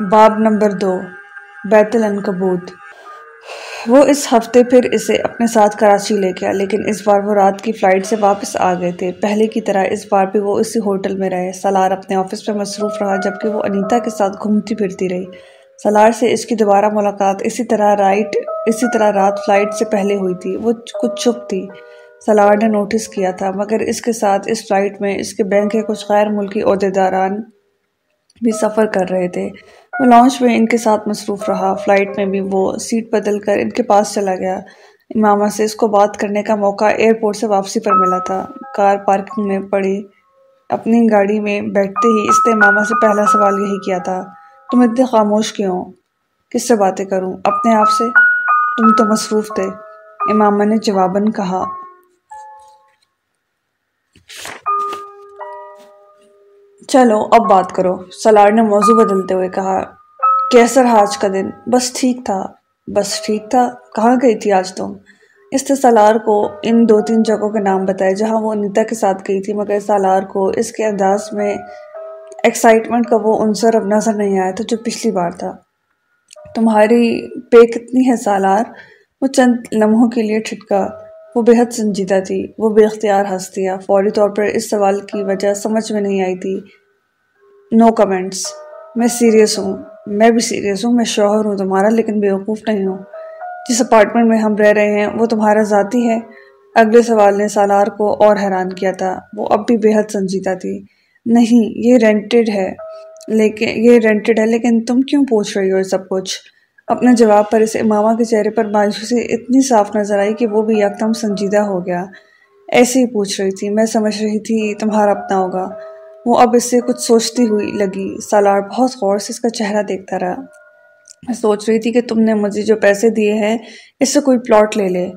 باب نمبر دو، بیت العنکبوت۔ وہ اس ہفتے پھر اسے اپنے ساتھ کراچی لے گیا، لیکن اس بار وہ رات کی فلائٹ سے واپس آ گئے تھے۔ پہلے کی طرح اس بار بھی وہ اسی ہوٹل میں رہے۔ سالار اپنے آفس میں مصروف رہا، جبکہ وہ انیتا کے ساتھ گھومتی پھرتی رہی۔ سالار سے اس کی دوبارہ ملاقات اسی طرح رائٹ، اسی طرح رات فلائٹ سے پہلے ہوئی تھی۔ وہ کچھ چپ تھی۔ سالار نے نوٹس کیا تھا، مگر اس کے ساتھ اس فلائٹ میں اس کے بینک کے کچھ غیر ملکی عہدیداران بھی سفر کر رہے تھے۔ وہ لانچ میں ان کے ساتھ مصروف رہا۔ فلائٹ میں بھی وہ سیٹ بدل کر ان کے پاس چلا گیا۔ امامہ سے اس کو بات کرنے کا موقع ایئرپورٹ سے واپسی پر ملا تھا۔ کار پارکنگ میں پڑی۔ اپنی گاڑی میں بیٹھتے ہی اس نے امامہ سے پہلا سوال یہی کیا تھا، تم اتنے خاموش کیوں؟ کس سے باتیں کروں؟ اپنے آپ سے؟ تم تو مصروف تھے۔ امامہ نے جواباً کہا چلو، اب بات کرو۔ سلار نے موضوع بدلتے ہوئے کہا کیسا رہا آج کا دن بس ٹھیک تھا۔ بس ٹھیک تھا؟ کہاں گئی تھی آج تم؟ اس نے سالار کو ان دو تین جگہوں کے نام بتائے، جہاں وہ انیتا کے ساتھ گئی تھی، مگر سالار کو اس کے انداز میں ایکسائٹمنٹ کا وہ عنصر اب نظر نہیں آیا تھا جو پچھلی بار تھا۔ تمہاری پے کتنی ہے سالار وہ چند لمحوں کے لیے ٹھٹکا۔ وہ بہت سنجیدہ تھی، وہ بے اختیار ہنس دیا۔ فوری طور پر اس سوال کی وجہ سمجھ میں نہیں آئی تھی۔ نو کمنٹس میں سیریس ہوں. میں بھی سیریس ہوں. میں شوہر ہوں تمہارا، لیکن بیوقوف نہیں ہوں. جس اپارٹمنٹ میں ہم رہ رہے ہیں، وہ تمہارا ذاتی ہے. اگلے سوال نے سالار کو اور حیران کیا تھا. وہ اب بھی بہت سنجیدہ تھی. نہیں، یہ رینٹڈ ہے. لیکن، یہ رینٹڈ ہے، لیکن تم کیوں پوچھ رہی ہو سب کچھ؟ اپنے جواب پر اس امامہ کے چہرے پر مایوسی اتنی صاف نظر آئی کہ وہ بھی یکدم سنجیدہ ہو گیا. ایسے ہی پوچھ رہی تھی. میں سمجھ رہی تھی، تمہارا اپنا ہوگا. وہ اب اس سے کچھ سوچتی ہوئی لگی۔ سالار بہت غور سے اس کا چہرہ دیکھتا رہا۔ میں سوچ رہی تھی کہ تم نے مجھے جو پیسے دیے ہیں، اس سے کوئی پلاٹ لے لے۔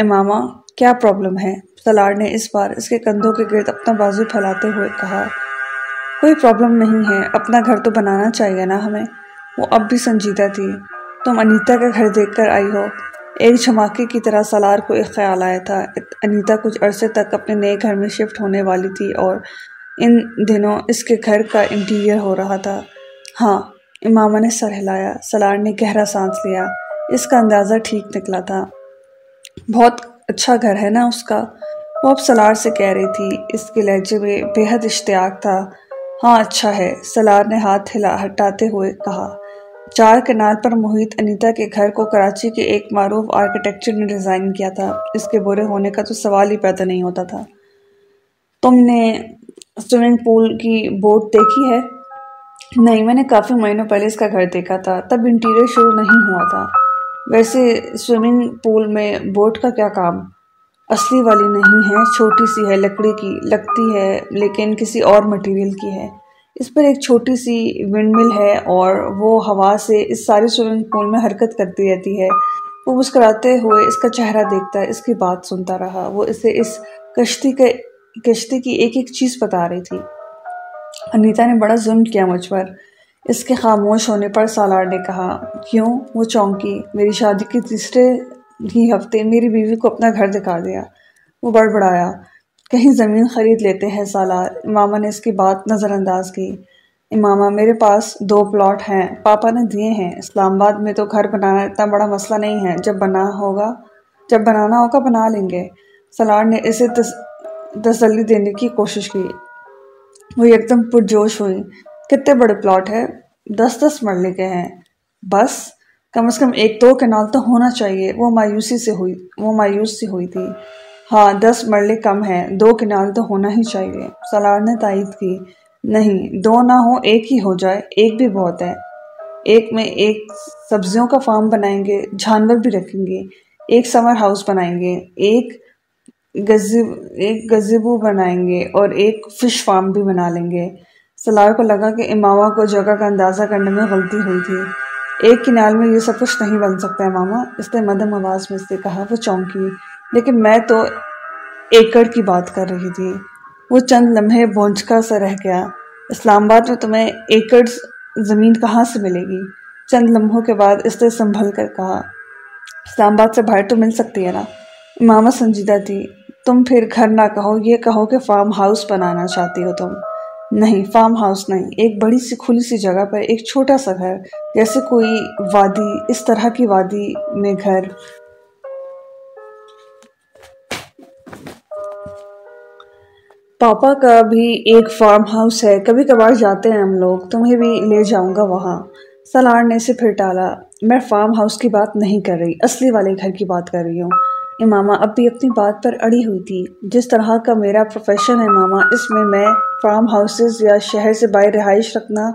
امامہ، کیا پرابلم ہے؟ سالار نے اس بار اس کے کندھوں کے گرد اپنا بازو پھیلاتے ہوئے کہا، کوئی پرابلم نہیں ہے، اپنا گھر تو بنانا چاہیے نا ہمیں۔ وہ اب بھی سنجیدہ تھی۔ تم انیتا کا گھر دیکھ کر آئی ہو۔ ایک جھماکے کی طرح سالار کو ایک خیال آیا تھا۔ انیتا کچھ عرصے تک اپنے نئے گھر میں شفٹ ہونے والی تھی اور ان دنوں اس کے گھر کا انٹیریئر ہو رہا تھا۔ ہاں امامہ نے سر ہلایا سالار نے گہرا سانس لیا، اس کا اندازہ ٹھیک نکلا تھا۔ بہت اچھا گھر ہے نا اس کا؟ وہ اب سلار سے کہہ رہی تھی، اس کے لہجے میں بے حد اشتیاق تھا۔ ہاں اچھا ہے سلار نے ہاتھ ہلا، ہٹاتے ہوئے کہا۔ چار کنال پر محیط انیتا کے گھر کو کراچی کے ایک معروف آرکیٹیکچر نے ڈیزائن کیا تھا۔ اس کے برے ہونے کا تو سوال ہی پیدا نہیں ہوتا تھا۔ تم نے سوئمنگ پول کی بوٹ دیکھی ہے؟ نہیں، میں نے کافی مہینوں پہلے اس کا گھر دیکھا تھا، تب انٹیریئر شروع نہیں ہوا تھا۔ ویسے سوئمنگ پول میں بوٹ کا کیا کام؟ اصلی والی نہیں ہے، چھوٹی سی ہے، لکڑی کی، لگتی ہے، لیکن کسی اور مٹیریل کی ہے۔ اس پر ایک چھوٹی سی ونڈ مل ہے اور وہ ہوا سے اس ساری سوئمنگ پول میں حرکت کرتی رہتی ہے۔ وہ مسکراتے ہوئے اس کا چہرہ دیکھتا ہے، اس کی بات سنتا رہا۔ وہ اسے اس کشتی کے کشتی کی ایک ایک چیز بتا رہی تھی۔ انیتا نے بڑا ظلم کیا مجھ پر۔ اس کے خاموش ہونے پر سالار نے کہا، کیوں؟ وہ چونکی، میری شادی کے تیسرے ہی ہفتے میری بیوی کو اپنا گھر دکھا دیا۔ وہ بڑبڑایا۔ کہیں زمین خرید لیتے ہیں سالار۔ امامہ نے اس کی بات نظر انداز کی۔ امامہ، میرے پاس دو پلاٹ ہیں۔ پاپا نے دیے ہیں۔ اسلام آباد میں تو گھر بنانا اتنا بڑا مسئلہ نہیں ہے۔ جب بنا ہوگا، جب بنانا ہوگا بنا لیں گے۔ سالار نے اسے تسلی دینے کی کوشش کی۔ وہ ایک دم پرجوش ہوئی۔ کتنے بڑے پلاٹ ہے دس دس مرلے کے ہیں۔ بس کم از کم ایک دو کنال تو ہونا چاہیے۔ وہ مایوسی سے ہوئی، وہ مایوس سی ہوئی تھی۔ ہاں دس مرلے کم ہیں۔ دو کنال تو ہونا ہی چاہیے۔ سالار نے تائید کی۔ نہیں، دو نہ ہو، ایک ہی ہو جائے۔ ایک بھی بہت ہے۔ ایک میں ایک سبزیوں کا فارم بنائیں گے، جانور بھی رکھیں گے۔ ایک سمر ہاؤس بنائیں گے۔ ایک گزب، ایک گزبو بنائیں گے اور ایک فش فارم بھی بنا لیں گے۔ سلار کو لگا کہ امامہ کو جگہ کا اندازہ کرنے میں غلطی ہوئی تھی۔ ایک کنال میں یہ سب کچھ نہیں بن سکتا امامہ۔ اس نے مدم آواز میں سے کہا، وہ چونکی۔ لیکن میں تو ایکڑ کی بات کر رہی تھی۔ وہ چند لمحے بونچکا سا رہ گیا۔ اسلام آباد میں تمہیں ایکڑ زمین کہاں سے ملے گی؟ چند لمحوں کے بعد اس نے سنبھل کر کہا، اسلام آباد سے باہر تو مل سکتی ہے نا؟ امامہ سنجیدہ تھی۔ تم پھر گھر نہ کہو، یہ کہو کہ فارم ہاؤس بنانا چاہتی ہو تم۔ نہیں فارم ہاؤس نہیں، ایک بڑی سی کھلی سی جگہ پر ایک چھوٹا سا گھر، جیسے کوئی وادی، اس طرح کی وادی میں گھر۔ پاپا کا بھی ایک فارم ہاؤس ہے کبھی کبھار جاتے ہیں ہم لوگ تمہیں بھی لے جاؤں گا وہاں۔ سلار نے اسے پھر ٹالا، میں فارم ہاؤس کی بات نہیں کر رہی، اصلی والے گھر کی بات کر رہی ہوں۔ امامہ اب بھی اپنی بات پر اڑی ہوئی تھی۔ جس طرح کا میرا پروفیشن ہے ماما اس میں میں فارم ہاؤسز یا شہر سے باہر رہائش رکھنا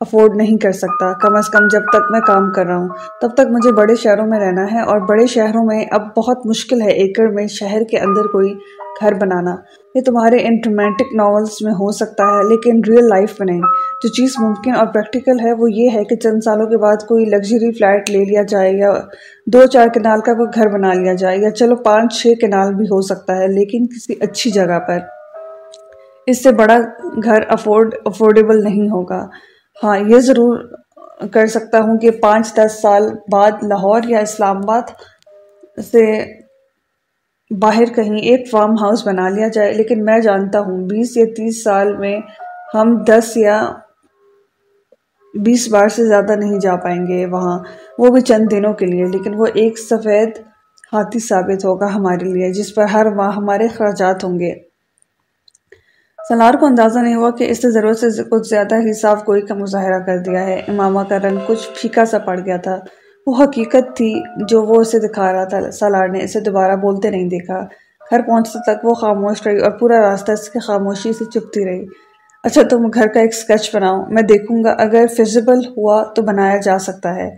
افورڈ نہیں کر سکتا۔ کم از کم جب تک میں کام کر رہا ہوں۔ تب تک مجھے بڑے شہروں میں رہنا ہے اور بڑے شہروں میں اب بہت مشکل ہے ایکڑ میں شہر کے اندر کوئی گھر بنانا۔ یہ تمہارے انٹرمیٹک ناولز میں ہو سکتا ہے، لیکن ریل لائف میں نہیں۔ جو چیز ممکن اور پریکٹیکل ہے، وہ یہ ہے کہ چند سالوں کے بعد کوئی لگژری فلیٹ لے لیا جائے یا دو چار کنال کا کوئی گھر بنا لیا جائے، یا چلو پانچ چھ کنال بھی ہو سکتا ہے، لیکن کسی اچھی جگہ پر۔ اس سے بڑا گھر افورڈ افورڈیبل نہیں ہوگا۔ ہاں یہ ضرور کر سکتا ہوں کہ پانچ دس سال بعد لاہور یا اسلام آباد سے باہر کہیں ایک فارم ہاؤس بنا لیا جائے، لیکن میں جانتا ہوں، بیس یا تیس سال میں ہم دس یا بیس بار سے زیادہ نہیں جا پائیں گے وہاں، وہ بھی چند دنوں کے لیے، لیکن وہ ایک سفید ہاتھی ثابت ہوگا ہمارے لیے، جس پر ہر ماہ ہمارے اخراجات ہوں گے۔ سلار کو اندازہ نہیں ہوا کہ اس نے ضرورت سے کچھ زیادہ ہی صاف کوئی کا مظاہرہ کر دیا ہے۔ امامہ کا رنگ کچھ پھیکا سا پڑ گیا تھا۔ وہ حقیقت تھی جو وہ اسے دکھا رہا تھا۔ سالار نے اسے دوبارہ بولتے نہیں دیکھا۔ گھر پہنچتے تک وہ خاموش رہی اور پورا راستہ اس کی خاموشی سے چپتی رہی۔ اچھا تم گھر کا ایک سکیچ بناؤ۔ میں دیکھوں گا، اگر فزیبل ہوا تو بنایا جا سکتا ہے۔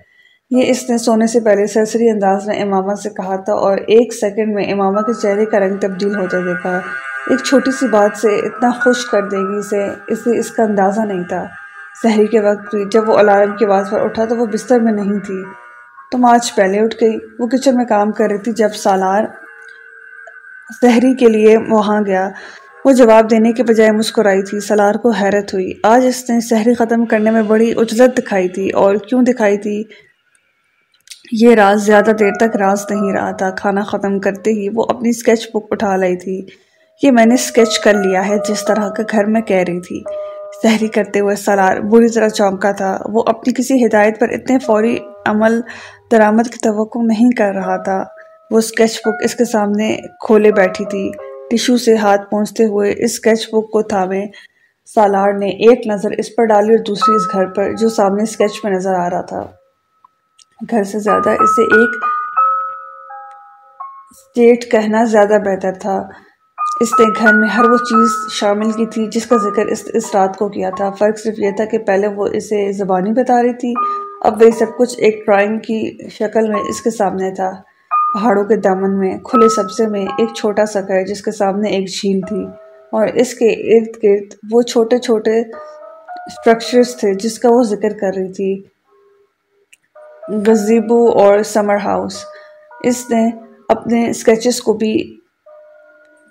یہ اس نے سونے سے پہلے سرسری انداز میں امامہ سے کہا تھا اور ایک سیکنڈ میں امامہ کے چہرے کا رنگ تبدیل ہوتا دیکھا ایک چھوٹی سی بات سے اتنا خوش کر دے گی اسے اسے اس کا اندازہ نہیں تھا۔ سحری کے وقت بھی جب وہ الارم کی آواز پر اٹھا تو وہ بستر میں نہیں تھی۔ تم آج پہلے اٹھ گئی۔ وہ کچن میں کام کر رہی تھی جب سالار سحری کے لیے وہاں گیا۔ وہ جواب دینے کے بجائے مسکرائی تھی۔ سالار کو حیرت ہوئی۔ آج اس نے سحری ختم کرنے میں بڑی اجلت دکھائی تھی اور کیوں دکھائی تھی؟ یہ راز زیادہ دیر تک راز نہیں رہا تھا۔ کھانا ختم کرتے ہی وہ اپنی سکیچ بک اٹھا لائی تھی۔ یہ میں نے سکیچ کر لیا ہے جس طرح کا گھر میں کہہ رہی تھی۔ سحری کرتے ہوئے سالار بری طرح چونکا تھا۔ وہ اپنی کسی ہدایت پر اتنے فوری عمل درآمد کی توقع نہیں کر رہا تھا۔ وہ اسکیچ بک اس کے سامنے کھولے بیٹھی تھی۔ ٹیشو سے ہاتھ پہنچتے ہوئے اس اسکیچ بک کو تھامے۔ سالار نے ایک نظر اس پر ڈالی اور دوسری اس گھر پر جو سامنے اسکیچ میں نظر آ رہا تھا۔ گھر سے زیادہ اسے ایک اسٹیٹ کہنا زیادہ بہتر تھا۔ اس نے گھر میں ہر وہ چیز شامل کی تھی جس کا ذکر اس اس رات کو کیا تھا۔ فرق صرف یہ تھا کہ پہلے وہ اسے زبانی بتا رہی تھی۔ اب وہی سب کچھ ایک ڈرائنگ کی شکل میں اس کے سامنے تھا۔ پہاڑوں کے دامن میں، کھلے سبزے میں ایک چھوٹا سا گھر جس کے سامنے ایک جھیل تھی۔ اور اس کے ارد گرد وہ چھوٹے چھوٹے اسٹرکچرز تھے جس کا وہ ذکر کر رہی تھی۔ گزیبو اور سمر ہاؤس اس نے اپنے اسکیچز کو بھی،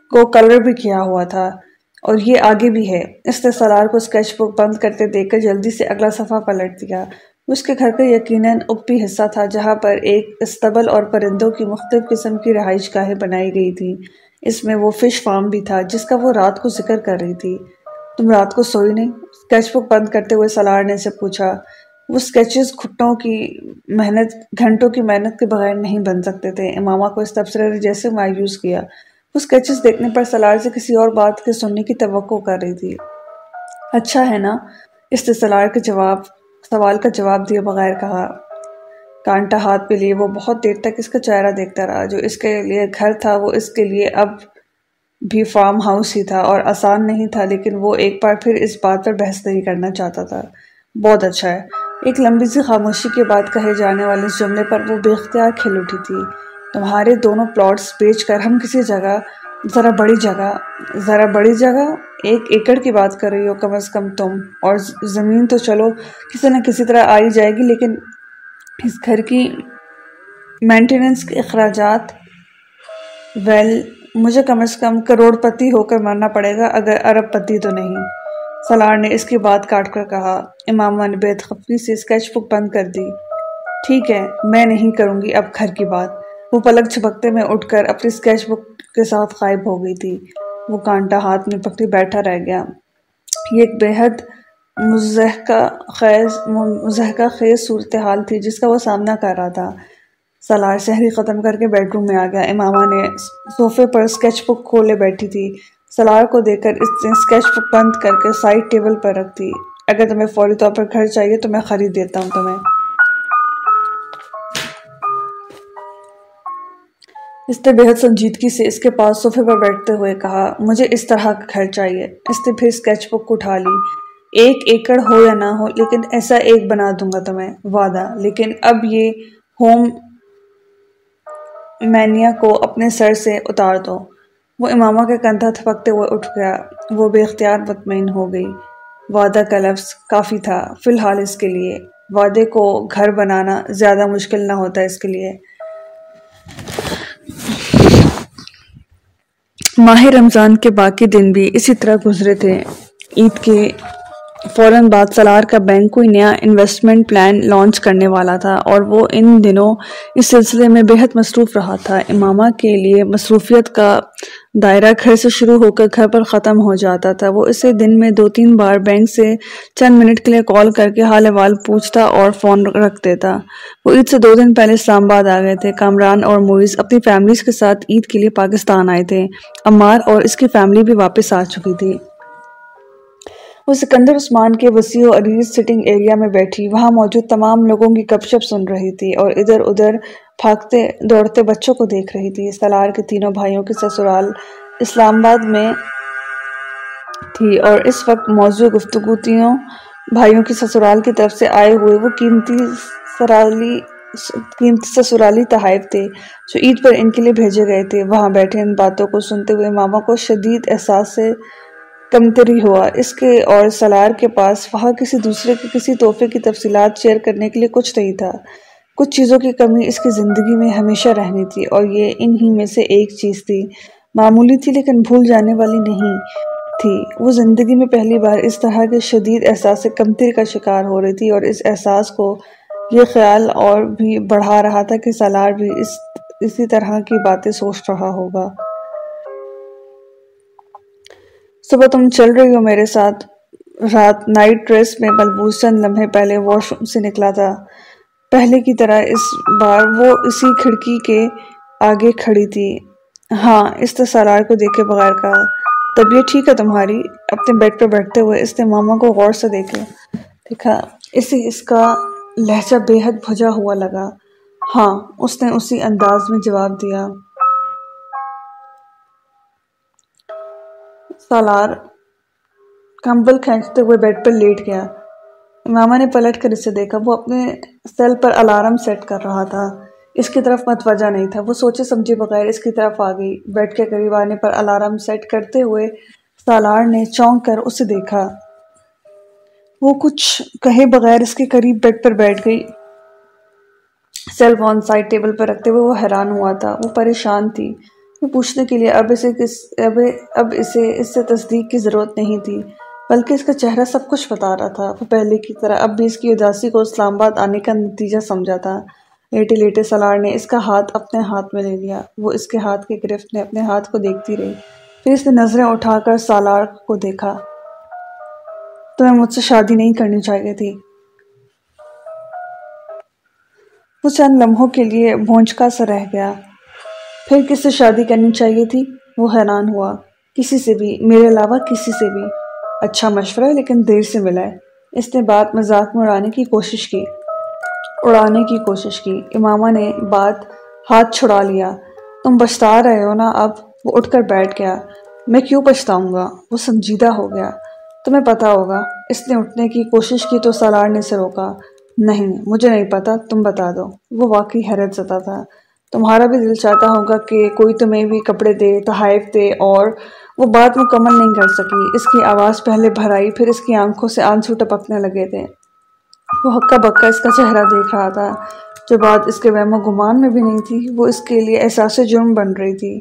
کو کلر بھی کیا ہوا تھا۔ اور یہ آگے بھی ہے۔ اس نے سلار کو اسکیچ بک بند کرتے دیکھ کر جلدی سے اگلا صفحہ پلٹ دیا۔ اس کے گھر کا یقیناً اپی حصہ تھا، جہاں پر ایک استبل اور پرندوں کی مختلف قسم کی رہائش گاہیں بنائی گئی تھی اس میں وہ فش فارم بھی تھا، جس کا وہ رات کو ذکر کر رہی تھی۔ تم رات کو سوئی نہیں؟ اسکیچ بک بند کرتے ہوئے سلار نے اسے پوچھا۔ وہ اسکیچز گھٹوں کی محنت، گھنٹوں کی محنت کے بغیر نہیں بن سکتے تھے۔ امامہ کو اس تبصرے نے جیسے مایوس کیا۔ وہ اسکیچز دیکھنے پر سلار سے کسی اور بات کے سننے کی توقع کر رہی تھی۔ اچھا ہے نا؟ اس نے سلار کے جواب سوال کا جواب دیا بغیر کہا، کانٹا ہاتھ پہ لیے، وہ بہت دیر تک اس کا چہرہ دیکھتا رہا۔ جو اس کے لیے گھر تھا، وہ اس کے لیے اب بھی فارم ہاؤس ہی تھا اور آسان نہیں تھا، لیکن وہ ایک بار پھر اس بات پر بحث نہیں کرنا چاہتا تھا۔ بہت اچھا ہے۔ ایک لمبی سی خاموشی کے بعد کہے جانے والے اس جملے پر وہ بے اختیار کھل اٹھی تھی۔ تمہارے دونوں پلاٹس بیچ کر ہم کسی جگہ ذرا بڑی جگہ، ذرا بڑی جگہ، ایک ایکڑ کی بات کر رہی ہو کم از کم تم، اور زمین تو چلو کسی نہ کسی طرح آئی جائے گی، لیکن اس گھر کی مینٹیننس کے اخراجات ویل مجھے کم از کم کروڑ پتی ہو کر مرنا پڑے گا، اگر ارب پتی تو نہیں۔ سلار نے اس کی بات کاٹ کر کہا۔ امامہ نے بے خفی سے اسکیچ بک بند کر دی۔ ٹھیک ہے، میں نہیں کروں گی اب گھر کی بات۔ وہ پلک چھپکتے میں اٹھ کر اپنی اسکیچ بک کے ساتھ غائب ہو گئی تھی۔ وہ کانٹا ہاتھ میں پکڑی بیٹھا رہ گیا۔ یہ ایک بہت مزہقہ خیز مزہقہ خیز صورتحال تھی جس کا وہ سامنا کر رہا تھا۔ سالار شہری ختم کر کے بیڈ روم میں آ گیا۔ امامہ نے صوفے پر اسکیچ بک کھولے بیٹھی تھی۔ سالار کو دیکھ کر اس نے اسکیچ بک بند کر کے سائڈ ٹیبل پر رکھ دی۔ اگر تمہیں فوری طور پر گھر چاہیے تو میں خرید دیتا ہوں تمہیں۔ اس نے بہت سنجیدگی سے اس کے پاس صوفے پر بیٹھتے ہوئے کہا، مجھے اس طرح کا گھر چاہیے۔ اس نے پھر اسکیچ بک اٹھا لی۔ ایک ایکڑ ہو یا نہ ہو، لیکن ایسا ایک بنا دوں گا تمہیں، وعدہ۔ لیکن اب یہ ہوم مینیا کو اپنے سر سے اتار دو۔ وہ امامہ کے کندھا تھپکتے ہوئے اٹھ گیا۔ وہ بے اختیار مطمئن ہو گئی۔ وعدہ کا لفظ کافی تھا، فی الحال اس کے لیے۔ وعدے کو گھر بنانا زیادہ مشکل نہ ہوتا اس کے لیے۔ ماہ رمضان کے باقی دن بھی اسی طرح گزرے تھے۔ عید کے فوراً بعد سالار کا بینک کوئی نیا انویسٹمنٹ پلان لانچ کرنے والا تھا اور وہ ان دنوں اس سلسلے میں بہت مصروف رہا تھا۔ امامہ کے لیے مصروفیت کا دائرہ گھر سے شروع ہو کر گھر پر ختم ہو جاتا تھا۔ وہ اسے دن میں دو تین بار بینک سے چند منٹ کے لیے کال کر کے حال احوال پوچھتا اور فون رکھ دیتا۔ وہ عید سے دو دن پہلے اسلام آباد آ گئے تھے۔ کامران اور موئز اپنی فیملیز کے ساتھ عید کے لیے پاکستان آئے تھے۔ عمار اور اس کی فیملی بھی واپس آ چکی تھی۔ وہ سکندر عثمان کے وسیع و عریض سٹنگ ایریا میں بیٹھی۔ وہاں موجود تمام لوگوں کی گپ شپ سن رہی تھی اور ادھر ادھر پھاگتے دوڑتے بچوں کو دیکھ رہی تھی۔ سالار کے تینوں بھائیوں کی سسرال اسلام آباد میں تھی اور اس وقت موضوع گفتگو تینوں بھائیوں کی سسرال کی طرف سے آئے ہوئے وہ قیمتی سرالی قیمتی سسرالی تحائف تھے جو عید پر ان کے لیے بھیجے گئے تھے۔ وہاں بیٹھے ان باتوں کو سنتے ہوئے ماما کو شدید احساس سے کمتری ہوا۔ اس کے اور سالار کے پاس وہاں کسی دوسرے کے کسی تحفے کی تفصیلات شیئر کرنے کے لیے کچھ نہیں تھا۔ کچھ چیزوں کی کمی اس کی زندگی میں ہمیشہ رہنی تھی اور یہ انہی میں سے ایک چیز تھی۔ معمولی تھی لیکن بھول جانے والی نہیں تھی۔ وہ زندگی میں پہلی بار اس طرح کے شدید احساس سے کمتری کا شکار ہو رہی تھی اور اس احساس کو یہ خیال اور بھی بڑھا رہا تھا کہ سالار بھی اس اسی طرح کی باتیں سوچ رہا ہوگا۔ صبح تم چل رہی ہو میرے ساتھ۔ رات نائٹ ڈریس میں ملبوس چند لمحے پہلے واش روم سے نکلا تھا۔ پہلے کی طرح اس بار وہ اسی کھڑکی کے آگے کھڑی تھی۔ ہاں اس سالار کو دیکھے بغیر کہا، طبیعت ٹھیک ہے تمہاری؟ اپنے بیڈ پہ بیٹھتے ہوئے اس نے ماما کو غور سے دیکھے دیکھا اسے اس کا لہجہ بے حد بھجا ہوا لگا۔ ہاں اس نے اسی انداز میں جواب دیا۔ سالار کمبل کھینچتے ہوئے بیڈ پر لیٹ گیا۔ امامہ نے پلٹ کر اسے دیکھا۔ وہ اپنے سیل پر الارم سیٹ کر رہا تھا۔ اس کی طرف متوجہ نہیں تھا۔ وہ سوچے سمجھے بغیر اس کی طرف آ گئی۔ بیڈ کے قریب آنے پر الارم سیٹ کرتے ہوئے سالار نے چونک کر اسے دیکھا۔ وہ کچھ کہے بغیر اس کے قریب بیڈ پر بیٹھ گئی۔ سیل فون سائڈ ٹیبل پر رکھتے ہوئے وہ حیران ہوا تھا۔ وہ پریشان تھی۔ پوچھنے کے لیے اب اسے کس، اب اب اسے اس سے تصدیق کی ضرورت نہیں تھی، بلکہ اس کا چہرہ سب کچھ بتا رہا تھا۔ وہ پہلے کی طرح اب بھی اس کی اداسی کو اسلام آباد آنے کا نتیجہ سمجھا تھا۔ لیٹے لیٹے سالار نے اس کا ہاتھ اپنے ہاتھ میں لے لیا۔ وہ اس کے ہاتھ کے گرفت نے اپنے ہاتھ کو دیکھتی رہی۔ پھر اس نے نظریں اٹھا کر سالار کو دیکھا۔ تمہیں مجھ سے شادی نہیں کرنی چاہیے تھی۔ وہ چند لمحوں کے لیے بھونچکا سا رہ گیا۔ پھر کس سے شادی کرنی چاہیے تھی؟ وہ حیران ہوا۔ کسی سے بھی۔ میرے علاوہ کسی سے بھی۔ اچھا مشورہ لیکن دیر سے ملا ہے۔ اس نے بات مذاق میں اڑانے کی کوشش کی۔ اڑانے کی کوشش کی۔ امامہ نے بات ہاتھ چھڑا لیا۔ تم بچتا رہے ہو نا اب؟ وہ اٹھ کر بیٹھ گیا۔ میں کیوں پچھتاؤں گا؟ وہ سنجیدہ ہو گیا۔ تمہیں پتا ہوگا، اس نے اٹھنے کی کوشش کی تو سالار نے سے روکا۔ نہیں، مجھے نہیں پتا تم بتا دو۔ وہ واقعی حیرت زدہ تھا۔ تمہارا بھی دل چاہتا ہوگا کہ کوئی تمہیں بھی کپڑے دے، تحائف دے اور وہ بات مکمل نہیں کر سکی۔ اس کی آواز پہلے بھر آئی پھر اس کی آنکھوں سے آنسو ٹپکنے لگے تھے۔ وہ ہکا بکا اس کا چہرہ دیکھ رہا تھا۔ جو بات اس کے وہم و گمان میں بھی نہیں تھی، وہ اس کے لیے احساس جرم بن رہی تھی۔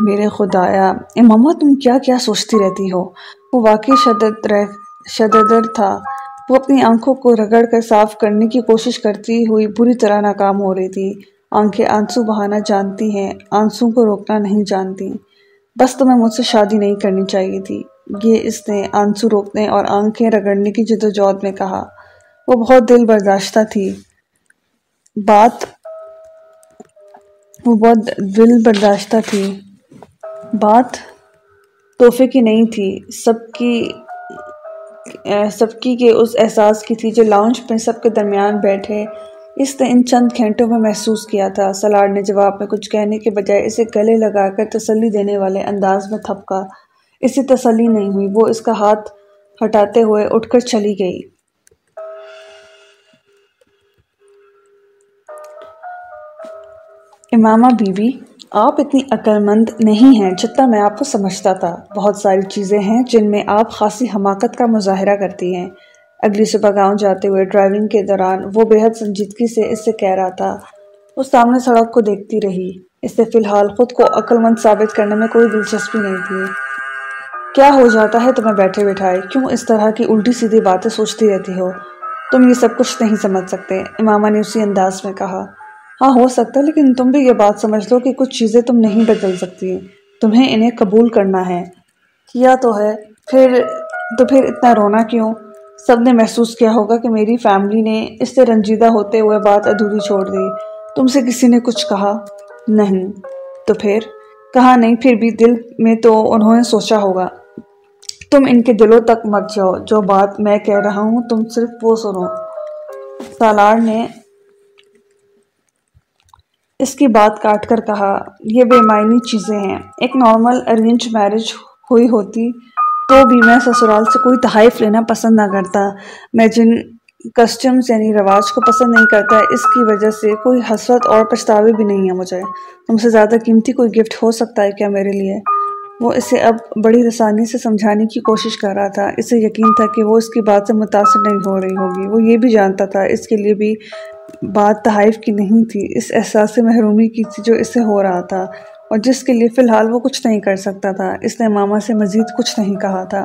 میرے خدایا امامہ تم کیا کیا سوچتی رہتی ہو؟ وہ واقعی شدد رہ، شددر تھا۔ وہ اپنی آنکھوں کو رگڑ کر صاف کرنے کی کوشش کرتی ہوئی بری طرح ناکام ہو رہی تھی۔ آنکھیں آنسو بہانا جانتی ہیں آنسو کو روکنا نہیں جانتی۔ بس تمہیں مجھ سے شادی نہیں کرنی چاہیے تھی۔ یہ اس نے آنسو روکنے اور آنکھیں رگڑنے کی جدوجہد میں کہا۔ وہ بہت دل برداشتہ تھی۔ بات، وہ بہت دل برداشتہ تھی۔ بات تحفے کی نہیں تھی، سب کی سب کی کے اس احساس کی تھی جو لاؤنج میں سب کے درمیان بیٹھے اس نے ان چند گھنٹوں میں محسوس کیا تھا۔ سلاڈ نے جواب میں کچھ کہنے کے بجائے اسے گلے لگا کر تسلی دینے والے انداز میں تھپکا۔ اسے تسلی نہیں ہوئی، وہ اس کا ہاتھ ہٹاتے ہوئے اٹھ کر چلی گئی۔ امامہ بی بی آپ اتنی عقل مند نہیں ہیں جتنا میں آپ کو سمجھتا تھا۔ بہت ساری چیزیں ہیں جن میں آپ خاصی حماقت کا مظاہرہ کرتی ہیں۔ اگلی صبح گاؤں جاتے ہوئے ڈرائیونگ کے دوران وہ بے حد سنجیدگی سے اس سے کہہ رہا تھا وہ سامنے سڑک کو دیکھتی رہی۔ اس سے فی الحال خود کو عقل مند ثابت کرنے میں کوئی دلچسپی نہیں تھی کیا ہو جاتا ہے تمہیں بیٹھے بیٹھائے کیوں اس طرح کی الٹی سیدھی باتیں سوچتی رہتی ہو؟ تم یہ سب کچھ نہیں سمجھ سکتے۔ امامہ نے اسی انداز میں کہا۔ ہاں ہو سکتا ہے، لیکن تم بھی یہ بات سمجھ لو کہ کچھ چیزیں تم نہیں بدل سکتی۔ تمہیں انہیں قبول کرنا ہے۔ کیا تو ہے؟ پھر تو پھر اتنا رونا کیوں؟ سب نے محسوس کیا ہوگا کہ میری فیملی نے اس سے رنجیدہ ہوتے ہوئے بات ادھوری چھوڑ دی۔ تم سے کسی نے کچھ کہا؟ نہیں۔ تو پھر؟ کہا نہیں، پھر بھی دل میں تو انہوں نے سوچا ہوگا۔ تم ان کے دلوں تک مت جاؤ۔ جو بات میں کہہ رہا ہوں، تم صرف وہ سنو۔ سالار نے اس کی بات کاٹ کر کہا، یہ بے معنی چیزیں ہیں۔ ایک نارمل ارینج میرج ہوئی ہوتی تو بھی میں سسرال سے کوئی تحائف لینا پسند نہ کرتا۔ میں جن کسٹمز یعنی رواج کو پسند نہیں کرتا، اس کی وجہ سے کوئی حسرت اور پچھتاوے بھی نہیں ہے مجھے۔ تم سے زیادہ قیمتی کوئی گفٹ ہو سکتا ہے کیا میرے لیے؟ وہ اسے اب بڑی رسانی سے سمجھانے کی کوشش کر رہا تھا۔ اسے یقین تھا کہ وہ اس کی بات سے متاثر نہیں ہو رہی ہوگی۔ وہ یہ بھی جانتا تھا، اس کے لیے بھی بات تحائف کی نہیں تھی۔ اس احساس سے محرومی کی تھی جو اس سے ہو رہا تھا۔ اور جس کے لیے فی الحال وہ کچھ نہیں کر سکتا تھا، اس نے ماما سے مزید کچھ نہیں کہا تھا۔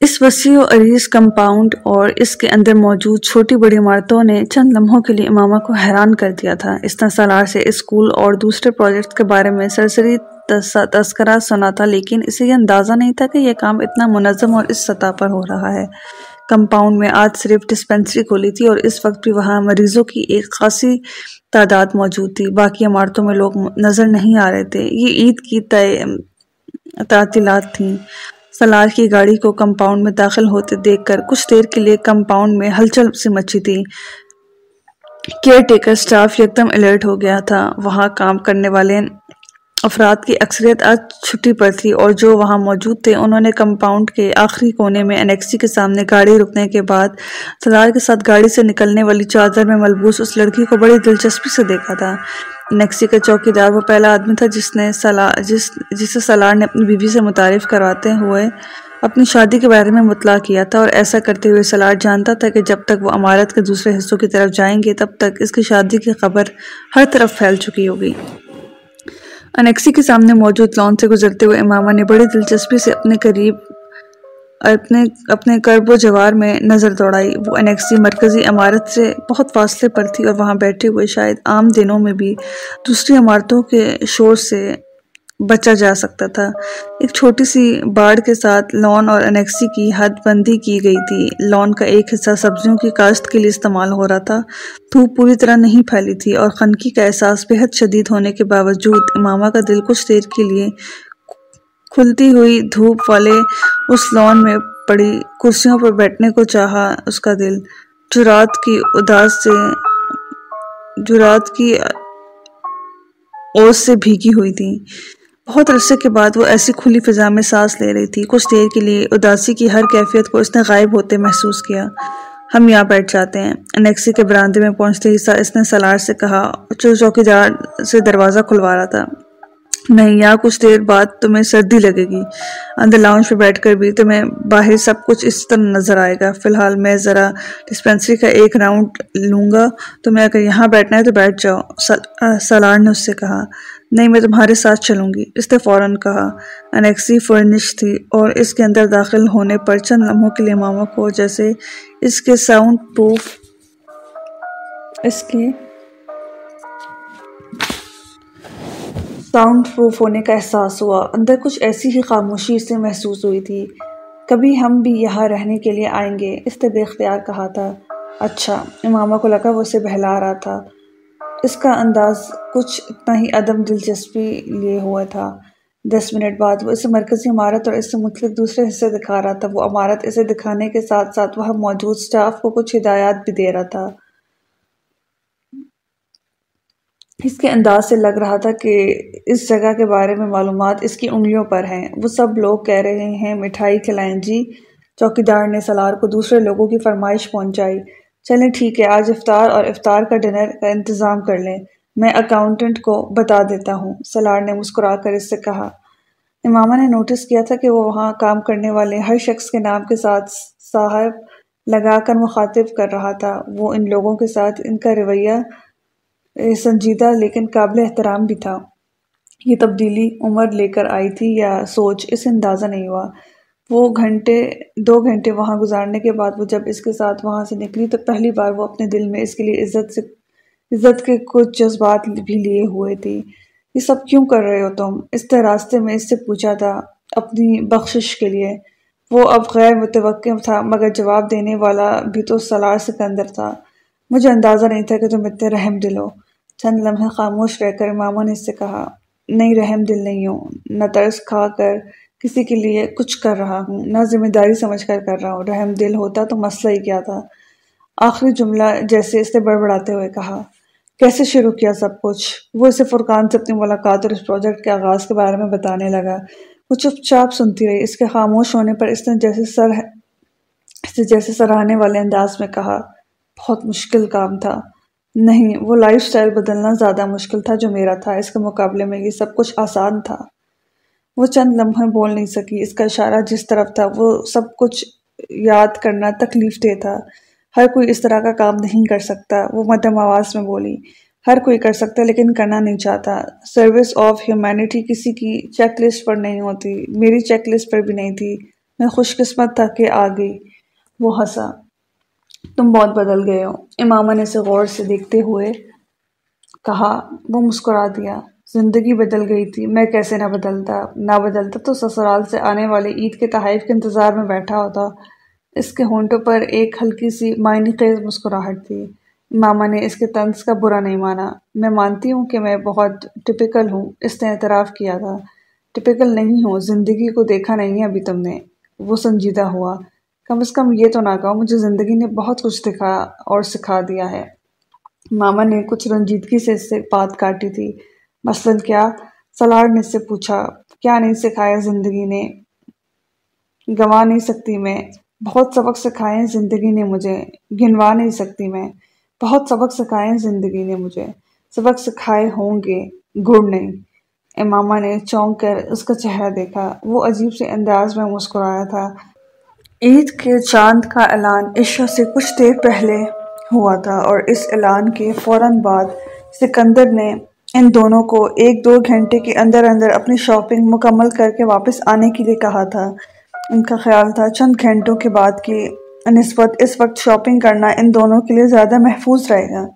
اس وسیع و عریض کمپاؤنڈ اور اس کے اندر موجود چھوٹی بڑی عمارتوں نے چند لمحوں کے لیے امامہ کو حیران کر دیا تھا۔ اس نے سالار سے اسکول اور دوسرے پروجیکٹ کے بارے میں سرسری تذکرہ سنا تھا لیکن اسے یہ اندازہ نہیں تھا کہ یہ کام اتنا منظم اور اس سطح پر ہو رہا ہے۔ کمپاؤنڈ میں آج صرف ڈسپنسری کھولی تھی اور اس وقت بھی وہاں مریضوں کی ایک خاصی تعداد موجود تھی۔ باقی عمارتوں میں لوگ نظر نہیں آ رہے تھے۔ یہ عید کی تعطیلات تھیں۔ سلار کی گاڑی کو کمپاؤنڈ میں داخل ہوتے دیکھ کر کچھ دیر کے لیے کمپاؤنڈ میں ہلچل سے مچی تھی۔ کیئر ٹیکر سٹاف یکدم الرٹ ہو گیا تھا۔ وہاں کام کرنے والے افراد کی اکثریت آج چھٹی پر تھی اور جو وہاں موجود تھے، انہوں نے کمپاؤنڈ کے آخری کونے میں انیکسی کے سامنے گاڑی رکنے کے بعد سلار کے ساتھ گاڑی سے نکلنے والی چادر میں ملبوس اس لڑکی کو بڑی دلچسپی سے دیکھا تھا۔ انیکسی کا چوکی دار وہ پہلا آدمی تھا جس نے سلار جس، جسے سلار نے اپنی بیوی سے متعارف کرواتے ہوئے اپنی شادی کے بارے میں مطلع کیا تھا اور ایسا کرتے ہوئے سلار جانتا تھا کہ جب تک وہ عمارت کے دوسرے حصوں کی طرف جائیں گے، تب تک اس کی شادی کی خبر ہر طرف پھیل چکی ہوگی۔ انیکسی کے سامنے موجود لان سے گزرتے ہوئے امامہ نے بڑی دلچسپی سے اپنے قریب، اپنے اپنے کرب و جوار میں نظر دوڑائی۔ وہ انیکسی مرکزی عمارت سے بہت فاصلے پر تھی اور وہاں بیٹھے ہوئے شاید عام دنوں میں بھی۔ دوسری عمارتوں کے شور سے بچا جا سکتا تھا۔ ایک چھوٹی سی باڑ کے ساتھ لون اور انیکسی کی حد بندی کی گئی تھی۔ لون کا ایک حصہ سبزیوں کی کاشت کے لیے استعمال ہو رہا تھا۔ دھوپ پوری طرح نہیں پھیلی تھی اور خنکی کا احساس بہت شدید ہونے کے باوجود امامہ کا دل کچھ دیر کے لیے کھلتی ہوئی دھوپ والے اس لون میں پڑی۔ کرسیوں پر بیٹھنے کو چاہا اس کا دل۔ جو رات کی اداس سے جو رات کی اوس سے بھیگی ہوئی تھی۔ بہت عرصے کے بعد وہ ایسی کھلی فضا میں سانس لے رہی تھی، کچھ دیر کے لیے اداسی کی ہر کیفیت کو اس نے غائب ہوتے محسوس کیا۔ ہم یہاں بیٹھ جاتے ہیں۔ انیکسی کے براندے میں پہنچتے ہی اس نے سلار سے کہا جو چوکی دار سے دروازہ کھلوا رہا تھا۔ نہیں یہاں کچھ دیر بعد تمہیں سردی لگے گی۔ اندر لاؤنج پہ بیٹھ کر بھی تمہیں باہر سب کچھ اس طرح نظر آئے گا۔ فی الحال میں ذرا ڈسپنسری کا ایک راؤنڈ لوں گا۔ تمہیں اگر یہاں بیٹھنا ہے تو بیٹھ جاؤ۔ سلار نے اس سے کہا، نہیں، میں تمہارے ساتھ چلوں گی۔ اس نے فوراً کہا انیکسی فرنش تھی اور اس کے اندر داخل ہونے پر چند لمحوں کے لیے ماما کو جیسے اس کے ساؤنڈ پروف اس کی ساؤنڈ پروف ہونے کا احساس ہوا۔ اندر کچھ ایسی ہی خاموشی اسے محسوس ہوئی تھی۔ کبھی ہم بھی یہاں رہنے کے لیے آئیں گے، اس نے بے اختیار کہا تھا۔ اچھا امامہ کو لگا وہ اسے بہلا رہا تھا۔ اس کا انداز کچھ اتنا ہی عدم دلچسپی لیے ہوا تھا۔ دس منٹ بعد وہ اسے مرکزی عمارت اور اس سے مختلف دوسرے حصے دکھا رہا تھا۔ وہ عمارت اسے دکھانے کے ساتھ ساتھ وہاں موجود سٹاف کو کچھ ہدایات بھی دے رہا تھا۔ اس کے انداز سے لگ رہا تھا کہ اس جگہ کے بارے میں معلومات اس کی انگلیوں پر ہیں۔ وہ سب لوگ کہہ رہے ہیں، مٹھائی کھلائیں جی۔ چوکیدار نے سلار کو دوسرے لوگوں کی فرمائش پہنچائی۔ چلیں ٹھیک ہے، آج افطار اور افطار کا ڈنر کا انتظام کر لیں۔ میں اکاؤنٹنٹ کو بتا دیتا ہوں۔ سلار نے مسکرا کر اس سے کہا۔ امامہ نے نوٹس کیا تھا کہ وہ وہاں کام کرنے والے ہر شخص کے نام کے ساتھ صاحب لگا کر مخاطب کر رہا تھا۔ وہ ان لوگوں کے ساتھ ان کا رویہ سنجیدہ لیکن قابل احترام بھی تھا۔ یہ تبدیلی عمر لے کر آئی تھی یا سوچ اس اندازہ نہیں ہوا۔ وہ گھنٹے، دو گھنٹے وہاں گزارنے کے بعد وہ جب اس کے ساتھ وہاں سے نکلی تو پہلی بار وہ اپنے دل میں اس کے لیے عزت سے، عزت کے کچھ جذبات بھی لیے ہوئے تھی یہ سب کیوں کر رہے ہو تم؟ اس طرح راستے میں اس سے پوچھا تھا اپنی بخشش کے لیے۔ وہ اب غیر متوقع تھا، مگر جواب دینے والا بھی تو سلار سکندر تھا۔ مجھے اندازہ نہیں تھا کہ تم اتنے رحم دل ہو۔ چند لمحے خاموش رہ کر ماما نے اس سے کہا، نہیں رحم دل نہیں ہوں، نہ ترس کھا کر کسی کے لیے کچھ کر رہا ہوں، نہ ذمہ داری سمجھ کر کر رہا ہوں، رحم دل ہوتا تو مسئلہ ہی کیا تھا۔ آخری جملہ جیسے اس نے بڑبڑاتے ہوئے کہا، کیسے شروع کیا سب کچھ؟ وہ اسے فرقان سے اپنی ملاقات اور اس پروجیکٹ کے آغاز کے بارے میں بتانے لگا۔ وہ چپ چاپ سنتی رہی، اس کے خاموش ہونے پر اس نے جیسے سر جیسے سراہنے والے انداز میں کہا، بہت مشکل کام تھا۔ نہیں، وہ لائف سٹائل بدلنا زیادہ مشکل تھا جو میرا تھا۔ اس کے مقابلے میں یہ سب کچھ آسان تھا۔ وہ چند لمحے بول نہیں سکی۔ اس کا اشارہ جس طرف تھا، وہ سب کچھ یاد کرنا تکلیف دہ تھا۔ ہر کوئی اس طرح کا کام نہیں کر سکتا۔ وہ مدم آواز میں بولی، ہر کوئی کر سکتا لیکن کرنا نہیں چاہتا۔ سروس آف ہیومینٹی کسی کی چیک لسٹ پر نہیں ہوتی۔ میری چیک لسٹ پر بھی نہیں تھی۔ میں خوش قسمت تھا کہ آ گئی وہ ہنسا۔ تم بہت بدل گئے ہو۔ امامہ نے اسے غور سے دیکھتے ہوئے کہا، وہ مسکرا دیا۔ زندگی بدل گئی تھی۔ میں کیسے نہ بدلتا نہ بدلتا تو سسرال سے آنے والے عید کے تحائف کے انتظار میں بیٹھا ہوتا۔ اس کے ہونٹوں پر ایک ہلکی سی معنی خیز مسکراہٹ تھی۔ ماما نے اس کے طنز کا برا نہیں مانا۔ میں مانتی ہوں کہ میں بہت ٹپیکل ہوں۔ اس نے اعتراف کیا تھا۔ ٹپیکل نہیں ہوں، زندگی کو دیکھا نہیں ہے ابھی تم نے۔ وہ سنجیدہ ہوا۔ کم از کم یہ تو نہ کہو، مجھے زندگی نے بہت کچھ دکھا اور سکھا دیا ہے۔ ماما نے کچھ رنجیدگی سے اس سے بات کاٹی تھی۔ مثلا کیا؟ سلاڈ نے اس سے پوچھا، کیا نہیں سکھایا زندگی نے؟ گنوا نہیں سکتی میں۔ بہت سبق سکھائے زندگی نے مجھے۔ گنوا نہیں سکتی میں۔ بہت سبق سکھائے زندگی نے مجھے۔ سبق سکھائے ہوں گے، گڑ نہیں۔ امامہ نے چونک کر اس کا چہرہ دیکھا۔ وہ عجیب سے انداز میں مسکرایا تھا۔ عید کے چاند کا اعلان عشاء سے کچھ دیر پہلے ہوا تھا اور اس اعلان کے فوراً بعد سکندر نے ان دونوں کو ایک دو گھنٹے کے اندر اندر اپنی شاپنگ مکمل کر کے واپس آنے کے لیے کہا تھا۔ ان کا خیال تھا چند گھنٹوں کے بعد کی نسبت اس وقت شاپنگ کرنا ان دونوں کے لیے زیادہ محفوظ رہے گا۔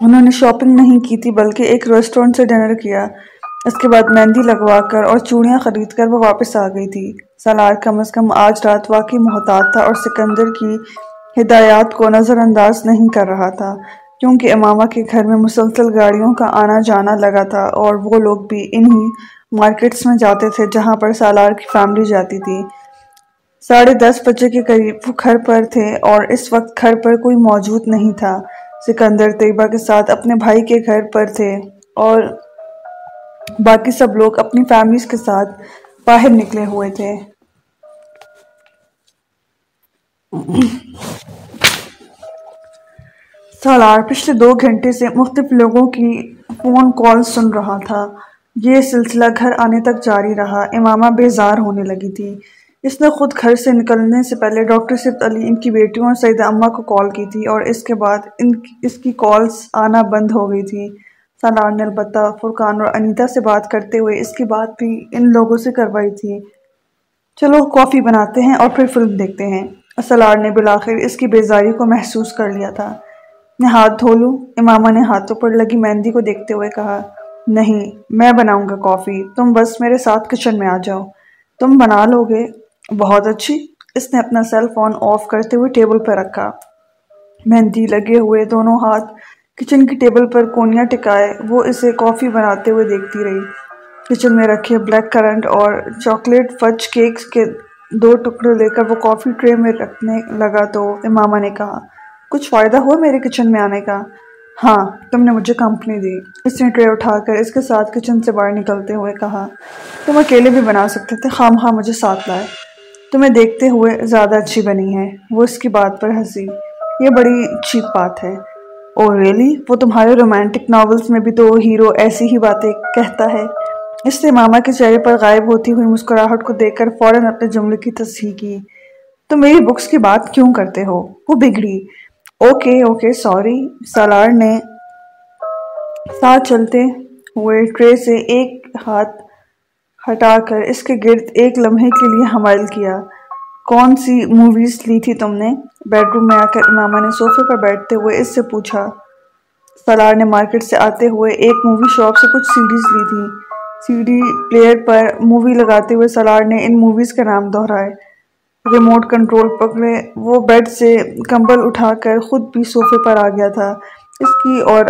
انہوں نے شاپنگ نہیں کی تھی بلکہ ایک ریسٹورنٹ سے ڈنر کیا۔ اس کے بعد مہندی لگوا کر اور چوڑیاں خرید کر وہ واپس آ گئی تھی۔ سالار کم از کم آج رات واقعی محتاط تھا اور سکندر کی ہدایات کو نظر انداز نہیں کر رہا تھا، کیونکہ امامہ کے گھر میں مسلسل گاڑیوں کا آنا جانا لگا تھا اور وہ لوگ بھی انہی مارکیٹس میں جاتے تھے جہاں پر سالار کی فیملی جاتی تھی۔ ساڑھے دس بجے کے قریب وہ گھر پر تھے اور اس وقت گھر پر کوئی موجود نہیں تھا۔ سکندر طیبہ کے ساتھ اپنے بھائی کے گھر پر تھے اور باقی سب لوگ اپنی فیملیز کے ساتھ باہر نکلے ہوئے تھے۔ سالار پچھلے دو گھنٹے سے مختلف لوگوں کی فون کال سن رہا تھا۔ یہ سلسلہ گھر آنے تک جاری رہا۔ امامہ بیزار ہونے لگی تھی۔ اس نے خود گھر سے نکلنے سے پہلے ڈاکٹر صفت علی، ان کی بیٹیوں اور سیدہ امہ کو کال کی تھی اور اس کے بعد ان اس کی کالز آنا بند ہو گئی تھی۔ سالار نے البتہ فرقان اور انیتا سے بات کرتے ہوئے اس کی بات بھی ان لوگوں سے کروائی تھی۔ چلو، کافی بناتے ہیں اور پھر فلم دیکھتے ہیں۔ سالار نے بلاخر اس کی بیزاری کو محسوس کر لیا تھا۔ میں ہاتھ دھو لوں امامہ نے ہاتھوں پر لگی مہندی کو دیکھتے ہوئے کہا، نہیں، میں بناؤں گا کافی۔ تم بس میرے ساتھ کچن میں آ جاؤ۔ تم بنا لو گے بہت اچھی اس نے اپنا سیل فون آف کرتے ہوئے ٹیبل پر رکھا۔ مہندی لگے ہوئے دونوں ہاتھ کچن کی ٹیبل پر کونیاں ٹکائے، وہ اسے کافی بناتے ہوئے دیکھتی رہی۔ کچن میں رکھے بلیک کرنٹ اور چاکلیٹ فچ کیکس کے دو ٹکڑے لے کر وہ کافی ٹرے میں رکھنے لگا تو امامہ نے کہا، کچھ فائدہ ہوا میرے کچن میں آنے کا؟ ہاں تم نے مجھے کمپنی دی۔ اس نے ٹرے اٹھا کر اس کے ساتھ کچن سے باہر نکلتے ہوئے کہا، تم اکیلے بھی بنا سکتے تھے، خام خواہ مجھے ساتھ لائے۔ تمہیں دیکھتے ہوئے زیادہ اچھی بنی ہے۔ وہ اس کی بات پر ہنسی۔ یہ بڑی چیپ بات ہے۔ Oh, او ریلی وہ تمہارے رومانٹک ناولز میں بھی تو ہیرو ایسی ہی باتیں کہتا ہے۔ اس نے ماما کے چہرے پر غائب ہوتی ہوئی مسکراہٹ کو دیکھ کر فوراً اپنے جملے کی تصحیح کی۔ تو میری بکس کی بات کیوں کرتے ہو؟ وہ بگڑی۔ اوکے اوکے سوری سالار نے ساتھ چلتے ہوئے ٹرے سے ایک ہاتھ ہٹا کر اس کے گرد ایک لمحے کے لیے حمائل کیا۔ کون سی موویز لی تھی تم نے؟ بیڈ روم میں آ کر امامہ نے صوفے پر بیٹھتے ہوئے اس سے پوچھا۔ سالار نے مارکیٹ سے آتے ہوئے ایک مووی شاپ سے کچھ سیریز لی تھی۔ سی ڈی پلیئر پر مووی لگاتے ہوئے سالار نے ان موویز کا نام دہرائے۔ ریموٹ کنٹرول پکڑے۔ وہ بیڈ سے کمبل اٹھا کر خود بھی صوفے پر آ گیا تھا۔ اس کی اور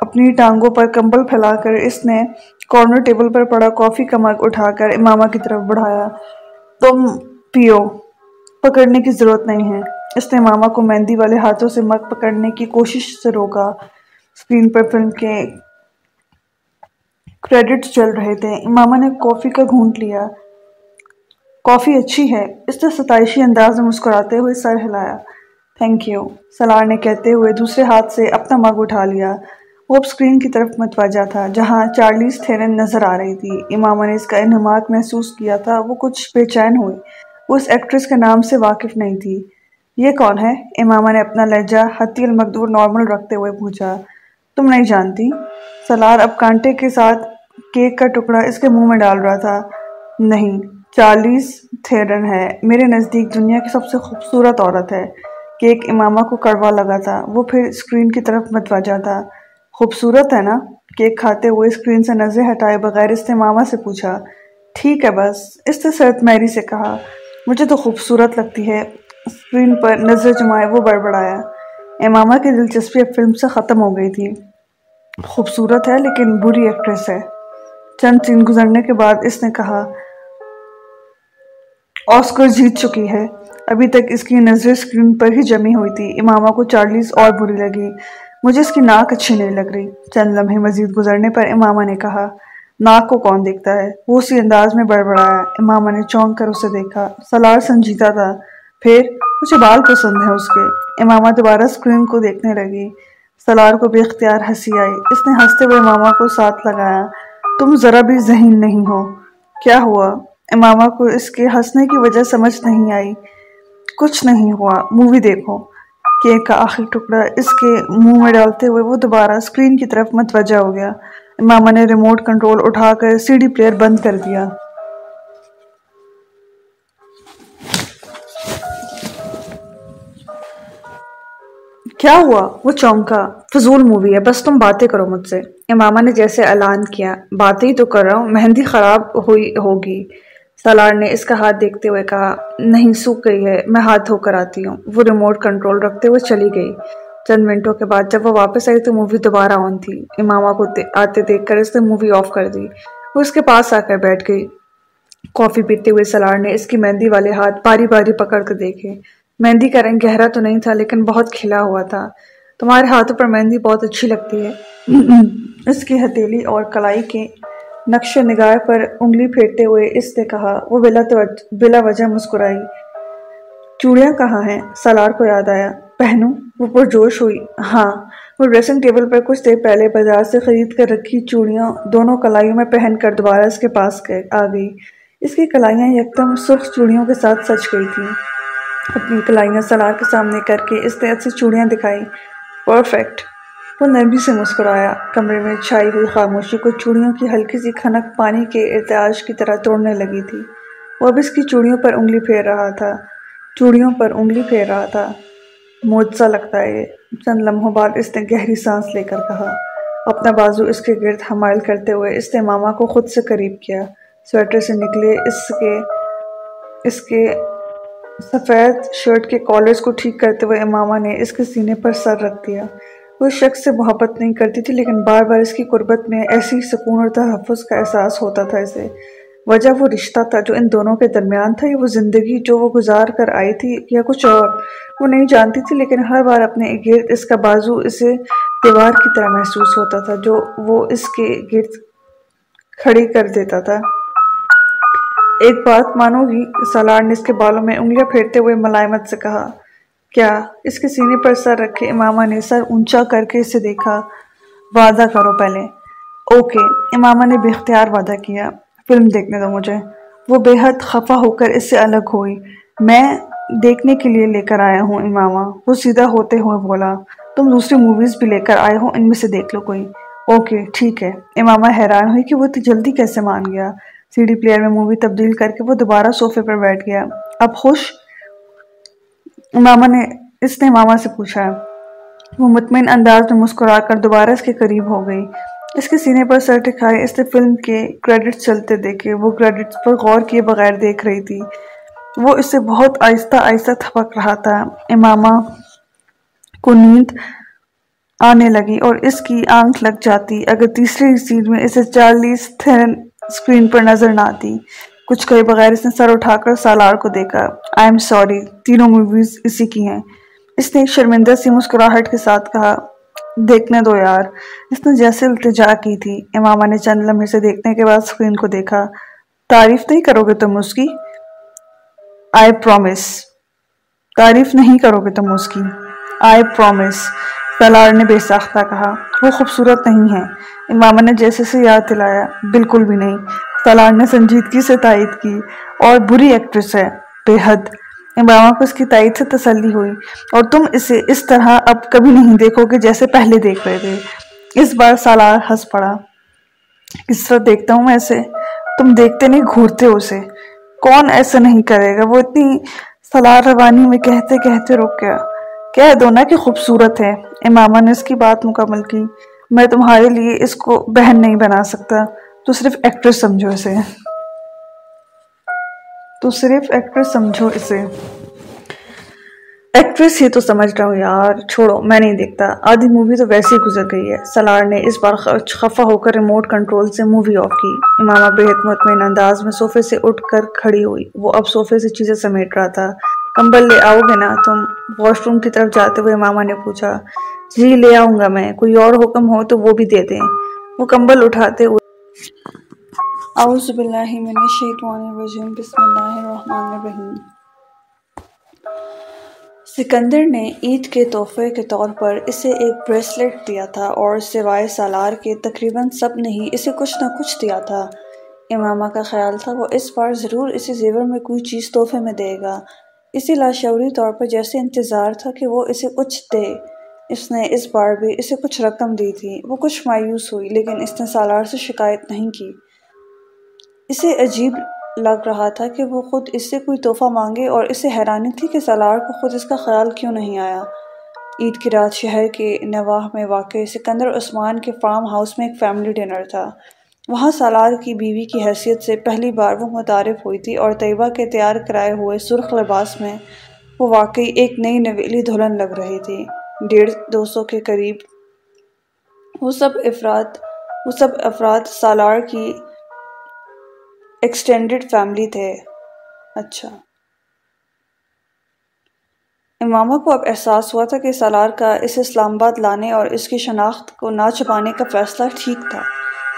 اپنی ٹانگوں پر کمبل پھیلا کر اس نے کارنر ٹیبل پر پڑا۔ کافی کا مگ اٹھا کر امامہ کی طرف بڑھایا۔ تم پیو۔ پکڑنے کی ضرورت نہیں ہے۔ اس نے امامہ کو مہندی والے ہاتھوں سے مگ پکڑنے کی کوشش سے روکا۔ اسکرین پر فلم کے کریڈٹس چل رہے تھے۔ امامہ نے کافی کا گھونٹ لیا۔ کافی اچھی ہے۔ اس نے ستائشی انداز میں مسکراتے ہوئے سر ہلایا۔ تھینک یو سلار نے کہتے ہوئے دوسرے ہاتھ سے اپنا مگ اٹھا لیا۔ وہ اب اسکرین کی طرف متوجہ تھا، جہاں چارلیز تھیرن نظر آ رہی تھی۔ امامہ نے اس کا انہماک محسوس کیا تھا، وہ کچھ بے چین ہوئی وہ اس ایکٹریس کے نام سے واقف نہیں تھی۔ یہ کون ہے؟ امامہ نے اپنا لہجہ حتی المقدور نارمل رکھتے ہوئے پوچھا، تم نہیں جانتی؟ سلار اب کانٹے کے ساتھ کیک کا ٹکڑا اس کے منہ میں ڈال رہا تھا۔ نہیں چارلیز تھیرن ہے۔ میرے نزدیک دنیا کی سب سے خوبصورت عورت ہے۔ کیک امامہ کو کڑوا لگا تھا۔ وہ پھر اسکرین کی طرف متوجہ تھا۔ خوبصورت ہے نا؟ کیک کھاتے ہوئے اسکرین سے نظر ہٹائے بغیر اس نے ماما سے پوچھا، ٹھیک ہے بس۔ اس نے سرت میری سے کہا۔ مجھے تو خوبصورت لگتی ہے۔ اسکرین پر نظر جمائے وہ بڑبڑایا۔ امامہ کی دلچسپی اب فلم سے ختم ہو گئی تھی۔ خوبصورت ہے لیکن بری ایکٹریس ہے۔ چند سین گزرنے کے بعد اس نے کہا آسکر جیت چکی ہے۔ ابھی تک اس کی نظر اسکرین پر ہی جمی ہوئی تھی۔ امامہ کو چارلیز اور بری لگی۔ مجھے اس کی ناک اچھی نہیں لگ رہی۔ چند لمحے مزید گزرنے پر امامہ نے کہا ناک کو کون دیکھتا ہے؟ وہ اسی انداز میں بڑبڑایا۔ امامہ نے چونک کر اسے دیکھا۔ سلار سنجیدہ تھا۔ پھر مجھے بال پسند ہیں اس کے۔ امامہ دوبارہ اسکرین کو دیکھنے لگی۔ سلار کو بے اختیار ہنسی آئی۔ اس نے ہنستے ہوئے امامہ کو ساتھ لگایا۔ تم ذرا بھی ذہین نہیں ہو۔ کیا ہوا؟ امامہ کو اس کے ہنسنے کی وجہ سمجھ نہیں آئی۔ کچھ نہیں ہوا۔ مووی دیکھو۔ کیک کا آخری ٹکڑا اس کے منہ میں ڈالتے ہوئے وہ دوبارہ اسکرین کی طرف متوجہ ہو گیا۔ امامہ نے ریموٹ کنٹرول اٹھا کر سی ڈی پلیئر بند کر دیا۔ کیا ہوا؟ وہ چونکا، فضول مووی ہے، بس تم باتیں کرو مجھ سے۔ امامہ نے جیسے اعلان کیا، باتیں ہی تو کر رہا ہوں، مہندی خراب ہوئی ہوگی۔ سالار نے اس کا ہاتھ دیکھتے ہوئے کہا، نہیں سوکھ گئی ہے، میں ہاتھ دھو کر آتی ہوں۔ وہ ریموٹ کنٹرول رکھتے ہوئے چلی گئی۔ چند منٹوں کے بعد جب وہ واپس آئی تو مووی دوبارہ آن تھی۔ امامہ کو آتے دیکھ کر اس نے مووی آف کر دی۔ وہ اس کے پاس آ کر بیٹھ گئی۔ کافی پیتے ہوئے سلار نے اس کی مہندی والے ہاتھ باری باری پکڑ کر دیکھے۔ مہندی کا رنگ گہرا تو نہیں تھا، لیکن بہت کھلا ہوا تھا۔ تمہارے ہاتھوں پر مہندی بہت اچھی لگتی ہے۔ اس کی ہتھیلی اور کلائی کے نقش نگاہ پر انگلی پھیرتے ہوئے اس نے کہا، وہ بلا بلا وجہ مسکرائی۔ چوڑیاں کہاں ہیں؟ سالار کو یاد آیا۔ پہنوں وہ پرجوش ہوئی۔ ہاں وہ ڈریسنگ ٹیبل پر کچھ دیر پہلے بازار سے خرید کر رکھی چوڑیاں دونوں کلائیوں میں پہن کر دوبارہ اس کے پاس آ گئی۔ اس کی کلائیاں یکدم سرخ چوڑیوں کے ساتھ سچ گئی تھیں۔ اپنی کلائیاں سلار کے سامنے کر کے اس نے اچھی چوڑیاں دکھائی۔ پرفیکٹ۔ وہ نرمی سے مسکرایا۔ کمرے میں چھائی ہوئی خاموشی کو چوڑیوں کی ہلکی سی کھنک پانی کے ارتعاش کی طرح توڑنے لگی تھی۔ وہ اب اس کی چوڑیوں پر انگلی پھیر رہا تھا۔ چوڑیوں پر انگلی پھیر رہا تھا۔ موجزہ لگتا ہے۔ چند لمحوں بعد اس نے گہری سانس لے کر کہا، اپنا بازو اس کے گرد حمائل کرتے ہوئے اس نے امامہ کو خود سے قریب کیا۔ سویٹر سے نکلے اس کے اس کے سفید شرٹ کے کالرز کو ٹھیک کرتے ہوئے امامہ نے اس کے سینے پر سر رکھ دیا۔ وہ شخص سے محبت نہیں کرتی تھی، لیکن بار بار اس کی قربت میں ایسی سکون اور تحفظ کا احساس ہوتا تھا اسے۔ وجہ وہ رشتہ تھا جو ان دونوں کے درمیان تھا یا وہ زندگی جو وہ گزار کر آئی تھی یا کچھ اور، وہ نہیں جانتی تھی، لیکن ہر بار اپنے گرد اس کا بازو اسے دیوار کی طرح محسوس ہوتا تھا جو وہ اس کے گرد کھڑی کر دیتا تھا۔ ایک بات مانو گی، سالار نے اس کے بالوں میں انگلیاں پھیرتے ہوئے ملائمت سے کہا، کیا اس کے سینے پر سر رکھے امامہ نے سر اونچا کر کے اسے دیکھا؟ وعدہ کرو پہلے۔ اوکے، امامہ نے بے اختیار وعدہ کیا۔ فلم دیکھنے دو مجھے۔ وہ بے حد خفا ہو کر اس سے الگ ہوئی۔ میں دیکھنے کے لیے لے کر آیا ہوں، امامہ۔ وہ سیدھا ہوتے ہوئے بولا، تم دوسری موویز بھی لے کر آئے ہو، ان میں سے دیکھ لو کوئی۔ اوکے، ٹھیک ہے۔ امامہ حیران ہوئی کہ وہ اتنی جلدی کیسے مان گیا۔ سی ڈی پلیئر میں مووی تبدیل کر کے وہ دوبارہ صوفے پر بیٹھ گیا۔ اب خوش۔ امامہ نے، اس نے امامہ سے پوچھا، وہ مطمئن انداز میں مسکرا کر دوبارہ اس کے قریب ہو گئی۔ اس کے سینے پر سر ٹکھائے، اس نے فلم کے کریڈٹس چلتے دیکھے، وہ کریڈٹس پر غور کیے بغیر دیکھ رہی تھی۔ وہ اس سے بہت آہستہ آہستہ تھپک رہا تھا۔ امامہ کو نیند آنے لگی اور اس کی آنکھ لگ جاتی۔ اگر تیسری سیٹ میں اسے چارلیس تھرن سکرین پر نظر نہ آتی۔ کچھ کہے بغیر اس نے سر اٹھا کر سالار کو دیکھا۔ آئی ایم سوری تینوں موویز اسی کی ہیں۔ اس نے ایک شرمندہ سی مسکراہٹ کے ساتھ کہا۔ دیکھنے دو یار۔ اس نے جیسے التجا کی تھی۔ امامہ نے چند لمحے سے دیکھنے کے بعد سکرین کو دیکھا۔ تعریف نہیں کرو گے تم اس کی۔ آئی پرومس تعریف نہیں کرو گے تم اس کی۔ آئی پرومس سالار نے بے ساختہ کہا۔ وہ خوبصورت نہیں ہے۔ امامہ نے جیسے سے یاد دلایا۔ بالکل بھی نہیں۔ سالار نے سنجیدگی سے تائید کی۔ اور بری ایکٹریس ہے۔ بے حد۔ امامہ کو اس کی تائید سے تسلی ہوئی اور تم اسے اس طرح اب کبھی نہیں دیکھو گے جیسے پہلے دیکھ رہے تھے۔ اس بار سالار ہنس پڑا۔ کس طرح دیکھتا ہوں میں اسے؟ تم دیکھتے نہیں، گھورتے اسے۔ کون ایسا نہیں کرے گا؟ وہ اتنی سالار روانی میں کہتے کہتے رک گیا۔ کہہ دو نا کہ خوبصورت ہے۔ امامہ نے اس کی بات مکمل کی۔ میں تمہارے لیے اس کو بہن نہیں بنا سکتا۔ تو صرف ایکٹریس سمجھو اسے۔ تو صرف ایکٹریس سمجھو اسے۔ ایکٹریس ہی تو سمجھ رہا ہوں یار، چھوڑو، میں نہیں دیکھتا۔ آدھی مووی تو ویسے ہی گزر گئی ہے۔ سلار نے اس بار خفا ہو کر ریموٹ کنٹرول سے مووی آف کی۔ امامہ بہت مطمئن انداز میں صوفے سے اٹھ کر کھڑی ہوئی۔ وہ اب صوفے سے چیزیں سمیٹ رہا تھا۔ کمبل لے آؤ گے نا، تم واش روم کی طرف جاتے ہوئے امامہ نے پوچھا۔ جی لے آؤں گا میں۔ کوئی اور حکم ہو تو وہ بھی دے دیں۔ وہ کمبل اٹھاتے ہوئے اعوذ باللہ من الشیطان الرجیم، بسم اللہ الرحمن الرحیم۔ سکندر نے عید کے تحفے کے طور پر اسے ایک بریسلٹ دیا تھا اور سوائے سالار کے تقریباً سب نے ہی اسے کچھ نہ کچھ دیا تھا۔ امامہ کا خیال تھا وہ اس بار ضرور اسے زیور میں کوئی چیز تحفے میں دے گا۔ اسی لاشعوری طور پر جیسے انتظار تھا کہ وہ اسے کچھ دے۔ اس نے اس بار بھی اسے کچھ رقم دی تھی۔ وہ کچھ مایوس ہوئی، لیکن اس نے سالار سے شکایت نہیں کی۔ اسے عجیب لگ رہا تھا کہ وہ خود اس سے کوئی تحفہ مانگے اور اسے حیرانی تھی کہ سالار کو خود اس کا خیال کیوں نہیں آیا۔ عید کی رات شہر کے نواح میں واقع سکندر عثمان کے فارم ہاؤس میں ایک فیملی ڈنر تھا۔ وہاں سالار کی بیوی کی حیثیت سے پہلی بار وہ متعارف ہوئی تھی اور طیبہ کے تیار کرائے ہوئے سرخ لباس میں وہ واقعی ایک نئی نویلی دھلن لگ رہی تھی۔ ڈیڑھ دو سو کے قریب وہ سب افراد وہ سب افراد سالار کی ایکسٹینڈڈ فیملی تھے۔ اچھا۔ امامہ کو اب احساس ہوا تھا کہ سالار کا اسے اسلام آباد لانے اور اس کی شناخت کو نہ چھپانے کا فیصلہ ٹھیک تھا۔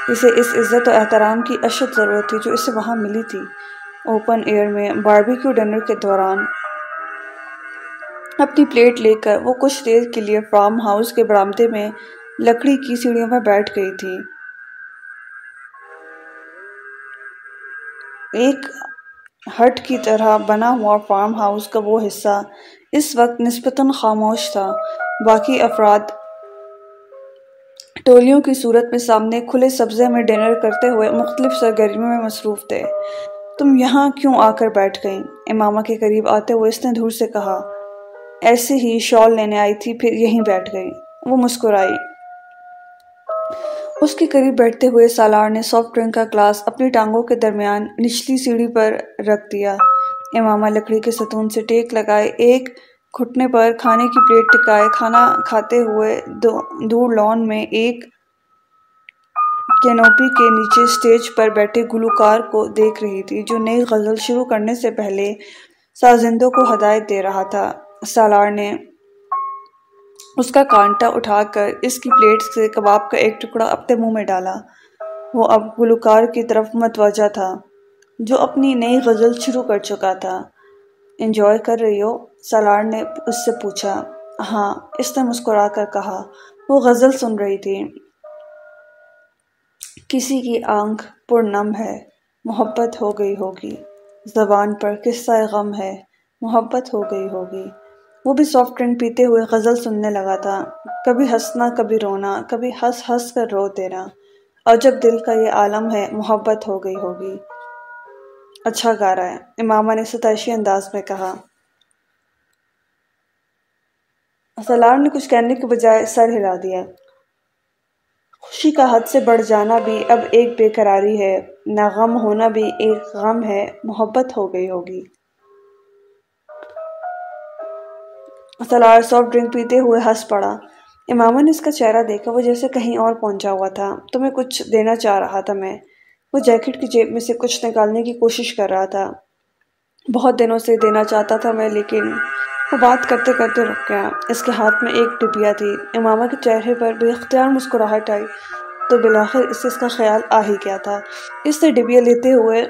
اسے اس عزت و احترام کی اشد ضرورت تھی جو اسے وہاں ملی تھی۔ اوپن ایئر میں باربیکیو ڈنر کے دوران اپنی پلیٹ لے کر وہ کچھ دیر کے لیے فارم ہاؤس کے برامدے میں لکڑی کی سیڑھیوں میں بیٹھ گئی تھی۔ ایک ہٹ کی طرح بنا ہوا فارم ہاؤس کا وہ حصہ اس وقت نسبتاً خاموش تھا۔ باقی افراد ٹولیوں کی صورت میں سامنے کھلے سبزے میں ڈنر کرتے ہوئے مختلف سرگرمیوں میں مصروف تھے۔ تم یہاں کیوں آ کر بیٹھ گئیں؟ امامہ کے قریب آتے ہوئے اس نے دھور سے کہا، ایسے ہی شال لینے آئی تھی، پھر یہیں بیٹھ گئی وہ مسکرائی اس کے قریب بیٹھتے ہوئے سالار نے سافٹ ڈرنک کا گلاس اپنی ٹانگوں کے درمیان نچلی سیڑھی پر رکھ دیا۔ امامہ لکڑی کے ستون سے ٹیک لگائے، ایک گھٹنے پر کھانے کی پلیٹ ٹکائے۔ کھانا کھاتے ہوئے دور لان میں ایک کینوپی کے نیچے سٹیج پر بیٹھے گلوکار کو دیکھ رہی تھی، جو نئی غزل شروع کرنے سے پہلے سازندوں کو ہدایت دے رہا تھا۔ سالار نے اس کا کانٹا اٹھا کر اس کی پلیٹ سے کباب کا ایک ٹکڑا اپنے منہ میں ڈالا۔ وہ اب گلوکار کی طرف متوجہ تھا، جو اپنی نئی غزل شروع کر چکا تھا۔ انجوائے کر رہی ہو؟ سالار نے اس سے پوچھا۔ ہاں اس نے مسکرا کر کہا۔ وہ غزل سن رہی تھی۔ کسی کی آنکھ پرنم ہے، محبت ہو گئی ہوگی۔ زبان پر قصہ غم ہے، محبت ہو گئی ہوگی۔ وہ بھی سافٹ ڈرنک پیتے ہوئے غزل سننے لگا تھا۔ کبھی ہنسنا، کبھی رونا، کبھی ہنس ہنس کر رو دینا اور جب دل کا یہ عالم ہے، محبت ہو گئی ہوگی۔ اچھا گا رہا ہے، امامہ نے ستائشی انداز میں کہا۔ سلار نے کچھ کہنے کے بجائے سر ہلا دیا۔ خوشی کا حد سے بڑھ جانا بھی اب ایک بے قراری ہے نہ غم ہونا بھی ایک غم ہے، محبت ہو گئی ہوگی۔ سلار سافٹ ڈرنک پیتے ہوئے ہنس پڑا۔ امامہ نے اس کا چہرہ دیکھا، وہ جیسے کہیں اور پہنچا ہوا تھا۔ تو میں کچھ دینا چاہ رہا تھا میں۔ وہ جیکٹ کی جیب میں سے کچھ نکالنے کی کوشش کر رہا تھا۔ بہت دنوں سے دینا چاہتا تھا میں، لیکن وہ بات کرتے کرتے رک گیا۔ اس کے ہاتھ میں ایک ڈبیا تھی۔ امامہ کے چہرے پر بے اختیار مسکراہٹ آئی۔ تو بلاخر اس سے اس کا خیال آ ہی گیا تھا۔ اس سے ڈبیا لیتے ہوئے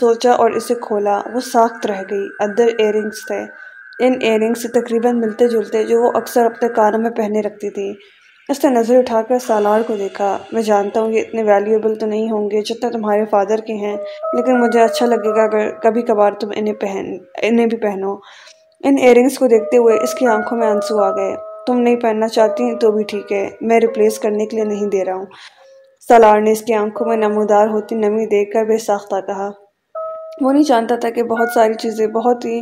سوچا اور اسے کھولا۔ وہ ساخت رہ گئی۔ ادر ایئرنگز تھے۔ ان ایئرنگ سے تقریباً ملتے جلتے جو وہ اکثر اپنے کانوں میں پہنے رکھتی تھی۔ اس نے نظر اٹھا کر سالار کو دیکھا، میں جانتا ہوں یہ اتنے ویلیوبل تو نہیں ہوں گے جتنا تمہارے فادر کے ہیں، لیکن مجھے اچھا لگے گا اگر کبھی کبھار تم انہیں پہن، انہیں بھی پہنو۔ ان ایئرنگس کو دیکھتے ہوئے اس کی آنکھوں میں آنسو آ گئے۔ تم نہیں پہننا چاہتی تو بھی ٹھیک ہے، میں ریپلیس کرنے کے لیے نہیں دے رہا ہوں۔ سالار نے اس کی آنکھوں میں نمودار ہوتی نمی دیکھ کر بے ساختہ کہا۔ وہ نہیں جانتا تھا کہ بہت ساری چیزیں، بہت ہی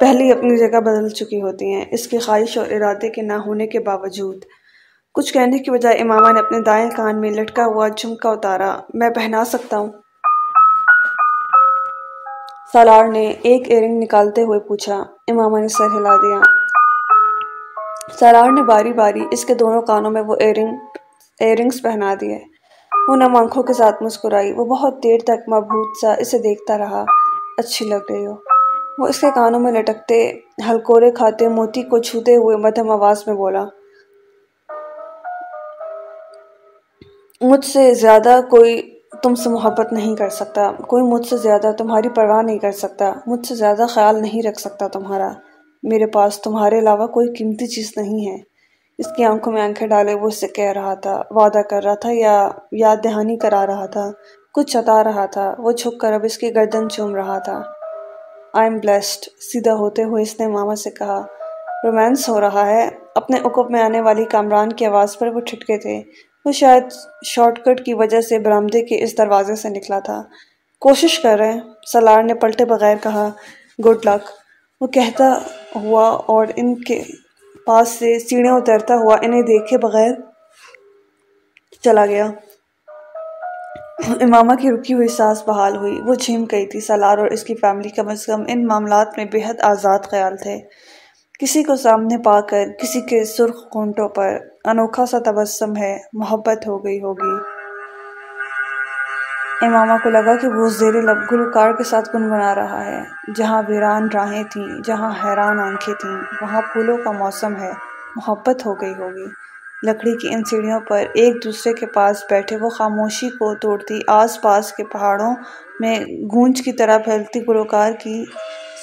پہلی اپنی جگہ بدل چکی ہوتی ہیں۔ اس کی خواہش اور ارادے کے نہ ہونے کے باوجود۔ کچھ کہنے کی بجائے امامہ نے اپنے دائیں کان میں لٹکا ہوا جھمکا اتارا۔ میں پہنا سکتا ہوں۔ سالار نے ایک ایئرنگ نکالتے ہوئے پوچھا۔ امامہ نے سر ہلا دیا۔ سالار نے باری باری اس کے دونوں کانوں میں وہ ایئرنگ ایئرنگز پہنا دیے۔ وہ نم آنکھوں کے ساتھ مسکرائی۔ وہ بہت دیر تک مبہوت سا اسے دیکھتا رہا۔ اچھی لگ رہی ہو۔ وہ اس کے کانوں میں لٹکتے، ہلکورے کھاتے، موتی کو چھوتے ہوئے مدھم آواز میں بولا، مجھ سے زیادہ کوئی تم سے محبت نہیں کر سکتا، کوئی مجھ سے زیادہ تمہاری پرواہ نہیں کر سکتا، مجھ سے زیادہ خیال نہیں رکھ سکتا تمہارا، میرے پاس تمہارے علاوہ کوئی قیمتی چیز نہیں ہے۔ اس کی آنکھوں میں آنکھیں ڈالے وہ اسے کہہ رہا تھا، وعدہ کر رہا تھا یا یاد دہانی کرا رہا تھا، کچھ چتا رہا تھا، وہ چھک کر اب اس کی گردن چوم رہا تھا۔ آئی ایم بلیسڈ سیدھا ہوتے ہوئے اس نے ماما سے کہا رومانس ہو رہا ہے۔ اپنے عقب میں آنے والی کامران کی آواز پر وہ ٹھٹکے تھے۔ وہ شاید شارٹ کٹ کی وجہ سے برامدے کے اس دروازے سے نکلا تھا۔ کوشش کر رہے ہیں۔ سلار نے پلٹے بغیر کہا گڈ لک وہ کہتا ہوا اور ان کے پاس سے سیڑھیں اترتا ہوا انہیں دیکھے بغیر چلا گیا۔ امامہ کی رکی ہوئی سانس بحال ہوئی۔ وہ جھم گئی تھی سالار اور اس کی فیملی کم از کم ان معاملات میں بہت آزاد خیال تھے۔ کسی کو سامنے پا کر، کسی کے سرخ کونٹوں پر انوکھا سا تبسم ہے، محبت ہو گئی ہوگی۔ امامہ کو لگا کہ وہ زیر لب گلوکار کے ساتھ گنگنا رہا ہے۔ جہاں ویران راہیں تھیں، جہاں حیران آنکھیں تھیں، وہاں پھولوں کا موسم ہے، محبت ہو گئی ہوگی۔ لکڑی کی ان سیڑھیوں پر ایک دوسرے کے پاس بیٹھے، وہ خاموشی کو توڑتی، آس پاس کے پہاڑوں میں گونج کی طرح پھیلتی، گلوکار کی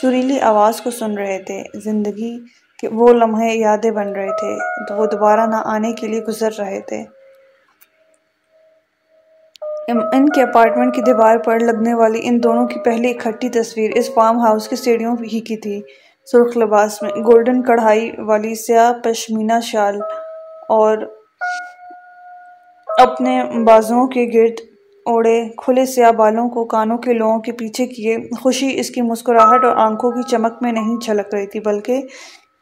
سریلی آواز کو سن رہے تھے، زندگی کے وہ لمحے یادیں بن رہے تھے تو وہ دوبارہ نہ آنے کے لیے گزر رہے تھے۔ ان کے اپارٹمنٹ کی دیوار پر لگنے والی ان دونوں کی پہلی اکھٹی تصویر اس فارم ہاؤس کی سیڑھیوں ہی کی تھی۔ سرخ لباس میں گولڈن کڑھائی والی سیاہ پشمینہ شال اور اپنے بازوں کے گرد اوڑے کھلے سیاہ بالوں کو کانوں کے لوگوں کے پیچھے کیے۔ خوشی اس کی مسکراہٹ اور آنکھوں کی چمک میں نہیں چھلک رہی تھی، بلکہ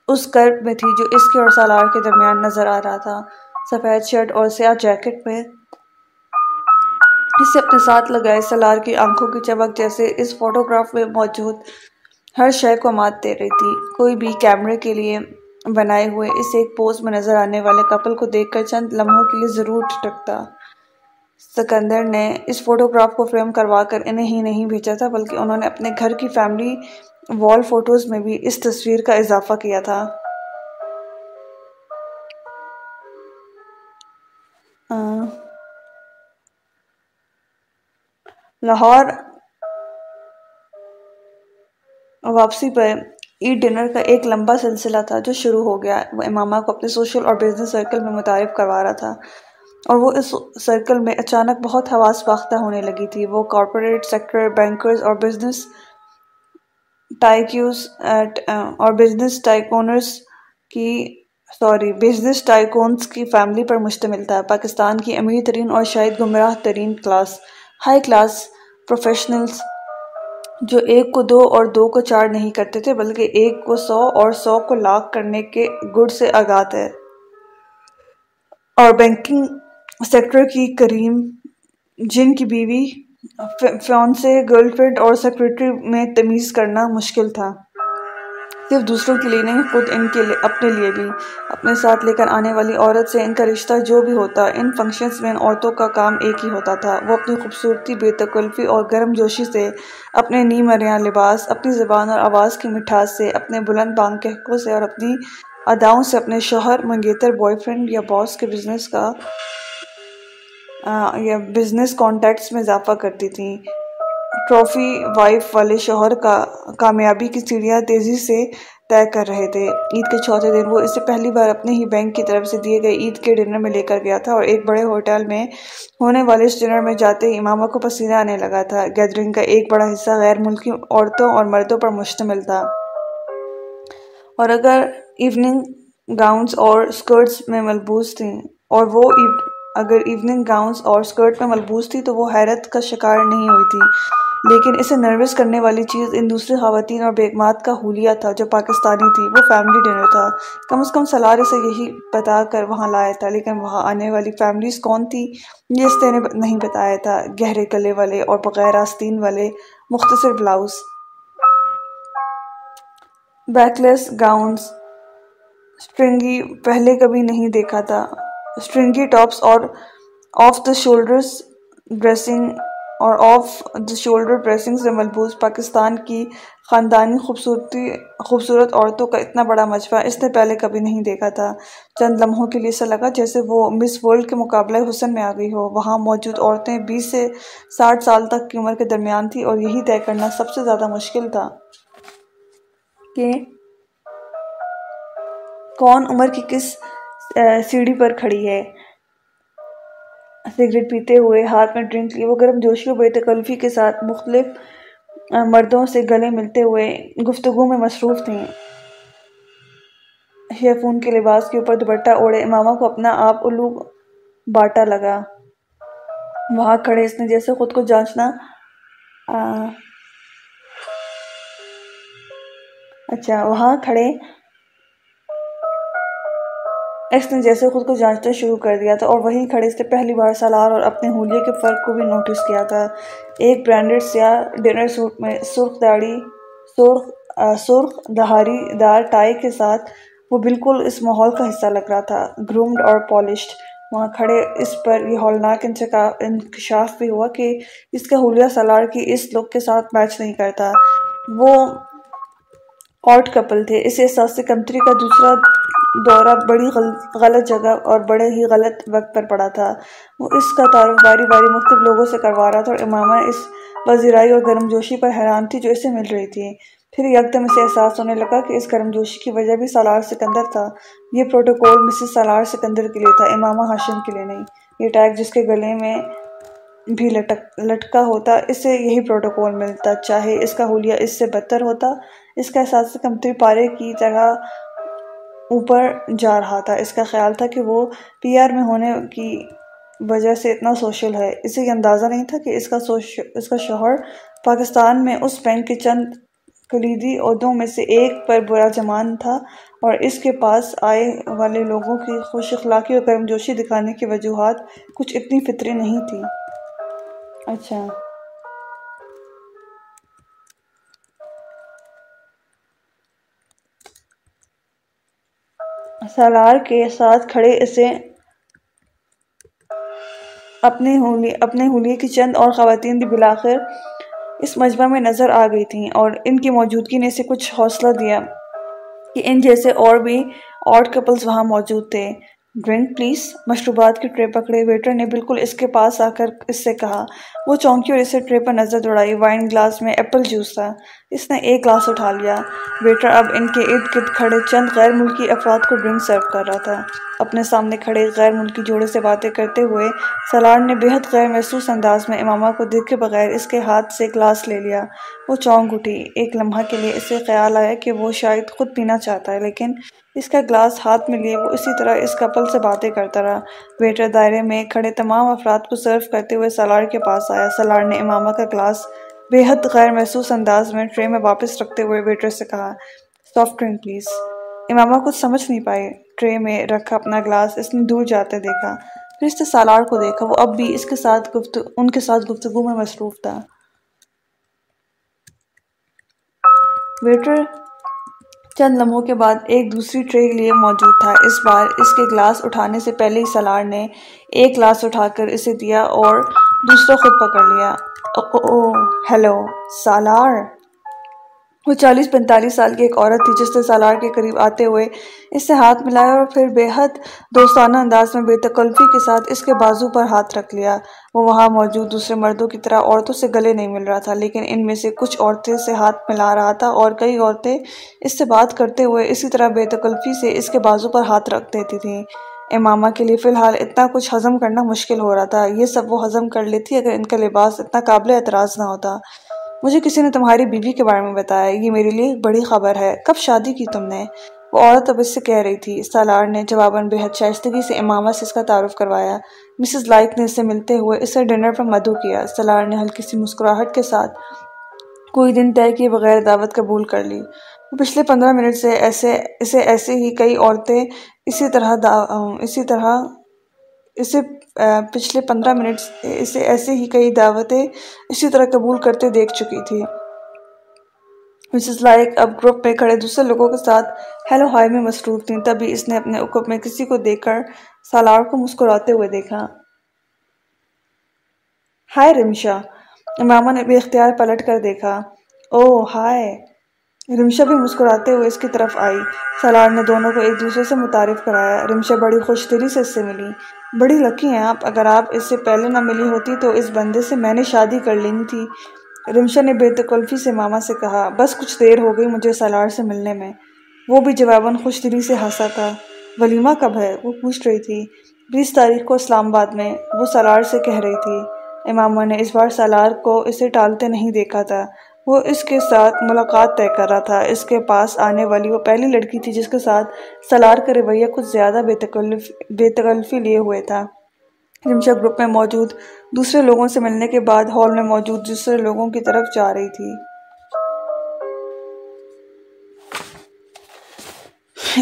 اس کرب میں تھی جو اس کے اور سالار کے درمیان نظر آ رہا تھا۔ سفید شرٹ اور سیاہ جیکٹ میں اسے اپنے ساتھ لگائے سلار کی آنکھوں کی چمک جیسے اس فوٹوگراف میں موجود ہر شے کو مات دے رہی تھی۔ کوئی بھی کیمرے کے لیے بنائے ہوئے اس ایک پوز میں نظر آنے والے کپل کو دیکھ کر چند لمحوں کے لیے ضرور ٹھٹکتا سکندر نے اس فوٹوگراف کو فریم کروا کر انہیں ہی نہیں بھیجا تھا، بلکہ انہوں نے اپنے گھر کی فیملی وال فوٹوز میں بھی اس تصویر کا اضافہ کیا تھا۔ لاہور واپسی پر عید ڈنر کا ایک لمبا سلسلہ تھا جو شروع ہو گیا۔ وہ امامہ کو اپنے سوشل اور بزنس سرکل میں متعارف کروا رہا تھا۔ اور وہ اس سرکل میں اچانک بہت حواس باختہ ہونے لگی تھی۔ وہ کارپوریٹ سیکٹر بینکرز اور بزنس ٹائکیوز uh, اور بزنس ٹائکونرز کی سوری بزنس ٹائکونز کی فیملی پر مشتمل تھا۔ پاکستان کی امیر ترین اور شاید گمراہ ترین کلاس ہائی کلاس پروفیشنلز جو ایک کو دو اور دو کو چار نہیں کرتے تھے، بلکہ ایک کو سو اور سو کو لاکھ کرنے کے گڑ سے آگات ہے اور بینکنگ سیکٹر کی کریم، جن کی بیوی، فیونسے، گرل فرینڈ اور سیکرٹری میں تمیز کرنا مشکل تھا۔ صرف دوسروں کے لیے نہیں، خود ان کے اپنے لیے بھی۔ اپنے ساتھ لے کر آنے والی عورت سے ان کا رشتہ جو بھی ہوتا، ان فنکشنز میں ان عورتوں کا کام ایک ہی ہوتا تھا۔ وہ اپنی خوبصورتی، بے تکلفی اور گرم جوشی سے اپنے نیم اریاں لباس، اپنی زبان اور آواز کی مٹھاس سے، اپنے بلند بانگ کہکوں سے اور اپنی اداؤں سے اپنے شوہر، منگیتر بوائے فرینڈ یا باس کے بزنس کا یا بزنس کانٹیکٹس میں اضافہ کرتی تھیں۔ ٹرافی وائف والے شوہر کا کامیابی کی سیڑھیاں تیزی سے طے کر رہے تھے۔ عید کے چوتھے دن وہ اسے پہلی بار اپنے ہی بینک کی طرف سے دیے گئے عید کے ڈنر میں لے کر گیا تھا اور ایک بڑے ہوٹل میں ہونے والے اس ڈنر میں جاتے ہی امامہ کو پسینہ آنے لگا تھا۔ گیدرنگ کا ایک بڑا حصہ غیر ملکی عورتوں اور مردوں پر مشتمل تھا۔ اور اگر ایوننگ گاؤنز اور سکرٹس میں ملبوس تھیں اور وہ اگر ایوننگ گاؤنز اور سکرٹ میں ملبوس تھی تو وہ حیرت کا شکار نہیں ہوئی تھی۔ لیکن اسے نروس کرنے والی چیز ان دوسری خواتین اور بیگمات کا حولیہ تھا جو پاکستانی تھی۔ وہ فیملی ڈنر تھا۔ کم از کم سلار اسے یہی بتا کر وہاں لایا تھا، لیکن وہاں آنے والی فیملیز کون تھی یہ اس نے نہیں بتایا تھا۔ گہرے گلے والے اور بغیر آستین والے مختصر بلاؤز۔ بیکلیس گاؤنز۔ سٹرنگی پہلے کبھی نہیں دیکھا تھا۔ سٹرنگی ٹاپس اور آف دا شولڈرز ڈریسنگ اور آف دا شولڈر ڈریسنگ سے ملبوس پاکستان کی خاندانی خوبصورتی خوبصورت عورتوں کا اتنا بڑا مجمع اس نے پہلے کبھی نہیں دیکھا تھا۔ چند لمحوں کے لیے سے لگا جیسے وہ مس ورلڈ کے مقابلہ حسن میں آ گئی ہو۔ وہاں موجود عورتیں بیس سے ساٹھ سال تک کی عمر کے درمیان تھی اور یہی طے کرنا سب سے زیادہ مشکل تھا۔ کہ کون عمر کی کس سیڑھی پر کھڑی ہے؟ سگریٹ پیتے ہوئے ہاتھ میں ڈرنک لیے، وہ گرم جوشی و بے تکلفی کے ساتھ مختلف مردوں سے گلے ملتے ہوئے گفتگو میں مصروف تھیں۔ شیفون کے لباس کے اوپر دوپٹہ اوڑے امامہ کو اپنا آپ الو باٹا لگا۔ وہاں کھڑے، اس نے جیسے خود کو جانچنا اچھا وہاں کھڑے اس نے جیسے خود کو جانچنا شروع کر دیا تھا اور وہیں کھڑے اس نے پہلی بار سالار اور اپنے حولیے کے فرق کو بھی نوٹس کیا تھا۔ ایک برانڈڈ سیاہ ڈنر سوٹ میں سرخ داڑھی، سرخ سرخ دہاری دار ٹائی کے ساتھ وہ بالکل اس ماحول کا حصہ لگ رہا تھا۔ گرومڈ اور پالشڈ وہاں کھڑے اس پر یہ ہولناک انکشاف بھی ہوا کہ اس کا حولیہ سالار کی اس لک کے ساتھ میچ نہیں کرتا۔ وہ آٹ کپل تھے، اس احساس سے کمتری کا دوسرا دورہ بڑی غلط جگہ اور بڑے ہی غلط وقت پر پڑا تھا۔ وہ اس کا تعارف باری باری مختلف لوگوں سے کروا رہا تھا اور امامہ اس وزیرائی اور گرم جوشی پر حیران تھی جو اسے مل رہی تھی۔ پھر یکدم اسے احساس ہونے لگا کہ اس گرم جوشی کی وجہ بھی سالار سکندر تھا۔ یہ پروٹوکول مسز سالار سکندر کے لیے تھا، امامہ ہاشم کے لیے نہیں۔ یہ ٹیگ جس کے گلے میں بھی لٹک، لٹکا ہوتا، اسے یہی پروٹوکول ملتا۔ چاہے اس کا حولیہ اس سے بدتر ہوتا، اس کا احساس کمتری پارے کی طرح اوپر جا رہا تھا۔ اس کا خیال تھا کہ وہ پی آر میں ہونے کی وجہ سے اتنا سوشل ہے۔ اسے یہ اندازہ نہیں تھا کہ اس کا اس کا شوہر پاکستان میں اس بینک کے چند کلیدی عہدوں میں سے ایک پر برا جمان تھا اور اس کے پاس آئے والے لوگوں کی خوش اخلاقی اور کرم جوشی دکھانے کی وجوہات کچھ اتنی فطری نہیں تھی۔ اچھا۔ سالار کے ساتھ کھڑے اسے اپنے ہولیے کی چند اور خواتین بھی بلاخر اس مجمع میں نظر آ گئی تھیں اور ان کی موجودگی نے اسے کچھ حوصلہ دیا کہ ان جیسے اور بھی آرٹ کپلز وہاں موجود تھے۔ ڈرنک پلیز مشروبات کی ٹرے پکڑے ویٹر نے بالکل اس کے پاس آ کر اس سے کہا، وہ چونکی اور اسے ٹرے پر نظر دوڑائی۔ وائن گلاس میں ایپل جوس تھا۔ اس نے ایک گلاس اٹھا لیا۔ ویٹر اب ان کے ارد گرد کھڑے چند غیر ملکی افراد کو ڈرنک سرو کر رہا تھا۔ اپنے سامنے کھڑے غیر ملکی جوڑے سے باتیں کرتے ہوئے سالار نے بہت غیر محسوس انداز میں امامہ کو دیکھے بغیر اس کے ہاتھ سے گلاس لے لیا۔ وہ چونک اٹھی۔ ایک لمحہ کے لیے اسے خیال آیا کہ وہ شاید خود پینا چاہتا ہے، لیکن اس کا گلاس ہاتھ میں لیے وہ اسی طرح اس کپل سے باتیں کرتا رہا۔ ویٹر دائرے میں کھڑے تمام افراد کو سرو کرتے ہوئے سالار کے پاس آیا۔ سالار نے امامہ کا گلاس بے حد غیر محسوس انداز میں ٹرے میں واپس رکھتے ہوئے ویٹر سے کہا سافٹ ڈرنک پلیز امامہ کچھ سمجھ نہیں پائے۔ ٹرے میں رکھا اپنا گلاس، اس نے دور جاتے دیکھا۔ پھر اس نے سالار کو دیکھا۔ وہ اب بھی اس کے ساتھ گفتگو ان کے ساتھ گفتگو میں مصروف تھا۔ ویٹر چند لمحوں کے بعد ایک دوسری ٹرے کے لیے موجود تھا۔ اس بار اس کے گلاس اٹھانے سے پہلے ہی سلار نے ایک گلاس اٹھا کر اسے دیا اور دوسرا خود پکڑ لیا۔ Oh hello, Salar? وہ چالیس پینتالیس سال کی ایک عورت تھی جس نے سالار کے قریب آتے ہوئے اس سے ہاتھ ملایا اور پھر بے حد دوستانہ انداز میں بے تکلفی کے ساتھ اس کے بازو پر ہاتھ رکھ لیا۔ وہ وہاں موجود دوسرے مردوں کی طرح عورتوں سے گلے نہیں مل رہا تھا، لیکن ان میں سے کچھ عورتیں سے ہاتھ ملا رہا تھا اور کئی عورتیں اس سے بات کرتے ہوئے اسی طرح بے تکلفی سے اس کے بازو پر ہاتھ رکھ دیتی تھیں۔ امامہ کے لیے فی الحال اتنا کچھ ہضم کرنا مشکل ہو رہا تھا، یہ سب وہ ہضم کر لیتی اگر ان کا لباس اتنا قابل اعتراض نہ ہوتا۔ مجھے کسی نے تمہاری بیوی کے بارے میں بتایا یہ میرے لیے ایک بڑی خبر ہے۔ کب شادی کی تم نے؟ وہ عورت اب اس سے کہہ رہی تھی۔ سالار نے جواباً بے حد شائستگی سے امامہ سے اس کا تعارف کروایا۔ مسز لائک نے اس سے ملتے ہوئے اسے ڈنر پر مدعو کیا۔ سالار نے ہلکی سی مسکراہٹ کے ساتھ کوئی دن طے کیے بغیر دعوت قبول کر لی۔ پچھلے پندرہ منٹ سے ایسے، اسے ایسے ہی کئی عورتیں اسی طرح اسی طرح اسے پچھلے پندرہ منٹ اسے ایسے ہی کئی دعوتیں اسی طرح قبول کرتے دیکھ چکی تھی۔ مسز لائک اب گروپ میں کھڑے دوسرے لوگوں کے ساتھ ہیلو ہائی میں مصروف تھیں۔ تبھی اس نے اپنے اکب میں کسی کو دیکھ کر سالار کو مسکراتے ہوئے دیکھا۔ ہائے رمشا۔ امامہ نے بھی اختیار پلٹ کر دیکھا۔ oh, او ہائے رمشا بھی مسکراتے ہوئے اس کی طرف آئی۔ سالار نے دونوں کو ایک دوسرے سے متعارف کرایا۔ رمشا بڑی خوش دلی سے اس سے ملی۔ بڑی لکی ہیں آپ۔ اگر آپ اس سے پہلے نہ ملی ہوتی تو اس بندے سے میں نے شادی کر لینی تھی۔ رمشا نے بے تکلفی سے ماما سے کہا۔ بس کچھ دیر ہو گئی مجھے سالار سے ملنے میں۔ وہ بھی جواباً خوش دلی سے ہنسا تھا۔ ولیمہ کب ہے؟ وہ پوچھ رہی تھی۔ بیس تاریخ کو اسلام آباد میں۔ وہ سالار سے کہہ رہی تھی۔ امامہ نے اس بار سالار کو اسے ٹالتے نہیں دیکھا تھا۔ وہ اس کے ساتھ ملاقات طے کر رہا تھا۔ اس کے پاس آنے والی وہ پہلی لڑکی تھی جس کے ساتھ سالار کا رویہ کچھ زیادہ بے تکلف بے تکلفی لیے ہوئے تھا۔ رمشا گروپ میں موجود دوسرے لوگوں سے ملنے کے بعد ہال میں موجود دوسرے لوگوں کی طرف جا رہی تھی۔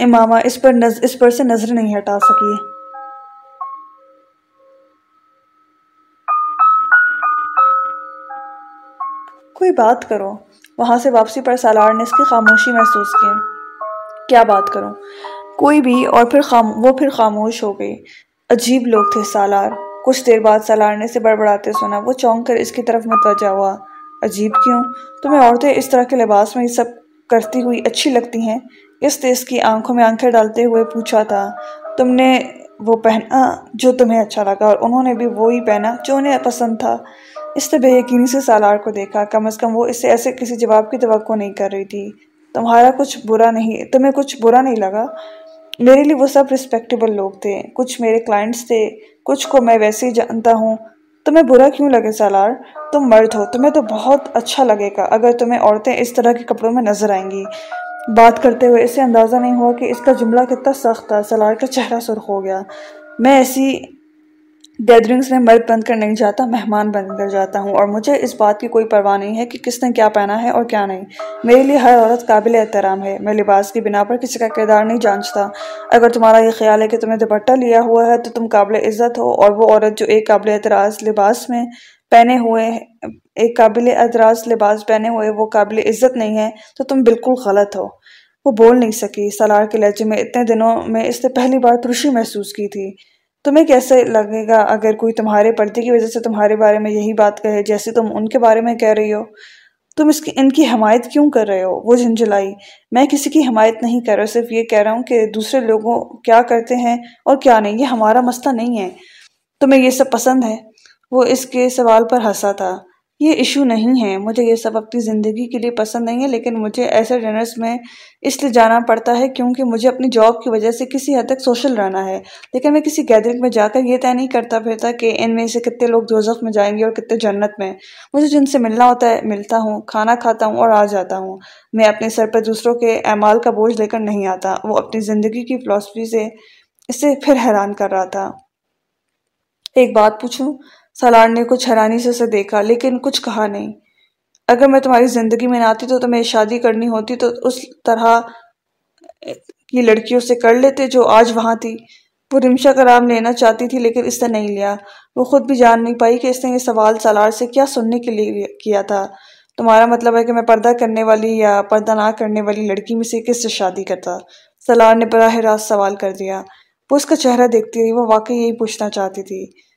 امامہ اس پر اس پر سے نظر نہیں ہٹا سکی۔ کوئی بات کرو۔ وہاں سے واپسی پر سالار نے اس کی خاموشی محسوس کی۔ کیا بات کروں؟ کوئی بھی، اور پھر خام، وہ پھر خاموش ہو گئی۔ عجیب لوگ تھے سالار۔ کچھ دیر بعد سالار نے اسے بڑبڑاتے سنا۔ وہ چونک کر اس کی طرف متوجہ ہوا۔ عجیب کیوں؟ تمہیں عورتیں اس طرح کے لباس میں یہ سب کرتی ہوئی اچھی لگتی ہیں؟ اس نے اس کی آنکھوں میں آنکھیں ڈالتے ہوئے پوچھا تھا۔ تم نے وہ پہنا جو تمہیں اچھا لگا، اور انہوں نے بھی وہی پہنا جو انہیں پسند تھا۔ اس نے بے یقینی سے سالار کو دیکھا، کم از کم وہ اس سے ایسے کسی جواب کی توقع نہیں کر رہی تھی۔ تمہارا کچھ برا نہیں، تمہیں کچھ برا نہیں لگا؟ میرے لیے وہ سب رسپیکٹیبل لوگ تھے۔ کچھ میرے کلائنٹس تھے، کچھ کو میں ویسے ہی جانتا ہوں۔ تمہیں برا کیوں لگے سالار؟ تم مرد ہو، تمہیں تو بہت اچھا لگے گا۔ اگر تمہیں عورتیں اس طرح کے کپڑوں میں نظر آئیں گی۔ بات کرتے ہوئے اسے اندازہ نہیں ہوا کہ اس کا جملہ کتنا سخت تھا۔ سالار کا چہرہ سرخ ہو گیا۔ میں ایسی گیدرنگز میں مرد بند کر نہیں جاتا، مہمان بن کر جاتا ہوں۔ اور مجھے اس بات کی کوئی پرواہ نہیں ہے کہ کس نے کیا پہنا ہے اور کیا نہیں۔ میرے لیے ہر عورت قابل احترام ہے۔ میں لباس کی بنا پر کسی کا کردار نہیں جانچتا۔ اگر تمہارا یہ خیال ہے کہ تمہیں دوپٹہ لیا ہوا ہے تو تم قابل عزت ہو۔ اور وہ عورت جو ایک قابل اعتراض لباس میں پہنے ہوئے، ایک قابل ادراز لباس پہنے ہوئے وہ قابل عزت نہیں ہے تو تم بالکل غلط ہو۔ وہ بول نہیں سکی۔ سالار کے لہجے میں اتنے دنوں میں اس نے پہلی بار ترشی محسوس کی تھی۔ تمہیں کیسے لگے گا اگر کوئی تمہارے پردے کی وجہ سے تمہارے بارے میں یہی بات کہے جیسے تم ان کے بارے میں کہہ رہی ہو؟ تم اس کی ان کی حمایت کیوں کر رہے ہو؟ وہ جھنجھلائی۔ میں کسی کی حمایت نہیں کر رہا، صرف یہ کہہ رہا ہوں کہ دوسرے لوگوں کیا کرتے ہیں اور کیا نہیں، یہ ہمارا مسئلہ نہیں ہے۔ تمہیں یہ سب پسند ہے؟ وہ اس کے سوال پر ہنسا تھا۔ یہ ایشو نہیں ہے۔ مجھے یہ سب اپنی زندگی کے لیے پسند نہیں ہے، لیکن مجھے ایسے ڈنرز میں اس لیے جانا پڑتا ہے کیونکہ مجھے اپنی جاب کی وجہ سے کسی حد تک سوشل رہنا ہے۔ لیکن میں کسی گیدرنگ میں جا کر یہ طے نہیں کرتا پھرتا کہ ان میں سے کتنے لوگ دوزخ میں جائیں گے اور کتنے جنت میں۔ مجھے جن سے ملنا ہوتا ہے، ملتا ہوں، کھانا کھاتا ہوں اور آ جاتا ہوں۔ میں اپنے سر پر دوسروں کے اعمال کا بوجھ لے کر نہیں آتا۔ وہ اپنی زندگی کی فلاسفی سے اسے پھر حیران کر رہا تھا۔ ایک بات پوچھوں سالار نے کچھ حیرانی سے اسے دیکھا، لیکن کچھ کہا نہیں۔ اگر میں تمہاری زندگی میں نہ آتی تو تمہیں شادی کرنی ہوتی تو اس طرح کی لڑکیوں سے کر لیتے جو آج وہاں تھی۔ وہ رمشا کا نام لینا چاہتی تھی، لیکن اس نے نہیں لیا۔ وہ خود بھی جان نہیں پائی کہ اس نے یہ سوال سالار سے کیا سننے کے لیے کیا تھا۔ تمہارا مطلب ہے کہ میں پردہ کرنے والی یا پردہ نہ کرنے والی لڑکی میں سے کس سے شادی کرتا؟ سالار نے براہ راست سوال کر دیا۔ وہ اس کا چہرہ دیکھتی رہی، وہ واقعی یہی پوچھنا چاہتی تھی۔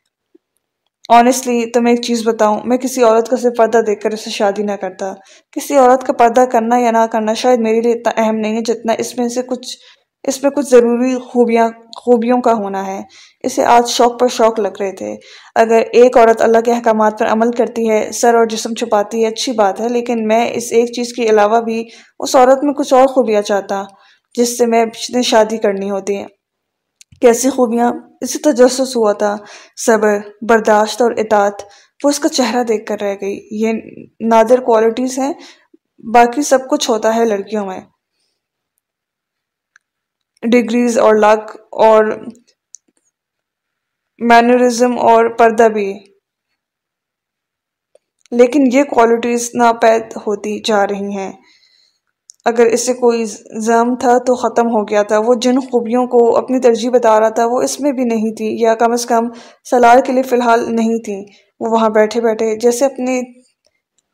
آنیسٹلی تو میں ایک چیز بتاؤں، میں کسی عورت کا صرف پردہ دیکھ کر اسے شادی نہ کرتا۔ کسی عورت کا پردہ کرنا یا نہ کرنا شاید میرے لیے اتنا اہم نہیں ہے جتنا اس میں سے کچھ، اس میں کچھ ضروری خوبیاں، خوبیوں کا ہونا ہے۔ اسے آج شوق پر شوق لگ رہے تھے۔ اگر ایک عورت اللہ کے احکامات پر عمل کرتی ہے، سر اور جسم چھپاتی ہے، اچھی بات ہے، لیکن میں اس ایک چیز کے علاوہ بھی اس عورت میں کچھ اور خوبیاں چاہتا، جس سے میں شادی کرنی ہوتی۔ ہے کیسی خوبیاں اسی تجسس ہوا تھا، صبر، برداشت اور اطاعت، وہ اس کا چہرہ دیکھ کر رہ گئی۔ یہ نادر کوالٹیز ہیں، باقی سب کچھ ہوتا ہے لڑکیوں میں۔ ڈگریز اور لک اور مینرزم اور پردہ بھی۔ لیکن یہ کوالٹیز ناپید ہوتی جا رہی ہیں۔ اگر اسے کوئی زم تھا تو ختم ہو گیا تھا۔ وہ جن خوبیوں کو اپنی ترجیح بتا رہا تھا وہ اس میں بھی نہیں تھی یا کم از کم سلار کے لیے فی الحال نہیں تھی۔ وہ وہاں بیٹھے بیٹھے جیسے اپنی،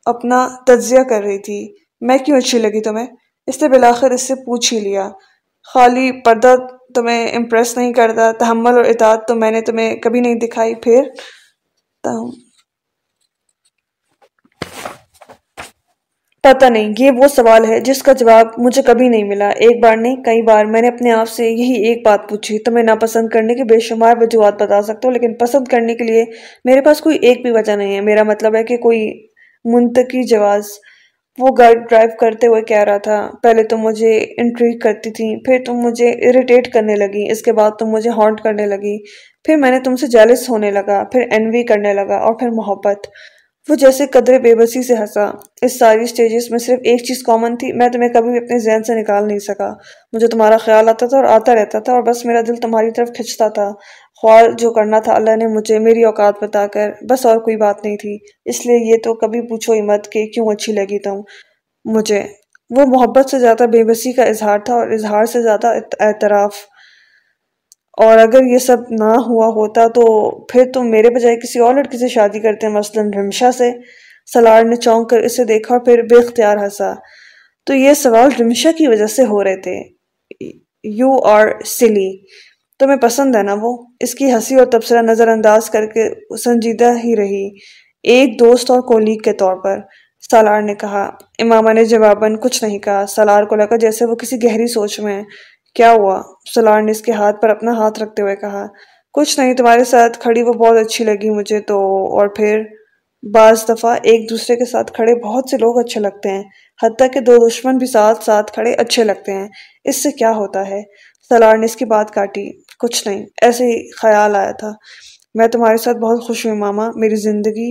اپنا تجزیہ کر رہی تھی۔ میں کیوں اچھی لگی تمہیں؟ اس نے بلاخر اس سے پوچھ ہی لیا۔ خالی پردہ تمہیں امپریس نہیں کرتا، تحمل اور اطاعت تو میں نے تمہیں کبھی نہیں دکھائی۔ پھر؟ پتہ نہیں، یہ وہ سوال ہے جس کا جواب مجھے کبھی نہیں ملا۔ ایک بار نہیں، کئی بار میں نے اپنے آپ سے یہی ایک بات پوچھی۔ تمہیں ناپسند کرنے کے بے شمار وجوہات بتا سکتا ہوں، لیکن پسند کرنے کے لیے میرے پاس کوئی ایک بھی وجہ نہیں ہے۔ میرا مطلب ہے کہ کوئی منطقی جواز۔ وہ گاڑی ڈرائیو کرتے ہوئے کہہ رہا تھا، پہلے تم مجھے انٹریک کرتی تھی پھر تم مجھے اریٹیٹ کرنے لگی، اس کے بعد تم مجھے ہانٹ کرنے لگی، پھر میں نے تم سے جیلس ہونے لگا، پھر انوی کرنے لگا اور پھر محبت۔ وہ جیسے قدرے بے بسی سے ہنسا۔ اس ساری سٹیجز میں صرف ایک چیز کامن تھی، میں تمہیں کبھی بھی اپنے ذہن سے نکال نہیں سکا۔ مجھے تمہارا خیال آتا تھا اور آتا رہتا تھا اور بس میرا دل تمہاری طرف کھچتا تھا۔ خوال جو کرنا تھا، اللہ نے مجھے میری اوقات بتا کر بس اور کوئی بات نہیں تھی۔ اس لیے یہ تو کبھی پوچھو ہی مت کہ کیوں اچھی لگی تم۔ مجھے وہ محبت سے زیادہ بے بسی کا اظہار تھا اور اظہار سے زیادہ اعتراف۔ اور اگر یہ سب نہ ہوا ہوتا تو پھر تم میرے بجائے کسی اور لڑکی سے شادی کرتے ہیں، مثلا رمشا سے۔ سلار نے چونک کر اسے دیکھا اور پھر بے اختیار ہنسا۔ تو یہ سوال رمشا کی وجہ سے ہو رہے تھے۔ یو آر سلی تمہیں پسند ہے نا وہ۔ اس کی ہنسی اور تبصرہ نظر انداز کر کے سنجیدہ ہی رہی۔ ایک دوست اور کولیگ کے طور پر۔ سالار نے کہا، امامہ نے جواباً کچھ نہیں کہا۔ سالار کو لگا جیسے وہ کسی گہری سوچ میں کیا ہوا؟ سلار نے اس کے ہاتھ پر اپنا ہاتھ رکھتے ہوئے کہا، کچھ نہیں، تمہارے ساتھ کھڑی وہ بہت اچھی لگی مجھے تو، اور پھر بعض دفعہ ایک دوسرے کے ساتھ کھڑے بہت سے لوگ اچھے لگتے ہیں، حتیٰ کہ دو دشمن بھی ساتھ ساتھ کھڑے اچھے لگتے ہیں۔ اس سے کیا ہوتا ہے؟ سلار نے اس کی بات کاٹی، کچھ نہیں، ایسے ہی خیال آیا تھا۔ میں تمہارے ساتھ بہت خوش ہوں ماما، میری زندگی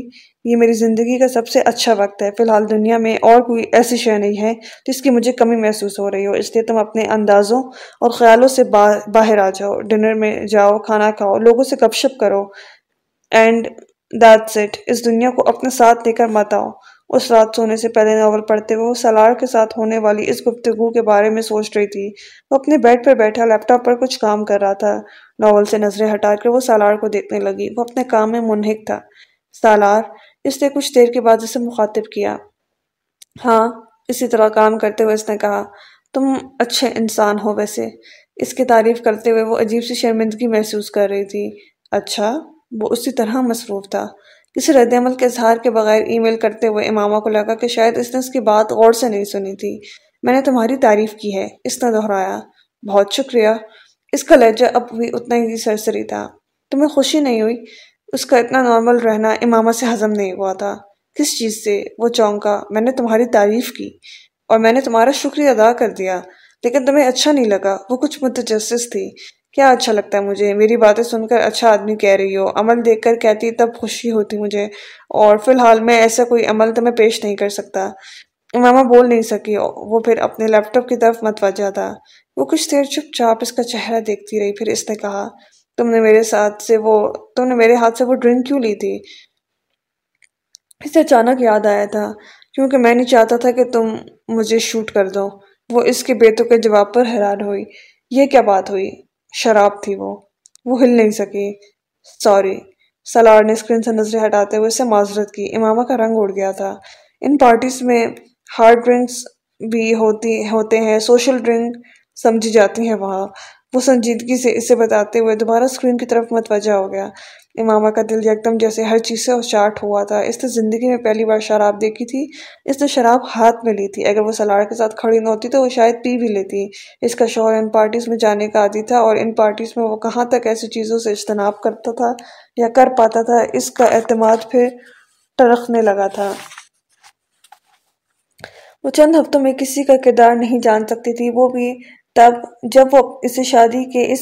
یہ میری زندگی کا سب سے اچھا وقت ہے۔ فی الحال دنیا میں اور کوئی ایسی شے نہیں ہے جس کی مجھے کمی محسوس ہو رہی ہو۔ اس لیے تم اپنے اندازوں اور خیالوں سے باہر آ جاؤ۔ ڈنر میں جاؤ، کھانا کھاؤ۔ لوگوں سے گپ شپ کرو۔ And that's it. اس دنیا کو اپنے ساتھ لے کر مت آؤ۔ اس رات سونے سے پہلے ناول پڑھتے وہ سلار کے ساتھ ہونے والی اس گفتگو کے بارے میں سوچ رہی تھی۔ وہ اپنے بیڈ پر بیٹھا، لیپ ٹاپ پر کچھ کام کر رہا تھا۔ ناول سے نظریں ہٹا کر وہ سالار کو دیکھنے لگی۔ وہ اپنے کام میں منہک تھا۔ سالار اس نے کچھ دیر کے بعد اسے مخاطب کیا۔ ہاں اسی طرح کام کرتے ہوئے اس نے کہا، تم اچھے انسان ہو ویسے۔ اس کی تعریف کرتے ہوئے وہ عجیب سی شرمندگی محسوس کر رہی تھی۔ اچھا وہ اسی طرح مصروف تھا۔ کسی رد عمل کے اظہار کے بغیر ای میل کرتے ہوئے امامہ کو لگا کہ شاید اس نے اس کی بات غور سے نہیں سنی تھی۔ میں نے تمہاری تعریف کی ہے، اس نے دہرایا۔ بہت شکریہ۔ اس کا لہجہ اب بھی اتنا ہی سرسری تھا۔ تمہیں خوشی نہیں ہوئی؟ اس کا اتنا نارمل رہنا امامہ سے ہضم نہیں ہوا تھا۔ کس چیز سے؟ وہ چونکا۔ میں نے تمہاری تعریف کی اور میں نے تمہارا شکریہ ادا کر دیا، لیکن تمہیں اچھا نہیں لگا۔ وہ کچھ متجسس تھی۔ کیا اچھا لگتا ہے مجھے؟ میری باتیں سن کر اچھا آدمی کہہ رہی ہو۔ عمل دیکھ کر کہتی تب خوشی ہوتی مجھے اور فی الحال میں ایسا کوئی عمل تمہیں پیش نہیں کر سکتا۔ ماما بول نہیں سکی۔ وہ پھر اپنے لیپ ٹاپ کی طرف متوجہ تھا۔ وہ کچھ دیر چپ چاپ اس کا چہرہ دیکھتی رہی۔ پھر اس نے کہا تم نے میرے ساتھ سے وہ تم نے میرے ہاتھ سے وہ ڈرنک کیوں لی تھی؟ اسے اچانک یاد آیا تھا، کیونکہ میں نہیں چاہتا تھا کہ تم مجھے شوٹ کر دو۔ وہ اس کے بیتوں کے جواب پر حیران ہوئی۔ یہ کیا بات ہوئی؟ شراب تھی وہ۔ وہ ہل نہیں سکی۔ سوری سلار نے اسکرین سے نظریں ہٹاتے ہوئے اسے معذرت کی۔ امامہ کا رنگ اڑ گیا تھا۔ ان پارٹیز میں ہارڈ ڈرنکس بھی ہوتی ہوتے ہیں۔ سوشل ڈرنک سمجھی جاتی ہیں وہاں۔ وہ سنجیدگی سے اسے بتاتے ہوئے دوبارہ اسکرین کی طرف متوجہ ہو گیا۔ امامہ کا دل یکدم جیسے ہر چیز سے چاٹ ہوا تھا۔ اس نے زندگی میں پہلی بار شراب دیکھی تھی۔ اس نے شراب ہاتھ میں لی تھی۔ اگر وہ سلار کے ساتھ کھڑی نہ ہوتی تو وہ شاید پی بھی لیتی۔ اس کا شوہر ان پارٹیز میں جانے کا عادی تھا اور ان پارٹیز میں وہ کہاں تک ایسی چیزوں سے اجتناب کرتا تھا یا کر پاتا تھا، اس کا اعتماد پھر ٹرخنے لگا تھا۔ وہ چند ہفتوں میں کسی کا کردار نہیں جان سکتی تھی۔ وہ بھی تب جب وہ اسے شادی کے اس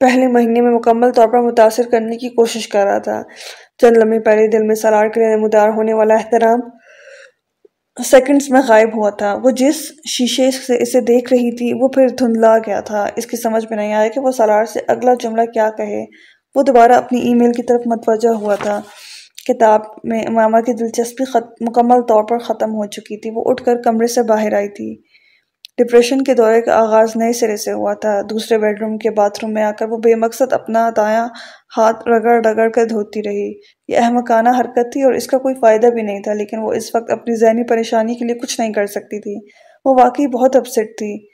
پہلے مہینے میں مکمل طور پر متاثر کرنے کی کوشش کر رہا تھا۔ چند لمحے پہلے دل میں سلار کے نمودار ہونے والا احترام سیکنڈز میں غائب ہوا تھا۔ وہ جس شیشے سے اسے دیکھ رہی تھی، وہ پھر دھندلا گیا تھا۔ اس کی سمجھ میں نہیں آیا کہ وہ سلار سے اگلا جملہ کیا کہے۔ وہ دوبارہ اپنی ای میل کی طرف متوجہ ہوا تھا۔ کتاب میں امامہ کی دلچسپی مکمل طور پر ختم ہو چکی تھی۔ وہ اٹھ کر کمرے سے باہر آئی تھی۔ ڈپریشن کے دورے کا آغاز نئے سرے سے ہوا تھا۔ دوسرے بیڈ روم کے باتھ روم میں آ کر وہ بے مقصد اپنا دایاں ہاتھ رگڑ رگڑ کر دھوتی رہی۔ یہ احمقانہ حرکت تھی اور اس کا کوئی فائدہ بھی نہیں تھا، لیکن وہ اس وقت اپنی ذہنی پریشانی کے لیے کچھ نہیں کر سکتی تھی۔ وہ واقعی بہت اپسٹ تھی۔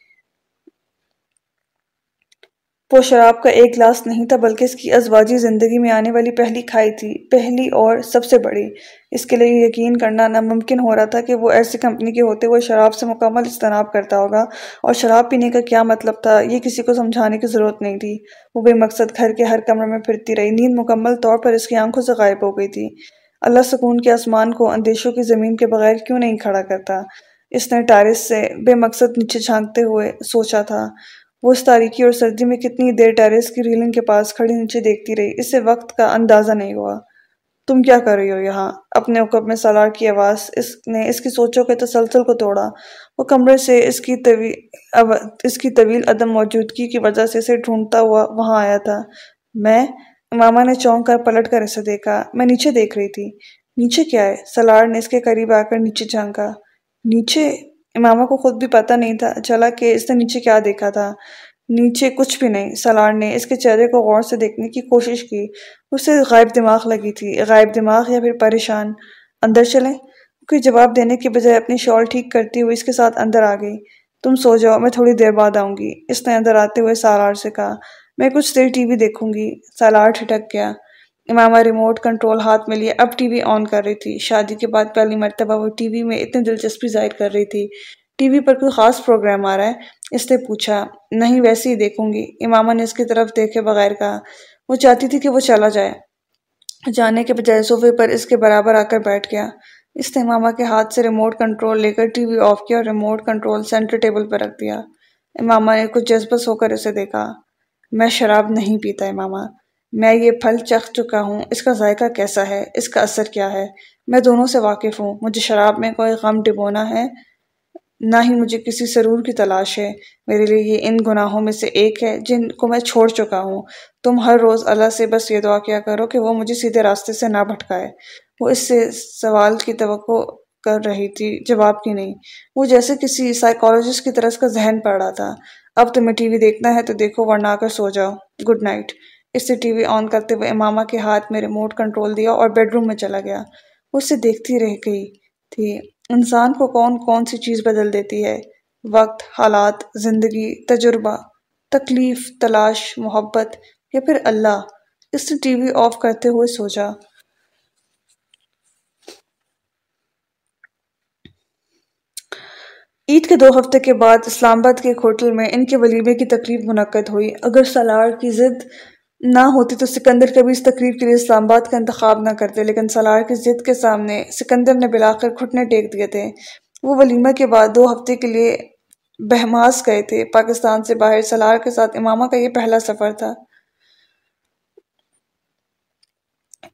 وہ شراب کا ایک گلاس نہیں تھا بلکہ اس کی ازواجی زندگی میں آنے والی پہلی کھائی تھی، پہلی اور سب سے بڑی۔ اس کے لیے یقین کرنا ناممکن ہو رہا تھا کہ وہ ایسی کمپنی کے ہوتے ہوئے شراب سے مکمل اجتناب کرتا ہوگا۔ اور شراب پینے کا کیا مطلب تھا؟ یہ کسی کو سمجھانے کی ضرورت نہیں تھی۔ وہ بے مقصد گھر کے ہر کمرے میں پھرتی رہی۔ نیند مکمل طور پر اس کی آنکھوں سے غائب ہو گئی تھی۔ اللہ سکون کے آسمان کو اندیشوں کی زمین کے بغیر کیوں نہیں کھڑا کرتا؟ اس نے ٹارس سے بے مقصد نیچے جھانکتے ہوئے سوچا تھا۔ وہ اس تاریکی اور سردی میں کتنی دیر ٹیرس کی ریلنگ کے پاس کھڑی نیچے دیکھتی رہی اس سے وقت کا اندازہ نہیں ہوا۔ تم کیا کر رہی ہو یہاں؟ اپنے اوقب میں سالار کی آواز، اس نے اس کی سوچوں کے تسلسل کو توڑا۔ وہ کمرے سے اس کی طویل اس کی طویل عدم موجودگی کی وجہ سے اسے ڈھونڈتا ہوا وہاں آیا تھا۔ میں، ماما نے چونک کر پلٹ کر اسے دیکھا۔ میں نیچے دیکھ رہی تھی۔ نیچے کیا ہے؟ سلار نے اس کے قریب آ کر نیچے جھانکا۔ نیچے؟ امامہ کو خود بھی پتہ نہیں تھا، چلا کہ اس نے نیچے کیا دیکھا تھا۔ نیچے کچھ بھی نہیں، سلار نے اس کے چہرے کو غور سے دیکھنے کی کوشش کی۔ اسے غائب دماغ لگی تھی، غائب دماغ یا پھر پریشان۔ اندر چلیں۔ کوئی جواب دینے کے بجائے اپنی شال ٹھیک کرتی ہوئی اس کے ساتھ اندر آ گئی۔ تم سو جاؤ، میں تھوڑی دیر بعد آؤں گی۔ اس نے اندر آتے ہوئے سالار سے کہا، میں کچھ دیر ٹی وی دیکھوں گی۔ سالار ٹھٹک گیا۔ امامہ ریموٹ کنٹرول ہاتھ میں لیے، اب ٹی وی آن کر رہی تھی۔ شادی کے بعد پہلی مرتبہ وہ ٹی وی میں اتنی دلچسپی ظاہر کر رہی تھی۔ ٹی وی پر کوئی خاص پروگرام آ رہا ہے؟ اس نے پوچھا۔ نہیں، ویسے ہی دیکھوں گی۔ امامہ نے اس کی طرف دیکھے بغیر کہا۔ وہ چاہتی تھی کہ وہ چلا جائے۔ جانے کے بجائے صوفے پر اس کے برابر آ کر بیٹھ گیا۔ اس نے امامہ کے ہاتھ سے ریموٹ کنٹرول لے کر ٹی وی آف کیا اور ریموٹ کنٹرول سینٹر ٹیبل پر رکھ دیا۔ امامہ نے کچھ جذبس ہو کر اسے دیکھا۔ میں شراب نہیں پیتا، امامہ۔ میں یہ پھل چکھ چکا ہوں۔ اس کا ذائقہ کیسا ہے؟ اس کا اثر کیا ہے؟ میں دونوں سے واقف ہوں۔ مجھے شراب میں کوئی غم ڈبونا ہے؟ نہ ہی مجھے کسی سرور کی تلاش ہے۔ میرے لیے یہ ان گناہوں میں سے ایک ہے جن کو میں چھوڑ چکا ہوں۔ تم ہر روز اللہ سے بس یہ دعا کیا کرو کہ وہ مجھے سیدھے راستے سے نہ بھٹکائے۔ وہ اس سے سوال کی توقع کر رہی تھی، جواب کی نہیں۔ وہ جیسے کسی سائیکالوجسٹ کی طرح اس کا ذہن پڑ رہا تھا۔ اب تمہیں ٹی وی دیکھنا ہے تو دیکھو، ورنہ آ کر سو جاؤ۔ Good night. اس سے ٹی وی آن کرتے ہوئے امامہ کے ہاتھ میں ریموٹ کنٹرول دیا اور بیڈ روم میں چلا گیا۔ اسے دیکھتی رہ گئی تھی۔ انسان کو کون کون سی چیز بدل دیتی ہے؟ وقت، حالات، زندگی، تجربہ، تکلیف، تلاش، محبت یا پھر اللہ؟ اس نے ٹی وی آف کرتے ہوئے سوچا۔ عید کے دو ہفتے کے بعد اسلام آباد کے ایک ہوٹل میں ان کے ولیمے کی تقریب منعقد ہوئی۔ اگر سالار کی ضد نہ ہوتی تو سکندر کبھی اس تقریب کے لیے اسلام آباد کا انتخاب نہ کرتے، لیکن سالار کی ضد کے سامنے سکندر نے بلا کر گھٹنے ٹیک دیے تھے۔ وہ ولیمہ کے بعد دو ہفتے کے لیے بہماس گئے تھے۔ پاکستان سے باہر سالار کے ساتھ امامہ کا یہ پہلا سفر تھا۔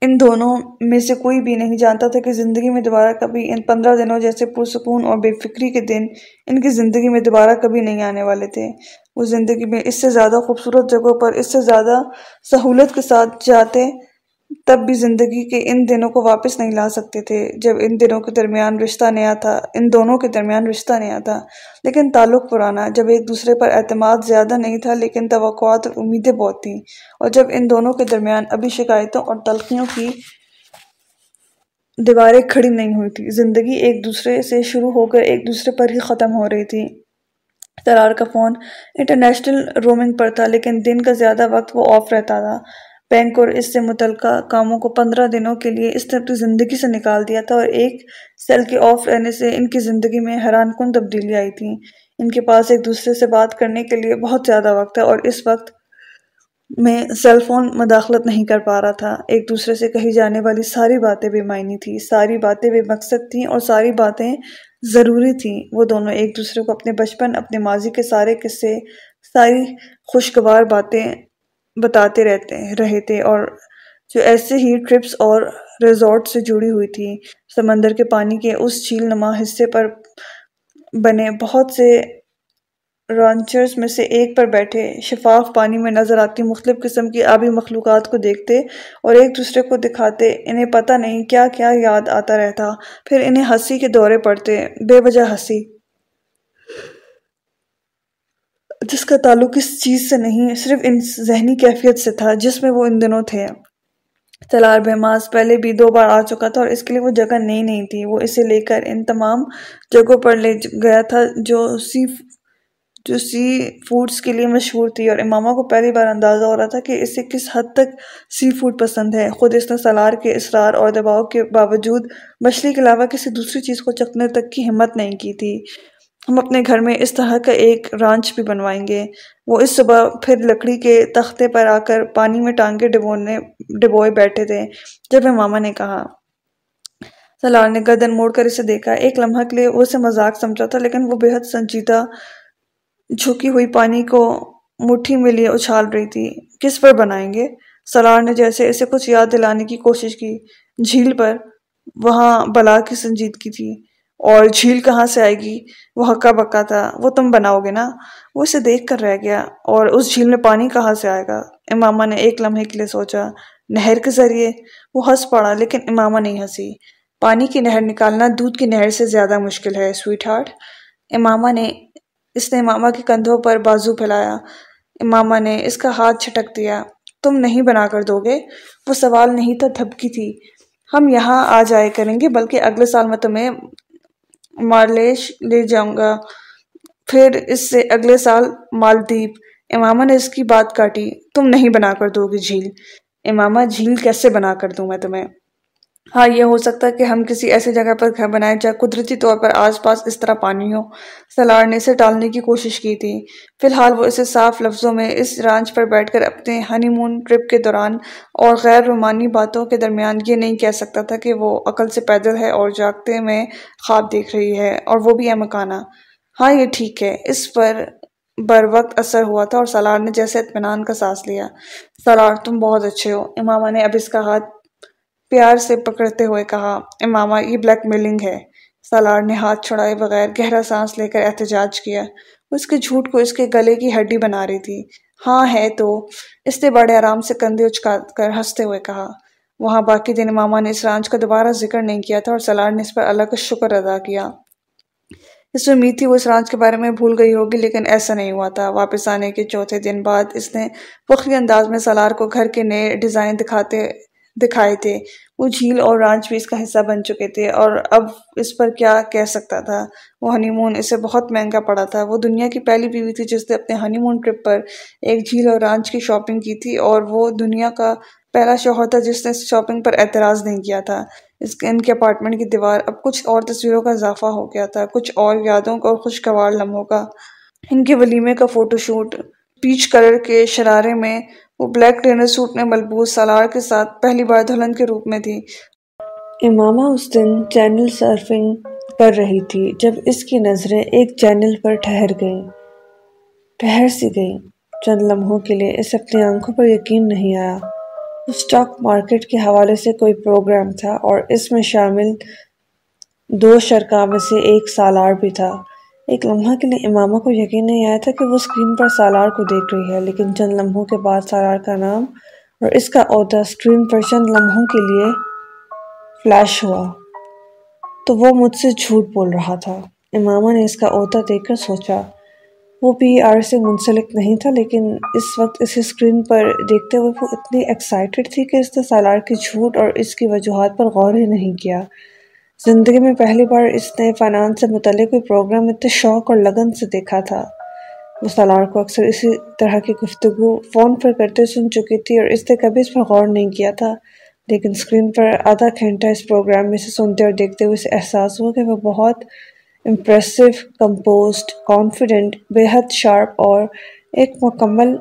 ان دونوں میں سے کوئی بھی نہیں جانتا تھا کہ زندگی میں دوبارہ کبھی ان پندرہ دنوں جیسے پرسکون اور بے فکری کے دن ان کی زندگی میں دوبارہ کبھی نہیں آنے والے تھے۔ وہ زندگی میں اس سے زیادہ خوبصورت جگہوں پر اس سے زیادہ سہولت کے ساتھ جاتے تب بھی زندگی کے ان دنوں کو واپس نہیں لا سکتے تھے۔ جب ان دنوں کے درمیان رشتہ نیا تھا، ان دونوں کے درمیان رشتہ نیا تھا۔ لیکن تعلق پرانا، جب ایک دوسرے پر اعتماد زیادہ نہیں تھا، لیکن توقعات اور امیدیں بہت تھیں۔ اور جب ان دونوں کے درمیان ابھی شکایتوں اور تلخیوں کی دیواریں کھڑی نہیں ہوئی تھی زندگی ایک دوسرے سے شروع ہو کر ایک دوسرے پر ہی ختم ہو رہی تھی۔ ترار کا فون انٹرنیشنل رومنگ پر تھا، لیکن دن کا زیادہ وقت وہ آف رہتا تھا۔ بینک اور اس سے متعلقہ کاموں کو پندرہ دنوں کے لیے اس طرح زندگی سے نکال دیا تھا اور ایک سیل کے آف رہنے سے ان کی زندگی میں حیران کن تبدیلی آئی تھی ان کے پاس ایک دوسرے سے بات کرنے کے لیے بہت زیادہ وقت ہے اور اس وقت میں سیل فون مداخلت نہیں کر پا رہا تھا۔ ایک دوسرے سے کہی جانے والی ساری باتیں بے معنی تھی ساری باتیں بے مقصد تھیں اور ساری باتیں ضروری تھیں۔ وہ دونوں ایک دوسرے کو اپنے بچپن، اپنے ماضی کے سارے قصے، ساری خوشگوار باتیں بتاتے رہتے رہے تھے اور جو ایسے ہی ٹرپس اور ریزورٹ سے جڑی ہوئی تھی سمندر کے پانی کے اس جھیل نما حصے پر بنے، بہت سے رانچرز میں سے ایک پر بیٹھے، شفاف پانی میں نظر آتی، مختلف قسم کی آبی مخلوقات کو دیکھتے اور ایک دوسرے کو دکھاتے، انہیں پتہ نہیں کیا کیا یاد آتا رہتا، پھر انہیں ہنسی کے دورے پڑتے، بے وجہ ہنسی۔ جس کا تعلق اس چیز سے نہیں، صرف ان ذہنی کیفیت سے تھا جس میں وہ ان دنوں تھے۔ تلار بہماس پہلے بھی دو بار آ چکا تھا اور اس کے لیے وہ جگہ نئی نہیں تھی۔ وہ اسے لے کر ان تمام جگہوں پر لے گیا تھا جو سی جو سی فوڈز کے لیے مشہور تھی۔ اور امامہ کو پہلی بار اندازہ ہو رہا تھا کہ اسے کس حد تک سی فوڈ پسند ہے۔ خود اس نے سلار کے اسرار اور دباؤ کے باوجود مچھلی کے علاوہ کسی دوسری چیز کو چکنے تک کی ہمت نہیں کی تھی۔ ہم اپنے گھر میں اس طرح کا ایک رانچ بھی بنوائیں گے۔ وہ اس صبح پھر لکڑی کے تختے پر آ کر پانی میں ٹانگے ڈبونے، ڈبوئے بیٹھے تھے، جب ماما نے کہا۔ سلار نے گردن موڑ کر اسے دیکھا۔ ایک لمحہ کے لیے وہ اسے مذاق سمجھا تھا، لیکن وہ بہت سنجیدہ جھکی ہوئی پانی کو مٹھی میں لیے اچھال رہی تھی۔ کس پر بنائیں گے؟ سلار نے جیسے اسے کچھ یاد دلانے کی کوشش کی۔ جھیل پر وہاں بلا کی سنجیدگی تھی۔ اور جھیل کہاں سے آئے گی؟ وہ ہکا بکا تھا۔ وہ تم بناؤ گے نا؟ وہ اسے دیکھ کر رہ گیا اور اس جھیل میں پانی کہاں سے آئے گا؟ امامہ نے ایک لمحے کے لیے سوچا، نہر کے ذریعے۔ وہ ہنس پڑا، لیکن امامہ نہیں ہنسی۔ پانی کی نہر نکالنا دودھ کی نہر سے زیادہ مشکل ہے سویٹ ہارٹ امامہ نے، اس نے امامہ کے کندھوں پر بازو پھیلایا۔ امامہ نے اس کا ہاتھ چھٹک دیا۔ تم نہیں بنا کر دو گے؟ وہ سوال نہیں تھا، دھبکی تھی۔ ہم یہاں آ جائے کریں گے، بلکہ اگلے سال میں تمہیں مالیش لے جاؤں گا۔ پھر اس سے اگلے سال مالدیپ، امامہ نے اس کی بات کاٹی، تم نہیں بنا کر دو گی جھیل۔ امامہ، جھیل کیسے بنا کر دوں میں تمہیں؟ ہاں یہ ہو سکتا ہے کہ ہم کسی ایسی جگہ پر گھر بنائیں جہاں قدرتی طور پر آس پاس اس طرح پانی ہو۔ سلار نے اسے ٹالنے کی کوشش کی تھی۔ فی الحال وہ اسے صاف لفظوں میں اس رانچ پر بیٹھ کر اپنے ہنی مون ٹرپ کے دوران اور غیر رومانی باتوں کے درمیان یہ نہیں کہہ سکتا تھا کہ وہ عقل سے پیدل ہے اور جاگتے میں خواب دیکھ رہی ہے اور وہ بھی مکانہ۔ ہاں یہ ٹھیک ہے۔ اس پر بر وقت اثر ہوا تھا اور سلار نے جیسے اطمینان کا سانس لیا۔ سلار، تم بہت اچھے ہو۔ امامہ نے اب اس کا ہاتھ پیار سے پکڑتے ہوئے کہا، امامہ، یہ بلیک میلنگ ہے۔ سالار نے ہاتھ چھڑائے بغیر گہرا سانس لے کر احتجاج کیا۔ اس کے جھوٹ کو اس کے گلے کی ہڈی بنا رہی تھی۔ ہاں ہے تو؟ اس نے بڑے آرام سے کندھے اچکا کر ہنستے ہوئے کہا۔ وہاں باقی دن امامہ نے اس رانچ کا دوبارہ ذکر نہیں کیا تھا اور سالار نے اس پر اللہ کا شکر ادا کیا۔ اس امید تھی وہ اس رانچ کے بارے میں بھول گئی ہوگی، لیکن ایسا نہیں ہوا تھا۔ واپس آنے کے چوتھے دن بعد اس نے فخری انداز میں سالار کو گھر کے نئے ڈیزائن دکھاتے دکھائے تھے۔ وہ جھیل اور رانچ بھی اس کا حصہ بن چکے تھے اور اب اس پر کیا کہہ سکتا تھا؟ وہ ہنی مون اسے بہت مہنگا پڑا تھا۔ وہ دنیا کی پہلی بیوی تھی جس نے اپنے ہنی مون ٹرپ پر ایک جھیل اور رانچ کی شاپنگ کی تھی اور وہ دنیا کا پہلا شوہر تھا جس نے اس شاپنگ پر اعتراض نہیں کیا تھا۔ اس ان کے اپارٹمنٹ کی دیوار اب کچھ اور تصویروں کا اضافہ ہو گیا تھا، کچھ اور یادوں کا اور خوشگوار لمحوں کا۔ ان کے ولیمے کا فوٹو شوٹ پیچ کلر کے شرارے میں وہ بلیک ٹرینر سوٹ میں ملبوس سالار کے ساتھ پہلی بار دلہن کے روپ میں تھی۔ امامہ اس دن چینل سرفنگ کر رہی تھی جب اس کی نظریں ایک چینل پر ٹھہر گئیں۔ ٹھہر سی گئیں۔ چند لمحوں کے لیے اس اپنی آنکھوں پر یقین نہیں آیا۔ اسٹاک مارکیٹ کے حوالے سے کوئی پروگرام تھا اور اس میں شامل دو شرکاء میں سے ایک سالار بھی تھا۔ ایک لمحہ کے لیے امامہ کو یقین نہیں آیا تھا کہ وہ اسکرین پر سالار کو دیکھ رہی ہے، لیکن چند لمحوں کے بعد سالار کا نام اور اس کا عہدہ اسکرین پر چند لمحوں کے لیے فلیش ہوا۔ تو وہ مجھ سے جھوٹ بول رہا تھا۔ امامہ نے اس کا عہدہ دیکھ کر سوچا۔ وہ پی آر سے منسلک نہیں تھا، لیکن اس وقت اسے اسکرین پر دیکھتے ہوئے وہ اتنی ایکسائٹڈ تھی کہ اس نے سالار کی جھوٹ اور اس کی وجوہات پر غور ہی نہیں کیا۔ زندگی میں پہلی بار اس نے فائنانس سے متعلق کوئی پروگرام اتنے شوق اور لگن سے دیکھا تھا۔ وہ سالار کو اکثر اسی طرح کی گفتگو فون پر کرتے سن چکی تھی اور اس نے کبھی اس پر غور نہیں کیا تھا۔ لیکن اسکرین پر آدھا گھنٹہ اس پروگرام میں سے سنتے اور دیکھتے ہوئے اسے احساس ہوا کہ وہ بہت امپریسو کمپوزڈ کانفیڈنٹ بے حد شارپ اور ایک مکمل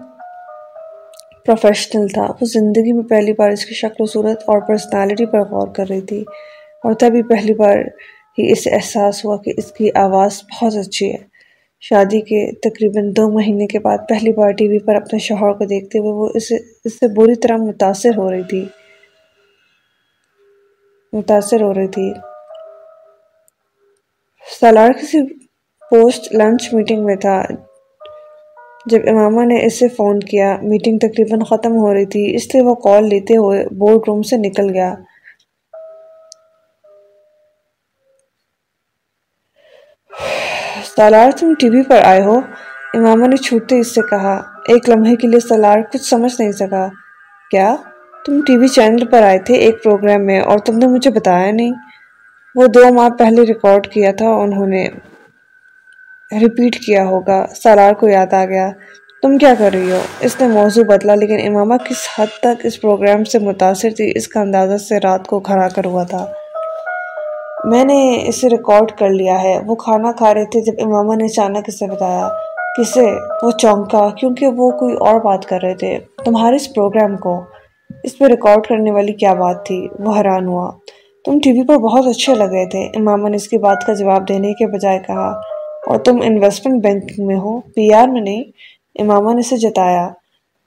پروفیشنل تھا۔ وہ زندگی میں پہلی بار اس کی شکل و صورت اور پرسنالٹی پر غور کر رہی تھی۔ اور تبھی پہلی بار ہی اسے احساس ہوا کہ اس کی آواز بہت اچھی ہے۔ شادی کے تقریباً دو مہینے کے بعد پہلی بار ٹی وی پر اپنے شوہر کو دیکھتے ہوئے وہ اسے، اس سے بری طرح متاثر ہو رہی تھی۔ متاثر ہو رہی تھی۔ سالار کسی پوسٹ لنچ میٹنگ میں تھا۔ جب امامہ نے اس سے فون کیا، میٹنگ تقریباً ختم ہو رہی تھی، اس لیے وہ کال لیتے ہوئے بورڈ روم سے نکل گیا۔ سالار تم ٹی وی پر آئے ہو۔ امامہ نے چھوٹتے اس سے کہا، ایک لمحے کے لیے سالار کچھ سمجھ نہیں سکا۔ کیا؟ تم ٹی وی چینل پر آئے تھے ایک پروگرام میں اور تم نے مجھے بتایا نہیں۔ وہ دو ماہ پہلے ریکارڈ کیا تھا، انہوں نے ریپیٹ کیا ہوگا۔ سالار کو یاد آ گیا۔ تم کیا کر رہی ہو؟ اس نے موضوع بدلا، لیکن امامہ کس حد تک اس پروگرام سے متاثر تھی، اس کا اندازہ سے رات کو کھڑا کر ہوا تھا۔ میں نے اسے ریکارڈ کر لیا ہے۔ وہ کھانا کھا رہے تھے جب امامہ نے اچانک اسے بتایا کسے وہ چونکا کیونکہ وہ کوئی اور بات کر رہے تھے۔ تمہارے اس پروگرام کو، اس پہ ریکارڈ کرنے والی کیا بات تھی؟ وہ حیران ہوا۔ تم ٹی وی پر بہت اچھے لگ رہے تھے۔ امامہ نے اس کی بات کا جواب دینے کے بجائے کہا، اور تم انویسٹمنٹ بینکنگ میں ہو۔ پی آر میں نہیں، امامہ نے اسے جتایا۔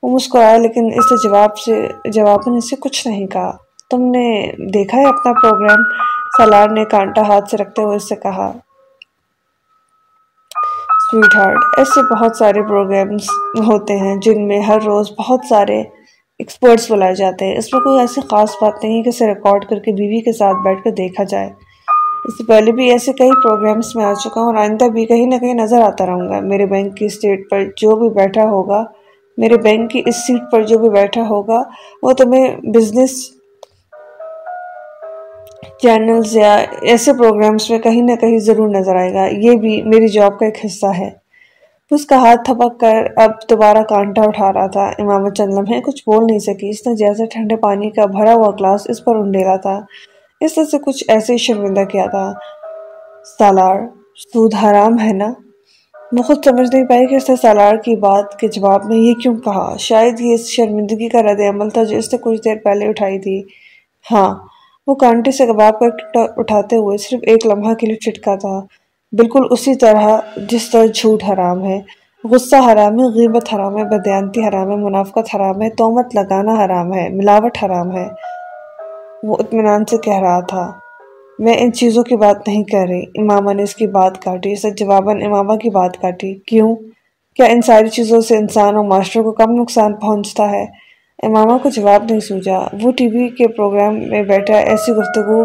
وہ مسکرایا، لیکن اس سے جواب سے، جواب نے اسے کچھ نہیں کہا۔ تم نے دیکھا ہے اپنا پروگرام سالار نے کانٹا ہاتھ سے رکھتے ہوئے اس سے کہا سویٹ ہارٹ ایسے بہت سارے پروگرامز ہوتے ہیں جن میں ہر روز بہت سارے ایکسپرٹس بلائے جاتے ہیں۔ اس میں کوئی ایسی خاص بات نہیں کہ اسے ریکارڈ کر کے بیوی کے ساتھ بیٹھ کر دیکھا جائے۔ اس سے پہلے بھی ایسے کئی پروگرامز میں آ چکا ہوں اور آئندہ بھی کہیں نہ کہیں نظر آتا رہوں گا۔ میرے بینک کی اسٹیٹ پر جو بھی بیٹھا ہوگا، میرے بینک کی اس سیٹ پر جو بھی بیٹھا ہوگا، وہ تمہیں بزنس چینلز یا ایسے پروگرامز میں کہیں نہ کہیں ضرور نظر آئے گا۔ یہ بھی میری جاب کا ایک حصہ ہے۔ اس کا ہاتھ تھپک کر اب دوبارہ کانٹا اٹھا رہا تھا۔ امام چند لمحے کچھ بول نہیں سکی۔ اس نے جیسے ٹھنڈے پانی کا بھرا ہوا گلاس اس پر انڈیلا تھا۔ اس طرح سے کچھ ایسے ہی شرمندہ کیا تھا۔ سالار، سود حرام ہے نا؟ وہ خود سمجھ نہیں پائی کہ اس نے سالار کی بات کے جواب میں یہ کیوں کہا۔ شاید یہ اس شرمندگی کا رد عمل تھا جو اس نے کچھ دیر پہلے اٹھائی تھی۔ ہاں وہ کانٹے سے کباب کا اٹھاتے ہوئے صرف ایک لمحہ کے لیے چٹکا تھا بالکل اسی طرح جس طرح جھوٹ حرام ہے، غصہ حرام ہے، غیبت حرام ہے، بدیانتی حرام ہے، منافقت حرام ہے، تومت لگانا حرام ہے، ملاوٹ حرام ہے۔ وہ اطمینان سے کہہ رہا تھا، میں ان چیزوں کی بات نہیں کر رہی۔ امامہ نے اس کی بات کاٹی اسے جواباً امامہ کی بات کاٹی۔ کیوں؟ کیا ان ساری چیزوں سے انسان اور معاشروں کو کم نقصان پہنچتا ہے؟ امامہ کو جواب نہیں سوجا۔ وہ ٹی وی کے پروگرام میں بیٹھا، ایسی گفتگو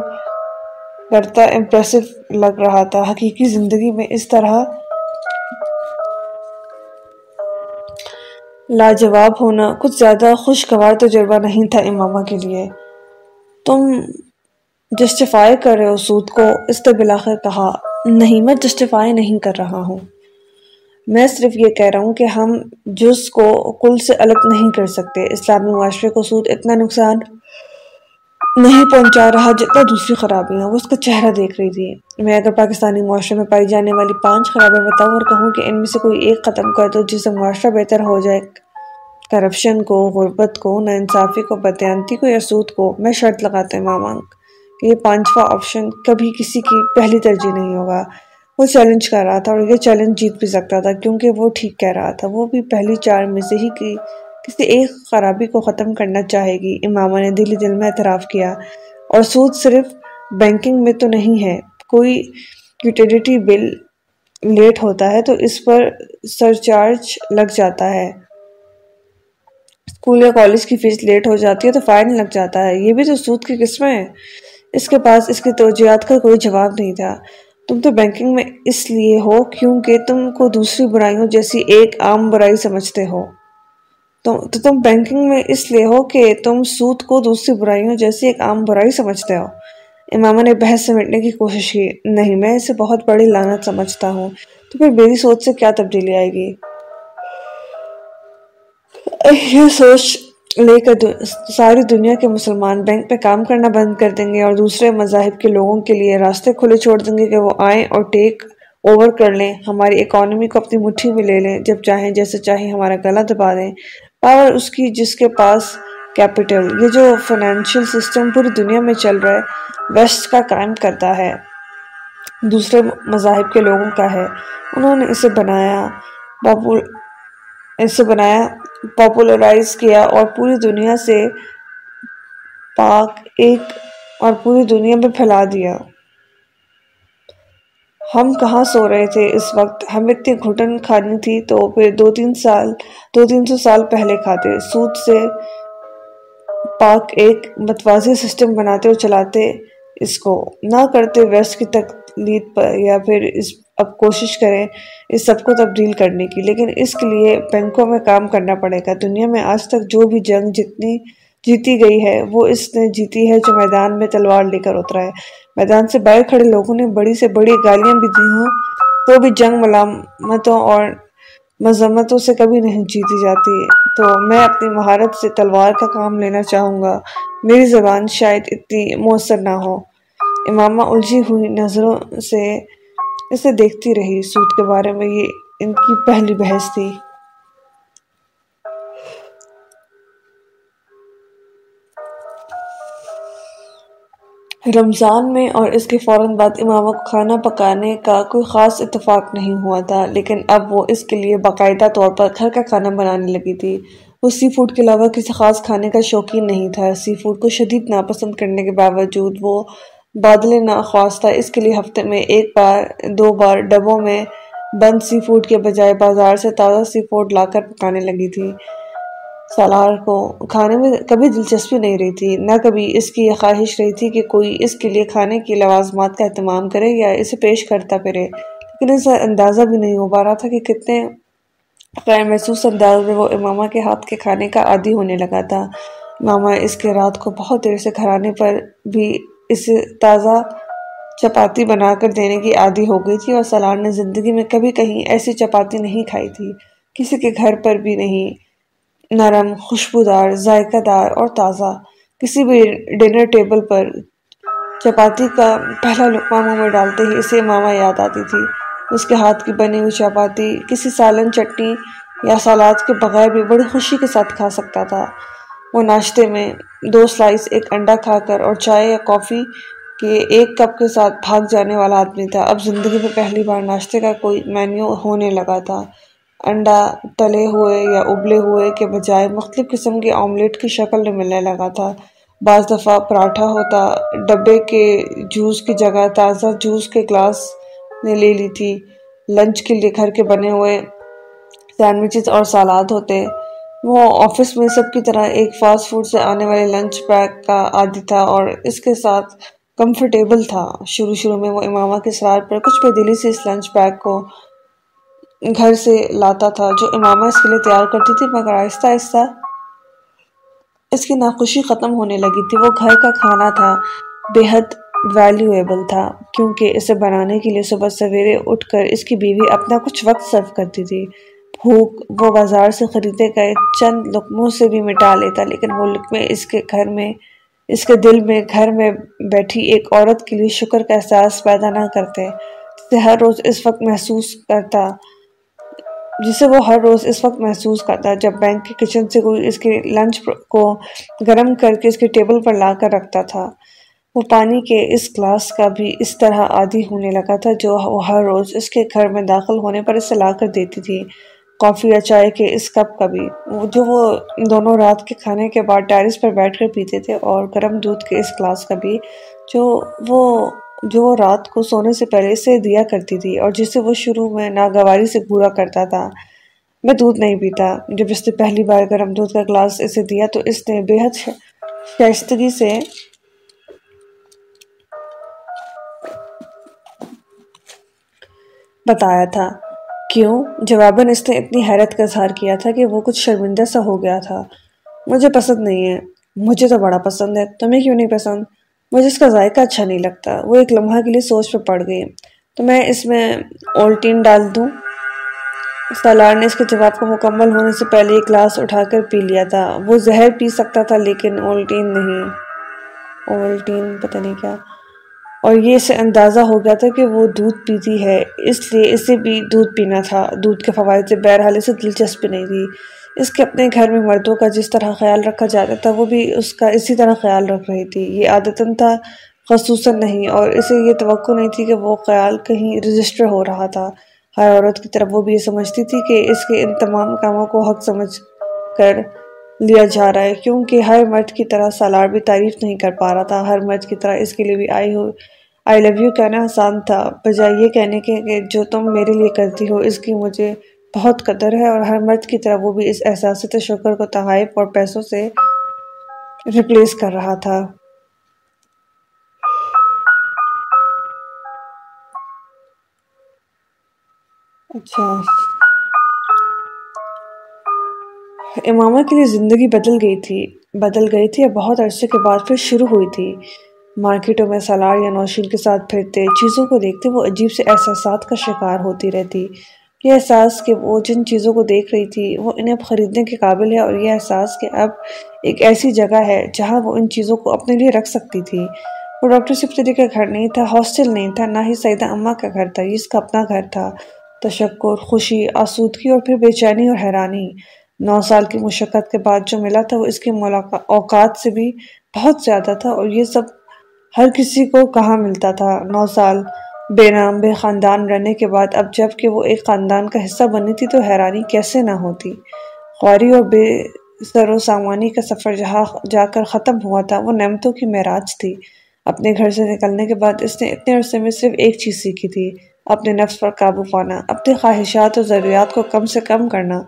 کرتا امپریسو لگ رہا تھا۔ حقیقی زندگی میں اس طرح لاجواب ہونا، کچھ زیادہ خوشگوار تجربہ نہیں تھا امامہ کے لیے۔ تم جسٹیفائی کر رہے ہو سود کو، اس نے بلاخر کہا، نہیں، میں جسٹیفائی نہیں کر رہا ہوں۔ میں صرف یہ کہہ رہا ہوں کہ ہم جس کو کل سے الگ نہیں کر سکتے۔ اسلامی معاشرے کو سود اتنا نقصان نہیں پہنچا رہا جتنا دوسری خرابیاں۔ وہ اس کا چہرہ دیکھ رہی تھی۔ میں اگر پاکستانی معاشرے میں پائی جانے والی پانچ خرابیاں بتاؤں اور کہوں کہ ان میں سے کوئی ایک ختم کر دو جس سے معاشرہ بہتر ہو جائے۔ کرپشن کو، غربت کو، ناانصافی کو بدیانتی کو یا سود کو۔ میں شرط لگاتے ہیں کہ یہ پانچواں آپشن کبھی کسی کی پہلی ترجیح نہیں ہوگا۔ وہ چیلنج کر رہا تھا اور یہ چیلنج جیت بھی سکتا تھا کیونکہ وہ ٹھیک کہہ رہا تھا۔ وہ بھی پہلی چار میں سے ہی کی کسی ایک خرابی کو ختم کرنا چاہے گی۔ امامہ نے دلی دل میں اعتراف کیا اور سود صرف بینکنگ میں تو نہیں ہے۔ کوئی یوٹیلیٹی بل لیٹ ہوتا ہے تو اس پر سرچارج لگ جاتا ہے۔ اسکول یا کالج کی فیس لیٹ ہو جاتی ہے تو فائن لگ جاتا ہے۔ یہ بھی تو سود کی قسمیں ہیں۔ اس کے پاس اس کی توجیات کا کوئی جواب نہیں تھا۔ تم تو بینکنگ میں اس لیے ہو کیونکہ تم کو دوسری برائیوں جیسی ایک عام برائی سمجھتے ہو۔ تو تم بینکنگ میں اس لیے ہو کہ تم سود کو دوسری برائیوں جیسی ایک عام برائی سمجھتے ہو۔ امامہ نے بحث سمیٹنے کی کوشش کی۔ نہیں، میں اسے بہت بڑی لانت سمجھتا ہوں۔ تو پھر میری سوچ سے کیا تبدیلی آئے گی؟ یہ سوچ لے کر ساری دنیا کے مسلمان بینک پہ کام کرنا بند کر دیں گے اور دوسرے مذاہب کے لوگوں کے لیے راستے کھلے چھوڑ دیں گے کہ وہ آئیں اور ٹیک اوور کر لیں۔ ہماری اکانومی کو اپنی مٹھی میں لے لیں۔ جب چاہیں جیسے چاہیں ہمارا گلا دبا دیں۔ پاور اس کی جس کے پاس کیپٹل یہ جو فائنینشیل سسٹم پوری دنیا میں چل رہا ہے ویسٹ کا قائم کرتا ہے۔ دوسرے مذاہب کے لوگوں کا ہے۔ انہوں نے اسے بنایا۔ اسے بنایا پاپولرائز کیا اور پوری دنیا سے پاک ایک اور پوری دنیا میں پھیلا دیا۔ ہم کہاں سو رہے تھے اس وقت؟ ہم اتنی گھٹن کھانی تھی تو پھر دو تین سال، دو تین سو سال پہلے کھاتے۔ سود سے پاک ایک متوازی سسٹم بناتے اور چلاتے اس کو۔ نہ کرتے ویسٹ کی تقلید پر یا پھر اس اب کوشش کریں اس سب کو تبدیل کرنے کی۔ لیکن اس کے لیے بینکوں میں کام کرنا پڑے گا۔ دنیا میں آج تک جو بھی جنگ جتنی جیتی گئی ہے، وہ اس نے جیتی ہے جو میدان میں تلوار لے کر اترا ہے۔ میدان سے باہر کھڑے لوگوں نے بڑی سے بڑی گالیاں بھی دی ہوں۔ تو بھی جنگ ملامتوں اور مذمتوں سے کبھی نہیں جیتی جاتی۔ تو میں اپنی مہارت سے تلوار کا کام لینا چاہوں گا۔ میری زبان شاید اتنی مؤثر نہ ہو۔ امامہ الجھی ہوئی نظروں سے اسے دیکھتی رہی سود کے بارے میں، یہ ان کی پہلی بحث تھی۔ رمضان میں اور اس کے فوراً بعد امامہ کو کھانا پکانے کا کوئی خاص اتفاق نہیں ہوا تھا، لیکن اب وہ اس کے لیے باقاعدہ طور پر گھر کا کھانا بنانے لگی تھی۔ وہ سی فوڈ کے علاوہ کسی خاص کھانے کا شوقین نہیں تھا۔ سی فوڈ کو شدید ناپسند کرنے کے باوجود وہ بادل ناخواست تھا اس کے لیے ہفتے میں ایک بار، دو بار ڈبوں میں بند سی فوڈ کے بجائے بازار سے تازہ سی فوڈ لا کر پکانے لگی تھی۔ سالار کو کھانے میں کبھی دلچسپی نہیں رہی تھی، نہ کبھی اس کی یہ خواہش رہی تھی کہ کوئی اس کے لیے کھانے کی لوازمات کا اہتمام کرے یا اسے پیش کرتا پھرے۔ لیکن اسے اندازہ بھی نہیں ہو پا رہا تھا کہ کتنے غیر محسوس انداز میں وہ امامہ کے ہاتھ کے کھانے کا عادی ہونے لگا تھا۔ امامہ اس کے رات کو بہت دیر سے کھرانے پر بھی اسے تازہ چپاتی بنا کر دینے کی عادی ہو گئی تھی اور سالار نے زندگی میں کبھی کہیں ایسی چپاتی نہیں کھائی تھی۔ کسی کے گھر پر بھی نہیں۔ نرم، خوشبودار ذائقہ دار اور تازہ۔ کسی بھی ڈنر ٹیبل پر چپاتی کا پہلا لقمہ منہ میں ڈالتے ہی اسے ماما یاد آتی تھی۔ اس کے ہاتھ کی بنی ہوئی چپاتی کسی سالن چٹنی یا سالات کے بغیر بھی بڑی خوشی کے ساتھ کھا سکتا تھا۔ وہ ناشتے میں دو سلائس ایک انڈا کھا کر اور چائے یا کافی کے ایک کپ کے ساتھ بھاگ جانے والا آدمی تھا۔ اب زندگی میں پہلی بار ناشتے کا کوئی مینیو ہونے لگا تھا۔ انڈا تلے ہوئے یا ابلے ہوئے کے بجائے مختلف قسم کے آملیٹ کی شکل میں ملنے لگا تھا۔ بعض دفعہ پراٹھا ہوتا، ڈبے کے جوس کی جگہ تازہ جوس کے گلاس نے لے لی تھی۔ لنچ کے لیے گھر کے بنے ہوئے سینڈوچز اور سالاد ہوتے۔ وہ آفس میں سب کی طرح ایک فاسٹ فوڈ سے آنے والے لنچ پیک کا عادی تھا اور اس کے ساتھ کمفرٹیبل تھا۔ شروع شروع میں وہ امامہ کے سرار پر کچھ بے دلی سے اس لنچ پیک کو گھر سے لاتا تھا جو امامہ اس کے لیے تیار کرتی تھی، مگر آہستہ آہستہ اس کی ناخوشی ختم ہونے لگی تھی۔ وہ گھر کا کھانا تھا بے حد ویلیویبل تھا، کیونکہ اسے بنانے کے لیے صبح سویرے اٹھ کر اس کی بیوی اپنا کچھ وقت صرف کرتی تھی۔ بھوک وہ بازار سے خریدے گئے، چند لقموں سے بھی مٹا لیتا، لیکن وہ لقمے اس کے گھر میں اس کے دل میں گھر میں بیٹھی ایک عورت کے لیے شکر کا احساس پیدا نہ کرتے، جسے ہر روز اس وقت محسوس کرتا جسے وہ ہر روز اس وقت محسوس کرتا، جب بینک کے کچن سے کوئی اس کے لنچ کو گرم کر کے اس کے ٹیبل پر لا کر رکھتا تھا۔ وہ پانی کے اس گلاس کا بھی اس طرح عادی ہونے لگا تھا، جو وہ ہر روز اس کے گھر میں داخل ہونے پر اسے لا کر دیتی تھی۔ کافی یا چائے کے اس کپ کا بھی۔ جو وہ دونوں رات کے کھانے کے بعد ٹیرس پر بیٹھ کر پیتے تھے اور گرم دودھ کے اس گلاس کا بھی، جو وہ، جو رات کو سونے سے پہلے اسے دیا کرتی تھی اور جسے وہ شروع میں ناگواری سے پورا کرتا تھا۔ میں دودھ نہیں پیتا۔ جب اس نے پہلی بار گرم دودھ کا گلاس اسے دیا تو اس نے بے حد شائستگی سے بتایا تھا۔ کیوں؟ جواباً اس نے اتنی حیرت کا اظہار کیا تھا کہ وہ کچھ شرمندہ سا ہو گیا تھا۔ مجھے پسند نہیں ہے۔ مجھے تو بڑا پسند ہے۔ تمہیں کیوں نہیں پسند؟ مجھے اس کا ذائقہ اچھا نہیں لگتا۔ وہ ایک لمحہ کے لیے سوچ پہ پڑ گئی۔ تو میں اس میں اولٹین ڈال دوں۔ سالار نے اس کے جواب کو مکمل ہونے سے پہلے ایک گلاس اٹھا کر پی لیا تھا۔ وہ زہر پی سکتا تھا، لیکن اولٹین نہیں۔ اولٹین پتہ نہیں کیا۔ اور یہ اسے اندازہ ہو گیا تھا کہ وہ دودھ پیتی ہے، اس لیے اسے بھی دودھ پینا تھا۔ دودھ کے فوائد سے بہرحال اسے دلچسپی نہیں تھی۔ اس کے اپنے گھر میں مردوں کا جس طرح خیال رکھا جاتا تھا، وہ بھی اس کا اسی طرح خیال رکھ رہی تھی۔ یہ عادتاً تھا، خصوصاً نہیں، اور اسے یہ توقع نہیں تھی کہ وہ خیال کہیں رجسٹر ہو رہا تھا۔ ہر عورت کی طرف وہ بھی یہ سمجھتی تھی کہ اس کے ان تمام کاموں کو حق سمجھ کر لیا جا رہا ہے، کیونکہ ہر مرد کی طرح سالار بھی تعریف نہیں کر پا رہا تھا۔ ہر مرد کی طرح اس کے لیے بھی آئی ہو۔ آئی لو یو کہنا آسان تھا، بجائے یہ کہنے کے کہ جو تم میرے لیے کرتی ہو، اس کی مجھے بہت قدر ہے اور ہر مرد کی طرح وہ بھی اس احساس تشکر کو تحائف اور پیسوں سے ریپلیس کر رہا تھا۔ اچھا۔ امامہ کے لیے زندگی بدل گئی تھی، بدل گئی تھی اور بہت عرصے کے بعد پھر شروع ہوئی تھی۔ مارکیٹوں میں سالار یا نوشین کے ساتھ پھرتے چیزوں کو دیکھتے وہ عجیب سے احساسات کا شکار ہوتی رہتی۔ یہ احساس کہ وہ جن چیزوں کو دیکھ رہی تھی، وہ انہیں اب خریدنے کے قابل ہے اور یہ احساس کہ اب ایک ایسی جگہ ہے جہاں وہ ان چیزوں کو اپنے لیے رکھ سکتی تھی۔ وہ ڈاکٹر سفتری کا گھر نہیں تھا، ہاسٹل نہیں تھا، نہ ہی سیدہ اماں کا گھر تھا، یہ اس کا اپنا گھر تھا۔ تشکر، خوشی، آسودگی اور پھر بے چینی اور حیرانی۔ نو سال کی مشقت کے بعد جو ملا تھا وہ اس کے اوقات سے بھی بہت زیادہ تھا اور یہ سب ہر کسی کو کہاں ملتا تھا۔ نو سال بے نام، بے خاندان رہنے کے بعد اب جبکہ وہ ایک خاندان کا حصہ بنی تھی تو حیرانی کیسے نہ ہوتی۔ خواری اور بے سر و سامانی کا سفر جہاں جا کر ختم ہوا تھا، وہ نعمتوں کی معراج تھی۔ اپنے گھر سے نکلنے کے بعد اس نے اتنے عرصے میں صرف ایک چیز سیکھی تھی، اپنے نفس پر قابو پانا اپنے خواہشات اور ضروریات کو کم سے کم کرنا۔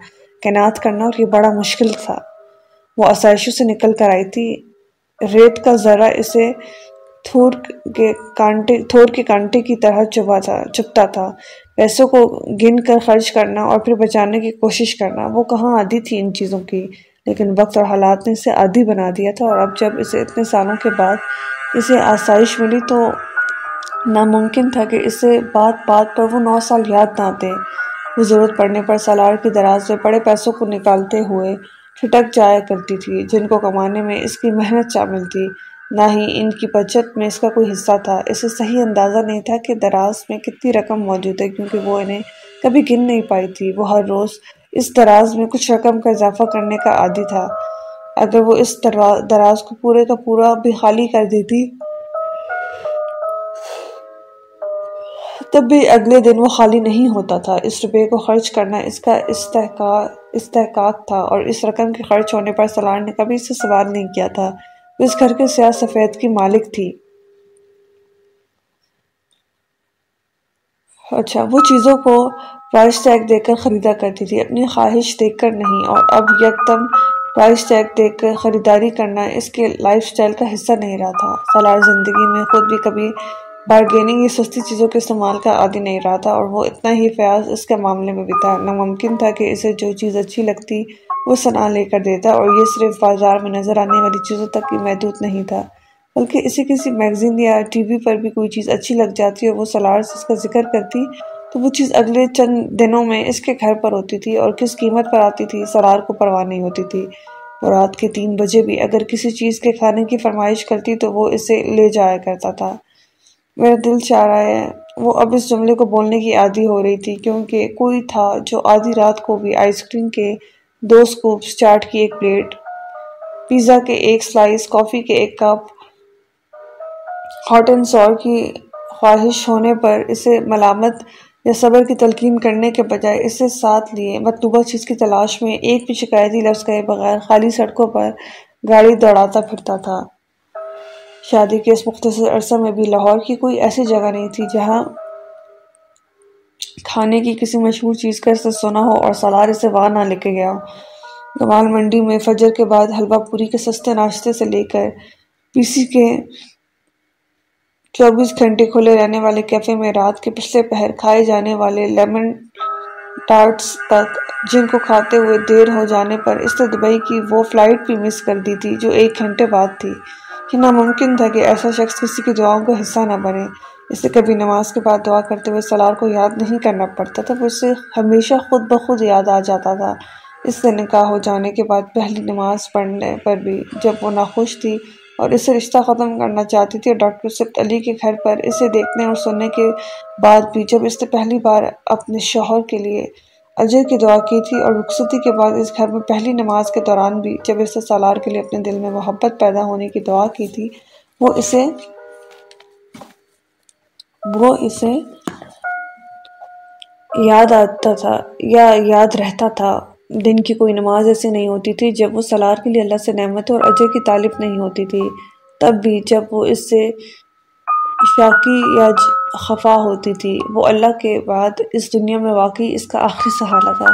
کینات کرنا اور یہ بڑا مشکل تھا۔ وہ آسائشوں سے نکل کر آئی تھی۔ ریت کا ذرا اسے تھور کے کانٹے، تھور کے کانٹے کی طرح چبا تھا چپتا تھا۔ پیسوں کو گن کر خرچ کرنا اور پھر بچانے کی کوشش کرنا۔ وہ کہاں عادی تھی ان چیزوں کی؟ لیکن وقت اور حالات نے اسے عادی بنا دیا تھا اور اب جب اسے اتنے سالوں کے بعد اسے آسائش ملی تو ناممکن تھا کہ اسے بات بات پر وہ نو سال یاد نہ آتے وہ ضرورت پڑنے پر سالار کی دراز سے بڑے پیسوں کو نکالتے ہوئے چھٹک جایا کرتی تھی۔ جن کو کمانے میں اس کی محنت شامل تھی۔ نہ ہی ان کی بچت میں اس کا کوئی حصہ تھا۔ اسے صحیح اندازہ نہیں تھا کہ دراز میں کتنی رقم موجود ہے، کیونکہ وہ انہیں کبھی گن نہیں پائی تھی۔ وہ ہر روز اس دراز میں کچھ رقم کا اضافہ کرنے کا عادی تھا۔ اگر وہ اس دراز کو پورے کا پورا بھی خالی کر دیتی تب بھی اگلے دن وہ خالی نہیں ہوتا تھا۔ اس روپے کو خرچ کرنا اس کا استحقاق تھا اور اس رقم کے خرچ ہونے پر سلار نے کبھی اس سے سوال نہیں کیا تھا۔ اس گھر کے سیاہ سفید کی مالک تھی۔ اچھا وہ چیزوں کو پرائس ٹیگ دیکھ کر خریدا کرتی تھی۔ اپنی خواہش دیکھ کر نہیں، اور اب یکدم پرائس ٹیگ دیکھ کر خریداری کرنا اس کے لائف سٹائل کا حصہ نہیں رہا تھا۔ سالار زندگی میں خود بھی کبھی بارگیننگ یا سستی چیزوں کے استعمال کا عادی نہیں رہا تھا اور وہ اتنا ہی فیاض اس کے معاملے میں بھی تھا۔ ناممکن تھا کہ اسے جو چیز اچھی لگتی وہ سنا لے کر دیتا اور یہ صرف بازار میں نظر آنے والی چیزوں تک کی محدود نہیں تھا، بلکہ اسے کسی میگزین یا ٹی وی پر بھی کوئی چیز اچھی لگ جاتی اور وہ سلار سے اس کا ذکر کرتی تو وہ چیز اگلے چند دنوں میں اس کے گھر پر ہوتی تھی اور کس قیمت پر آتی تھی سلار کو پرواہ نہیں ہوتی تھی۔ اور رات کے تین بجے بھی اگر کسی چیز کے کھانے کی فرمائش کرتی تو وہ اسے لے جایا کرتا تھا۔ میرا دل چاہ رہا ہے۔ وہ اب اس جملے کو بولنے کی عادی ہو رہی تھی کیونکہ کوئی تھا جو آدھی رات کو بھی آئس کریم کے دو سکوپس، چاٹ کی ایک پلیٹ، پیزا کے ایک سلائس، کافی کے ایک کپ، ہاٹ اینڈ سور کی خواہش ہونے پر اسے ملامت یا صبر کی تلقین کرنے کے بجائے اسے ساتھ لیے مطلوبہ چیز کی تلاش میں ایک بھی شکایتی لفظ کہے بغیر خالی سڑکوں پر گاڑی دوڑاتا پھرتا تھا۔ شادی کے اس مختصر عرصہ میں بھی لاہور کی کوئی ایسی جگہ نہیں تھی جہاں کھانے کی کسی مشہور چیز کا اسے سنا ہو اور سالار اسے وہاں نہ لے کے گیا ہو۔ گمال منڈی میں فجر کے بعد حلوہ پوری کے سستے ناشتے سے لے کر پی سی کے چوبیس گھنٹے کھلے رہنے والے کیفے میں رات کے پچھلے پہر کھائے جانے والے لیمن ٹارٹس تک جن کو کھاتے ہوئے دیر ہو جانے پر اس نے دبئی کی وہ فلائٹ بھی مس کر دی تھی جو ایک گھنٹے بعد تھی۔ یہ ناممکن تھا کہ ایسا شخص کسی کی دعاؤں کا حصہ نہ بنے۔ اسے کبھی نماز کے بعد دعا کرتے ہوئے سلار کو یاد نہیں کرنا پڑتا تھا، وہ اسے ہمیشہ خود بخود یاد آ جاتا تھا۔ اس سے نکاح ہو جانے کے بعد پہلی نماز پڑھنے پر بھی جب وہ ناخوش تھی اور اسے رشتہ ختم کرنا چاہتی تھی اور ڈاکٹر سبت علی کے گھر پر اسے دیکھنے اور سننے کے بعد بھی جب اس نے پہلی بار اپنے شوہر کے لیے اجر کی دعا کی تھی اور رخصتی کے بعد اس گھر میں پہلی نماز کے دوران بھی جب اس نے سالار کے لیے اپنے دل میں محبت پیدا ہونے کی دعا کی تھی، وہ اسے وہ اسے یاد آتا تھا، یا یاد رہتا تھا۔ دن کی کوئی نماز ایسی نہیں ہوتی تھی جب وہ سلار کے لیے اللہ سے نعمت اور اجر کی طالب نہیں ہوتی تھی۔ تب بھی جب وہ اس سے شاکی یا خفا ہوتی تھی۔ وہ اللہ کے بعد اس دنیا میں واقعی اس کا آخری سہارا تھا۔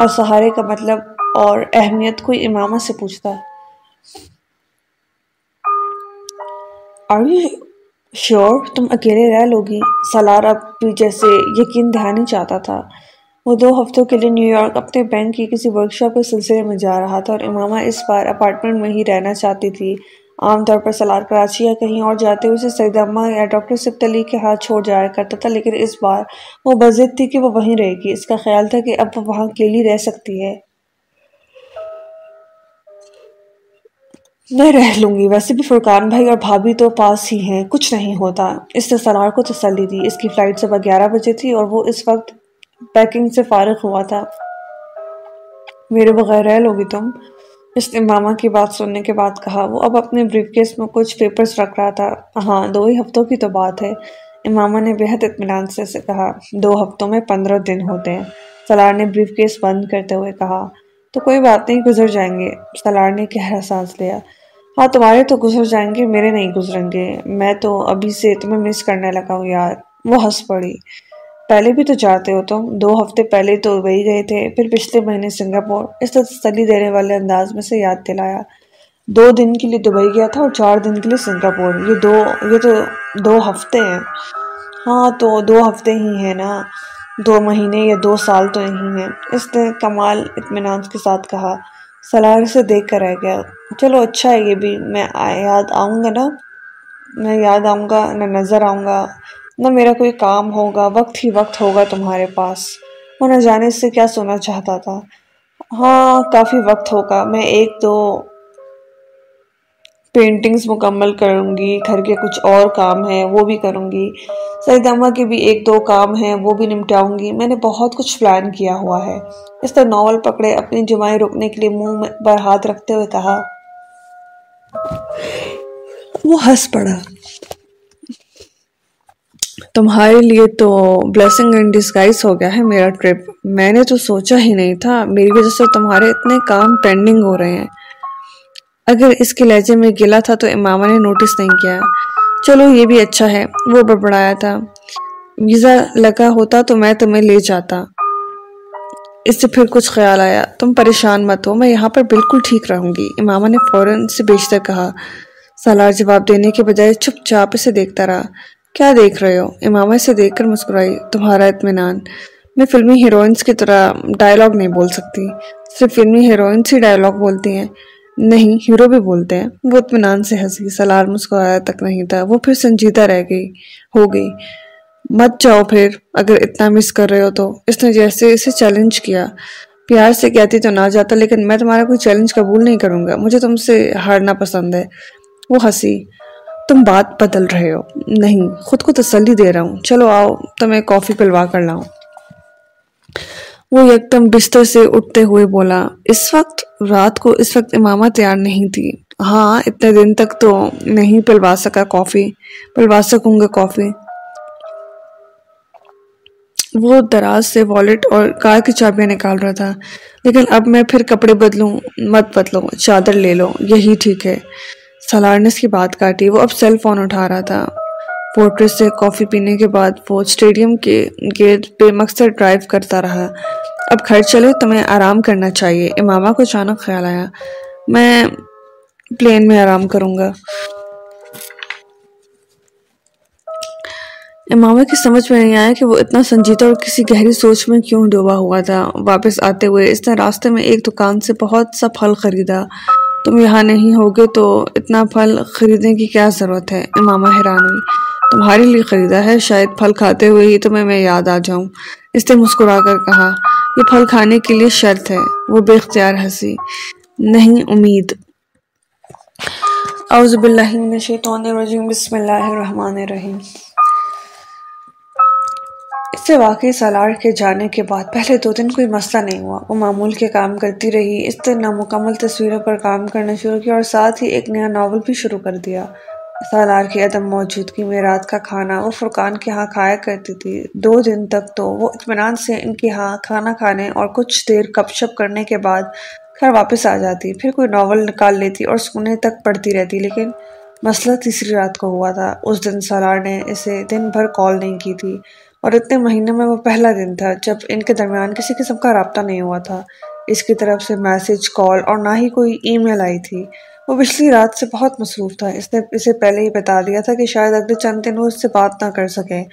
اور سہارے کا مطلب اور اہمیت کوئی امامہ سے پوچھتا۔ شور تم اکیلے رہ لوگی؟ سالار اب بھی جیسے یقین دہانی چاہتا تھا۔ وہ دو ہفتوں کے لیے نیو یارک اپنے بینک کی کسی ورکشاپ کے سلسلے میں جا رہا تھا اور امامہ اس بار اپارٹمنٹ میں ہی رہنا چاہتی تھی۔ عام طور پر سلار کراچی یا کہیں اور جاتے ہوئے اسے سید امہ یا ڈاکٹر سبت علی کے ہاتھ چھوڑ جایا کرتا تھا، لیکن اس بار وہ بزد تھی کہ وہ وہیں رہے گی۔ اس کا خیال تھا کہ اب وہ وہاں اکیلی رہ سکتی ہے۔ میں رہ لوں گی۔ ویسے بھی فرقان بھائی اور بھابھی تو پاس ہی ہیں، کچھ نہیں ہوتا۔ اس نے سلار کو تسلی دی۔ اس کی فلائٹ صبح گیارہ بجے تھی اور وہ اس وقت پیکنگ سے فارغ ہوا تھا۔ میرے بغیر رہ لوگی تم۔ اس نے ماما کی بات سننے کے بعد کہا، وہ اب اپنے بریف کیس میں کچھ پیپرز رکھ رہا تھا۔ ہاں دو ہی ہفتوں کی تو بات ہے۔ امامہ نے بہت اطمینان سے اسے کہا، دو ہفتوں میں پندرہ دن ہوتے ہیں۔ سلار نے بریف کیس بند کرتے ہوئے کہا، تو کوئی بات نہیں، گزر جائیں گے۔ سلار نے گہرا سانس لیا۔ ہاں تمہارے تو گزر جائیں گے، میرے نہیں گزریں گے۔ میں تو ابھی سے تمہیں مس کرنے لگا ہوں، یار۔ وہ ہنس پڑی۔ پہلے بھی تو جاتے ہو تم، دو ہفتے پہلے تو وہی گئے تھے، پھر پچھلے مہینے سنگاپور، اس تسلی دینے والے انداز میں سے یاد دلایا۔ دو دن کے لیے دبئی گیا تھا اور چار دن کے لیے سنگاپور۔ یہ دو، یہ تو دو ہفتے ہیں۔ ہاں تو دو ہفتے ہی ہیں نا۔ دو مہینے یا دو سال تو نہیں ہیں۔ اس نے کمال اطمینان کے ساتھ کہا۔ سلار سے دیکھ کر رہ گیا۔ چلو اچھا ہے، یہ بھی میں یاد آؤں گا نا۔ میں یاد آؤں گا نہ نظر آؤں گا۔ نہ میرا کوئی کام ہوگا، وقت ہی وقت ہوگا تمہارے پاس۔ وہ نہ جانے سے کیا سونا چاہتا تھا۔ ہاں کافی وقت ہوگا۔ میں ایک دو پینٹنگز مکمل کروں گی، گھر کے کچھ اور کام ہیں، وہ بھی کروں گی۔ سعید امہ کے بھی ایک دو کام ہیں، وہ بھی نمٹاؤں گی۔ میں نے بہت کچھ پلان کیا ہوا ہے۔ اس طرح ناول پکڑے، اپنی جمائیں رکنے کے لیے منہ پر ہاتھ رکھتے ہوئے کہا، وہ ہنس پڑا۔ تمہارے لیے تو بلیسنگ ان ڈسگائز ہو گیا ہے میرا ٹرپ میں نے تو سوچا ہی نہیں تھا. میری وجہ سے تمہارے اتنے کام پینڈنگ ہو رہے ہیں. اگر اس کے لہجے میں گلا تھا تو امامہ نے نوٹس نہیں کیا. چلو یہ بھی اچھا ہے. وہ بڑبڑایا تھا. ویزا لگا ہوتا تو میں تمہیں لے جاتا. اس سے پھر کچھ خیال آیا. تم پریشان مت ہو. میں یہاں پر بالکل ٹھیک رہوں گی. امامہ نے فوراً سے بیشتر کہا. سالار جواب دینے کے بجائے چپ چاپ اسے دیکھتا رہا. کیا دیکھ رہے ہو؟ امامہ سے دیکھ کر مسکرائی تمہارا اطمینان۔ میں فلمی ہیروئنس کی طرح ڈائلاگ نہیں بول سکتی۔ صرف فلمی ہیروئنس ہی ڈائلاگ بولتی ہیں۔ نہیں، ہیرو بھی بولتے ہیں۔ وہ اطمینان سے ہنسی، سلار مسکرایا تک نہیں تھا۔ وہ پھر سنجیدہ رہ گئی، ہو گئی۔ مت جاؤ پھر، اگر اتنا مس کر رہے ہو تو۔ اس نے جیسے اسے چیلنج کیا۔ پیار سے کہتی تو نہ جاتا، لیکن میں تمہارا کوئی چیلنج قبول نہیں کروں گا۔ مجھے تم سے ہارنا پسند ہے۔ وہ ہنسی۔ تم بات بدل رہے ہو۔ نہیں، خود کو تسلی دے رہا ہوں۔ چلو آؤ تمہیں کافی پلوا کر لاؤں وہ یکدم بستر سے اٹھتے ہوئے بولا، اس وقت رات کو اس وقت امامہ تیار نہیں تھی۔ ہاں اتنے دن تک تو نہیں پلوا سکا کافی۔ پلوا سکوں گا کافی۔ وہ دراز سے والیٹ اور کار کی چابیاں نکال رہا تھا۔ لیکن اب میں پھر کپڑے بدلوں، مت بدلو، چادر لے لو، یہی ٹھیک ہے۔ سلار کی بات کاٹی، وہ اب سیل فون اٹھا رہا تھا۔ پورٹریس سے کافی پینے کے بعد وہ اسٹیڈیم کے گیٹ پہ مقصد ڈرائیو کرتا رہا۔ اب گھر چلے تمہیں آرام کرنا چاہیے۔ امامہ کو اچانک خیال آیا۔ میں پلین میں آرام کروں گا۔ امامہ کی سمجھ میں نہیں آیا کہ وہ اتنا سنجیدہ اور کسی گہری سوچ میں کیوں ڈوبا ہوا تھا۔ واپس آتے ہوئے اس نے راستے میں ایک دکان سے بہت سا پھل خریدا۔ تم یہاں نہیں ہوگے تو اتنا پھل خریدنے کی کیا ضرورت ہے؟ امامہ حیران ہوئی۔ تمہارے لیے خریدا ہے، شاید پھل کھاتے ہوئے ہی تمہیں میں یاد آ جاؤں۔ اس نے مسکرا کر کہا، یہ پھل کھانے کے لیے شرط ہے، وہ بے اختیار ہنسی نہیں، امید۔ اعوذ باللہ من الشیطان الرجیم۔ بسم اللہ الرحمن الرحیم۔ اس سے واقعی سالار کے جانے کے بعد پہلے دو دن کوئی مسئلہ نہیں ہوا۔ وہ معمول کے کام کرتی رہی، اس نے نامکمل تصویروں پر کام کرنا شروع کیا اور ساتھ ہی ایک نیا ناول بھی شروع کر دیا۔ سالار کی عدم موجودگی میں رات کا کھانا وہ فرقان کے ہاں کھایا کرتی تھی۔ دو دن تک تو وہ اطمینان سے ان کے ہاں کھانا کھانے اور کچھ دیر کپ شپ کرنے کے بعد گھر واپس آ جاتی۔ پھر کوئی ناول نکال لیتی اور سونے تک پڑھتی رہتی، لیکن مسئلہ تیسری رات کو ہوا تھا۔ اس دن سالار نے اسے دن بھر کال نہیں کی تھی۔ اور اتنے مہینے میں وہ پہلا دن تھا جب ان کے درمیان کسی قسم کا رابطہ نہیں ہوا تھا۔ اس کی طرف سے میسج، کال اور نہ ہی کوئی ای میل آئی تھی۔ وہ پچھلی رات سے بہت مصروف تھا۔ اس نے اسے پہلے ہی بتا دیا تھا کہ شاید اگلے چند دن وہ اس سے بات نہ کر سکے۔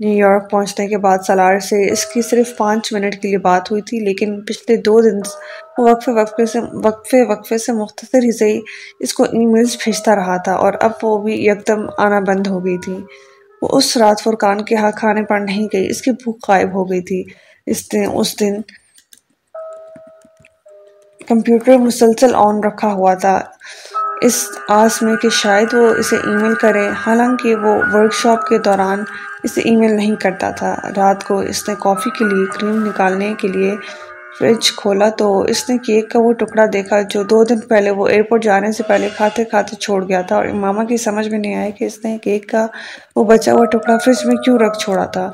نیو یارک پہنچنے کے بعد سالار سے اس کی صرف پانچ منٹ کے لیے بات ہوئی تھی، لیکن پچھلے دو دن وہ وقفے وقفے سے، وقفے وقفے سے مختصر ہی سے اس کو ای میلز بھیجتا رہا تھا اور اب وہ بھی یکدم آنا بند ہو گئی تھی۔ وہ اس رات فرقان کے ہاں کھانے پر نہیں گئی۔ اس کی بھوک غائب ہو گئی تھی۔ اس نے اس دن کمپیوٹر مسلسل آن رکھا ہوا تھا۔ اس آس میں کہ شاید وہ اسے ای میل کرے۔ حالانکہ وہ ورکشاپ کے دوران اسے ای میل نہیں کرتا تھا۔ رات کو اس نے کافی کے لیے کریم نکالنے کے لیے فریج کھولا تو اس نے کیک کا وہ ٹکڑا دیکھا جو دو دن پہلے وہ ایئرپورٹ جانے سے پہلے کھاتے کھاتے چھوڑ گیا تھا اور امامہ کی سمجھ میں نہیں آیا کہ اس نے کیک کا وہ بچا ہوا ٹکڑا فریج میں کیوں رکھ چھوڑا تھا۔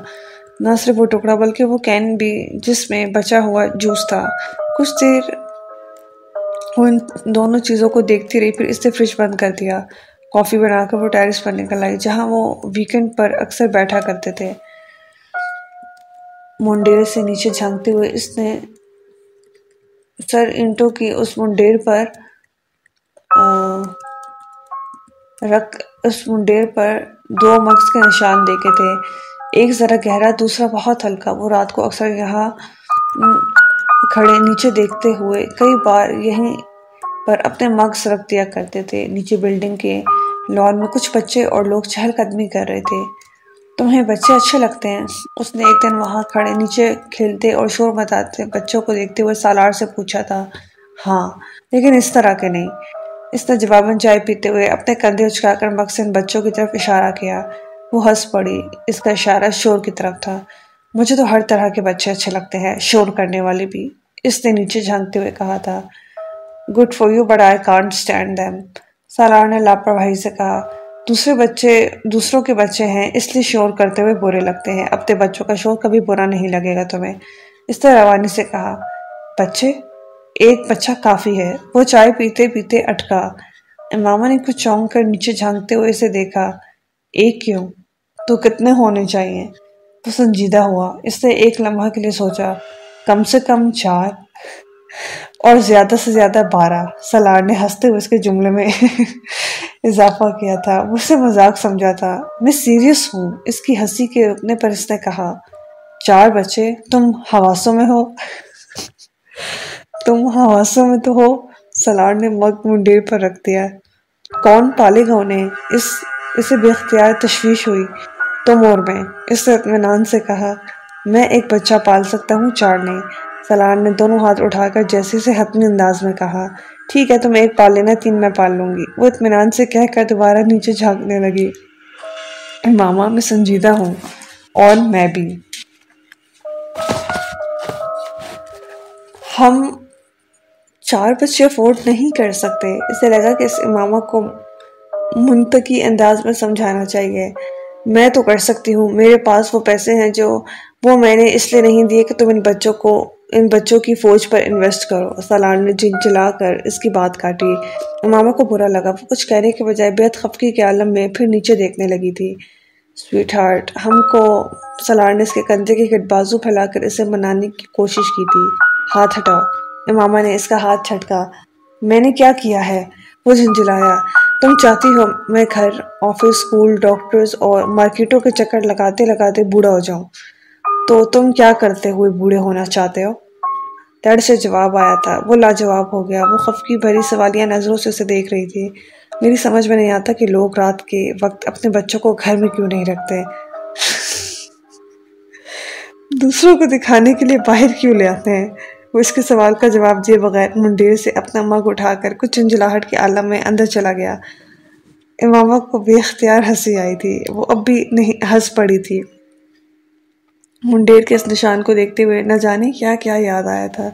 نہ صرف وہ ٹکڑا بلکہ وہ کین بھی جس میں بچا ہوا جوس تھا۔ کچھ دیر وہ ان دونوں چیزوں کو دیکھتی رہی، پھر اس نے فریج بند کر دیا۔ کافی بنا کر وہ ٹیرس پر نکل آئی، جہاں وہ ویکنڈ پر اکثر بیٹھا کرتے تھے۔ مونڈیرے سے نیچے جھانکتے ہوئے اس نے سر انٹو کی اس منڈیر پر رکھ اس منڈیر پر دو مکس کے نشان دیکھے تھے۔ ایک ذرا گہرا، دوسرا بہت ہلکا۔ وہ رات کو اکثر یہاں کھڑے نیچے دیکھتے ہوئے کئی بار یہیں پر اپنے مگس رکھ دیا کرتے تھے۔ نیچے بلڈنگ کے لان میں کچھ بچے اور لوگ چہل قدمی کر رہے تھے۔ تمہیں بچے اچھے لگتے ہیں۔ اس نے ایک دن وہاں کھڑے نیچے کھیلتے اور شور متاتے بچوں کو دیکھتے ہوئے سالار سے پوچھا تھا ہاں لیکن اس طرح کے نہیں۔ اس نے جواباً چائے پیتے ہوئے اپنے کندھے اچکا کر مقصد بچوں کی طرف اشارہ کیا۔ وہ ہنس پڑی۔ اس کا اشارہ شور کی طرف تھا۔ مجھے تو ہر طرح کے بچے اچھے لگتے ہیں، شور کرنے والے بھی۔ اس نے نیچے جھانکتے ہوئے کہا تھا good for you but I can't stand them Salar نے لاپرواہی سے کہا دوسرے بچے، دوسروں کے بچے ہیں، اس لیے شور کرتے ہوئے برے لگتے ہیں۔ اپنے بچوں کا شور کبھی برا نہیں لگے گا تمہیں۔ اس نے روانی سے کہا، بچے، ایک بچہ کافی ہے، وہ چائے پیتے پیتے اٹکا۔ امامہ نے کچھ چونک کر نیچے جھانکتے ہوئے اسے دیکھا، ایک کیوں؟ تو کتنے ہونے چاہیے؟ وہ سنجیدہ ہوا۔ اس نے ایک لمحہ کے لیے سوچا، کم سے کم چار اور زیادہ سے زیادہ بارہ۔ سلار نے ہنستے ہوئے اس کے جملے میں اضافہ کیا تھا، مجھ سے مذاق سمجھا تھا۔ میں سیریس ہوں، اس کی ہنسی کے رکنے پر اس نے کہا، چار بچے، تم حواسوں میں ہو۔ تم حواسوں میں تو ہو۔ سلار نے مگ منڈیر پر رکھ دیا۔ کون پالے گا انہیں؟ اس، اسے بے اختیار تشویش ہوئی۔ تم اور میں۔ اس نے اطمینان سے کہا، میں ایک بچہ پال سکتا ہوں چار نہیں۔ سلار نے دونوں ہاتھ اٹھا کر جیسے سے حتمی انداز میں کہا ٹھیک ہے، تم ایک پال لینا، تین میں پال لوں گی۔ وہ اطمینان سے کہہ کر دوبارہ نیچے جھانکنے لگی۔ ماما، میں سنجیدہ ہوں۔ اور میں بھی۔ ہم چار بچے افورڈ نہیں کر سکتے۔ اسے لگا کہ اس امامہ کو منطقی انداز میں سمجھانا چاہیے۔ میں تو کر سکتی ہوں۔ میرے پاس وہ پیسے ہیں جو وہ میں نے اس لیے نہیں دیے کہ تم ان بچوں کو ان بچوں کی فوج پر انویسٹ کرو۔ سالار نے جن چلا کر اس کی بات کاٹی۔ امامہ کو برا لگا۔ وہ کچھ کہنے کے بجائے بےحد خفقی کے عالم میں پھر نیچے دیکھنے لگی تھی۔ سویٹ ہارٹ ہم کو سلار نے اس کے کندھے کے گٹ بازو پھیلا کر اسے منانے کی کوشش کی تھی۔ ہاتھ ہٹاؤ۔ امامہ نے اس کا ہاتھ چھٹکا۔ میں نے کیا کیا ہے؟ وہ جھنجھلایا۔ تم چاہتی ہو میں گھر، آفس، اسکول، ڈاکٹرز اور مارکیٹوں کے چکر لگاتے لگاتے بوڑھا ہو جاؤں۔ تو تم کیا کرتے ہوئے بوڑھے ہونا چاہتے ہو؟ تڑ سے جواب آیا تھا، وہ لاجواب ہو گیا، وہ خفکی بھری سوالیہ نظروں سے اسے دیکھ رہی تھی۔ میری سمجھ میں نہیں آتا کہ لوگ رات کے وقت اپنے بچوں کو گھر میں کیوں نہیں رکھتے۔ دوسروں کو دکھانے کے لیے باہر کیوں لے آتے ہیں؟ وہ اس کے سوال کا جواب دیے بغیر منڈیر سے اپنا مگ اٹھا کر کچھ انجلاہٹ کے عالم میں اندر چلا گیا۔ امامہ کو بے اختیار ہنسی آئی تھی، وہ اب بھی نہیں، ہنس پڑی تھی۔ منڈیر کے اس نشان کو دیکھتے ہوئے نہ جانے کیا کیا یاد آیا تھا۔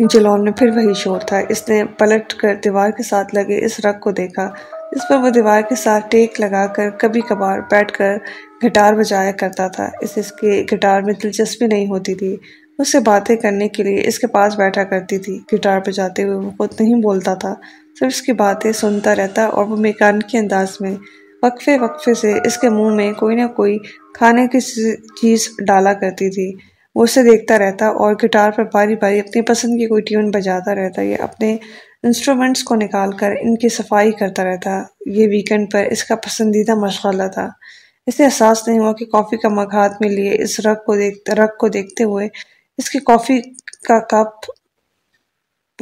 نیچے لون میں پھر وہی شور تھا۔ اس نے پلٹ کر دیوار کے ساتھ لگے اس رگ کو دیکھا۔ اس پر وہ دیوار کے ساتھ ٹیک لگا کر کبھی کبھار بیٹھ کر گٹار بجایا کرتا تھا۔ اس اس کے گٹار میں دلچسپی نہیں ہوتی تھی۔ اس سے باتیں کرنے کے لیے اس کے پاس بیٹھا کرتی تھی۔ گٹار پہ جاتے ہوئے وہ خود نہیں بولتا تھا۔ صرف اس کی باتیں سنتا رہتا اور وہ میکانکی انداز میں وقفے وقفے سے اس کے منہ میں کوئی نہ کوئی کھانے کی چیز ڈالا کرتی تھی۔ وہ اسے دیکھتا رہتا اور گٹار پر باری باری اپنی پسند کی کوئی ٹیون بجاتا رہتا۔ یا اپنے انسٹرومنٹس کو نکال کر ان کی صفائی کرتا رہتا۔ یہ ویکنڈ پر اس کا پسندیدہ مشغلہ تھا۔ اسے احساس نہیں ہوا کہ کافی کا مگ ہاتھ میں لیے اس رگ کو دیکھ رگ کو دیکھتے ہوئے اس کی کافی کا کپ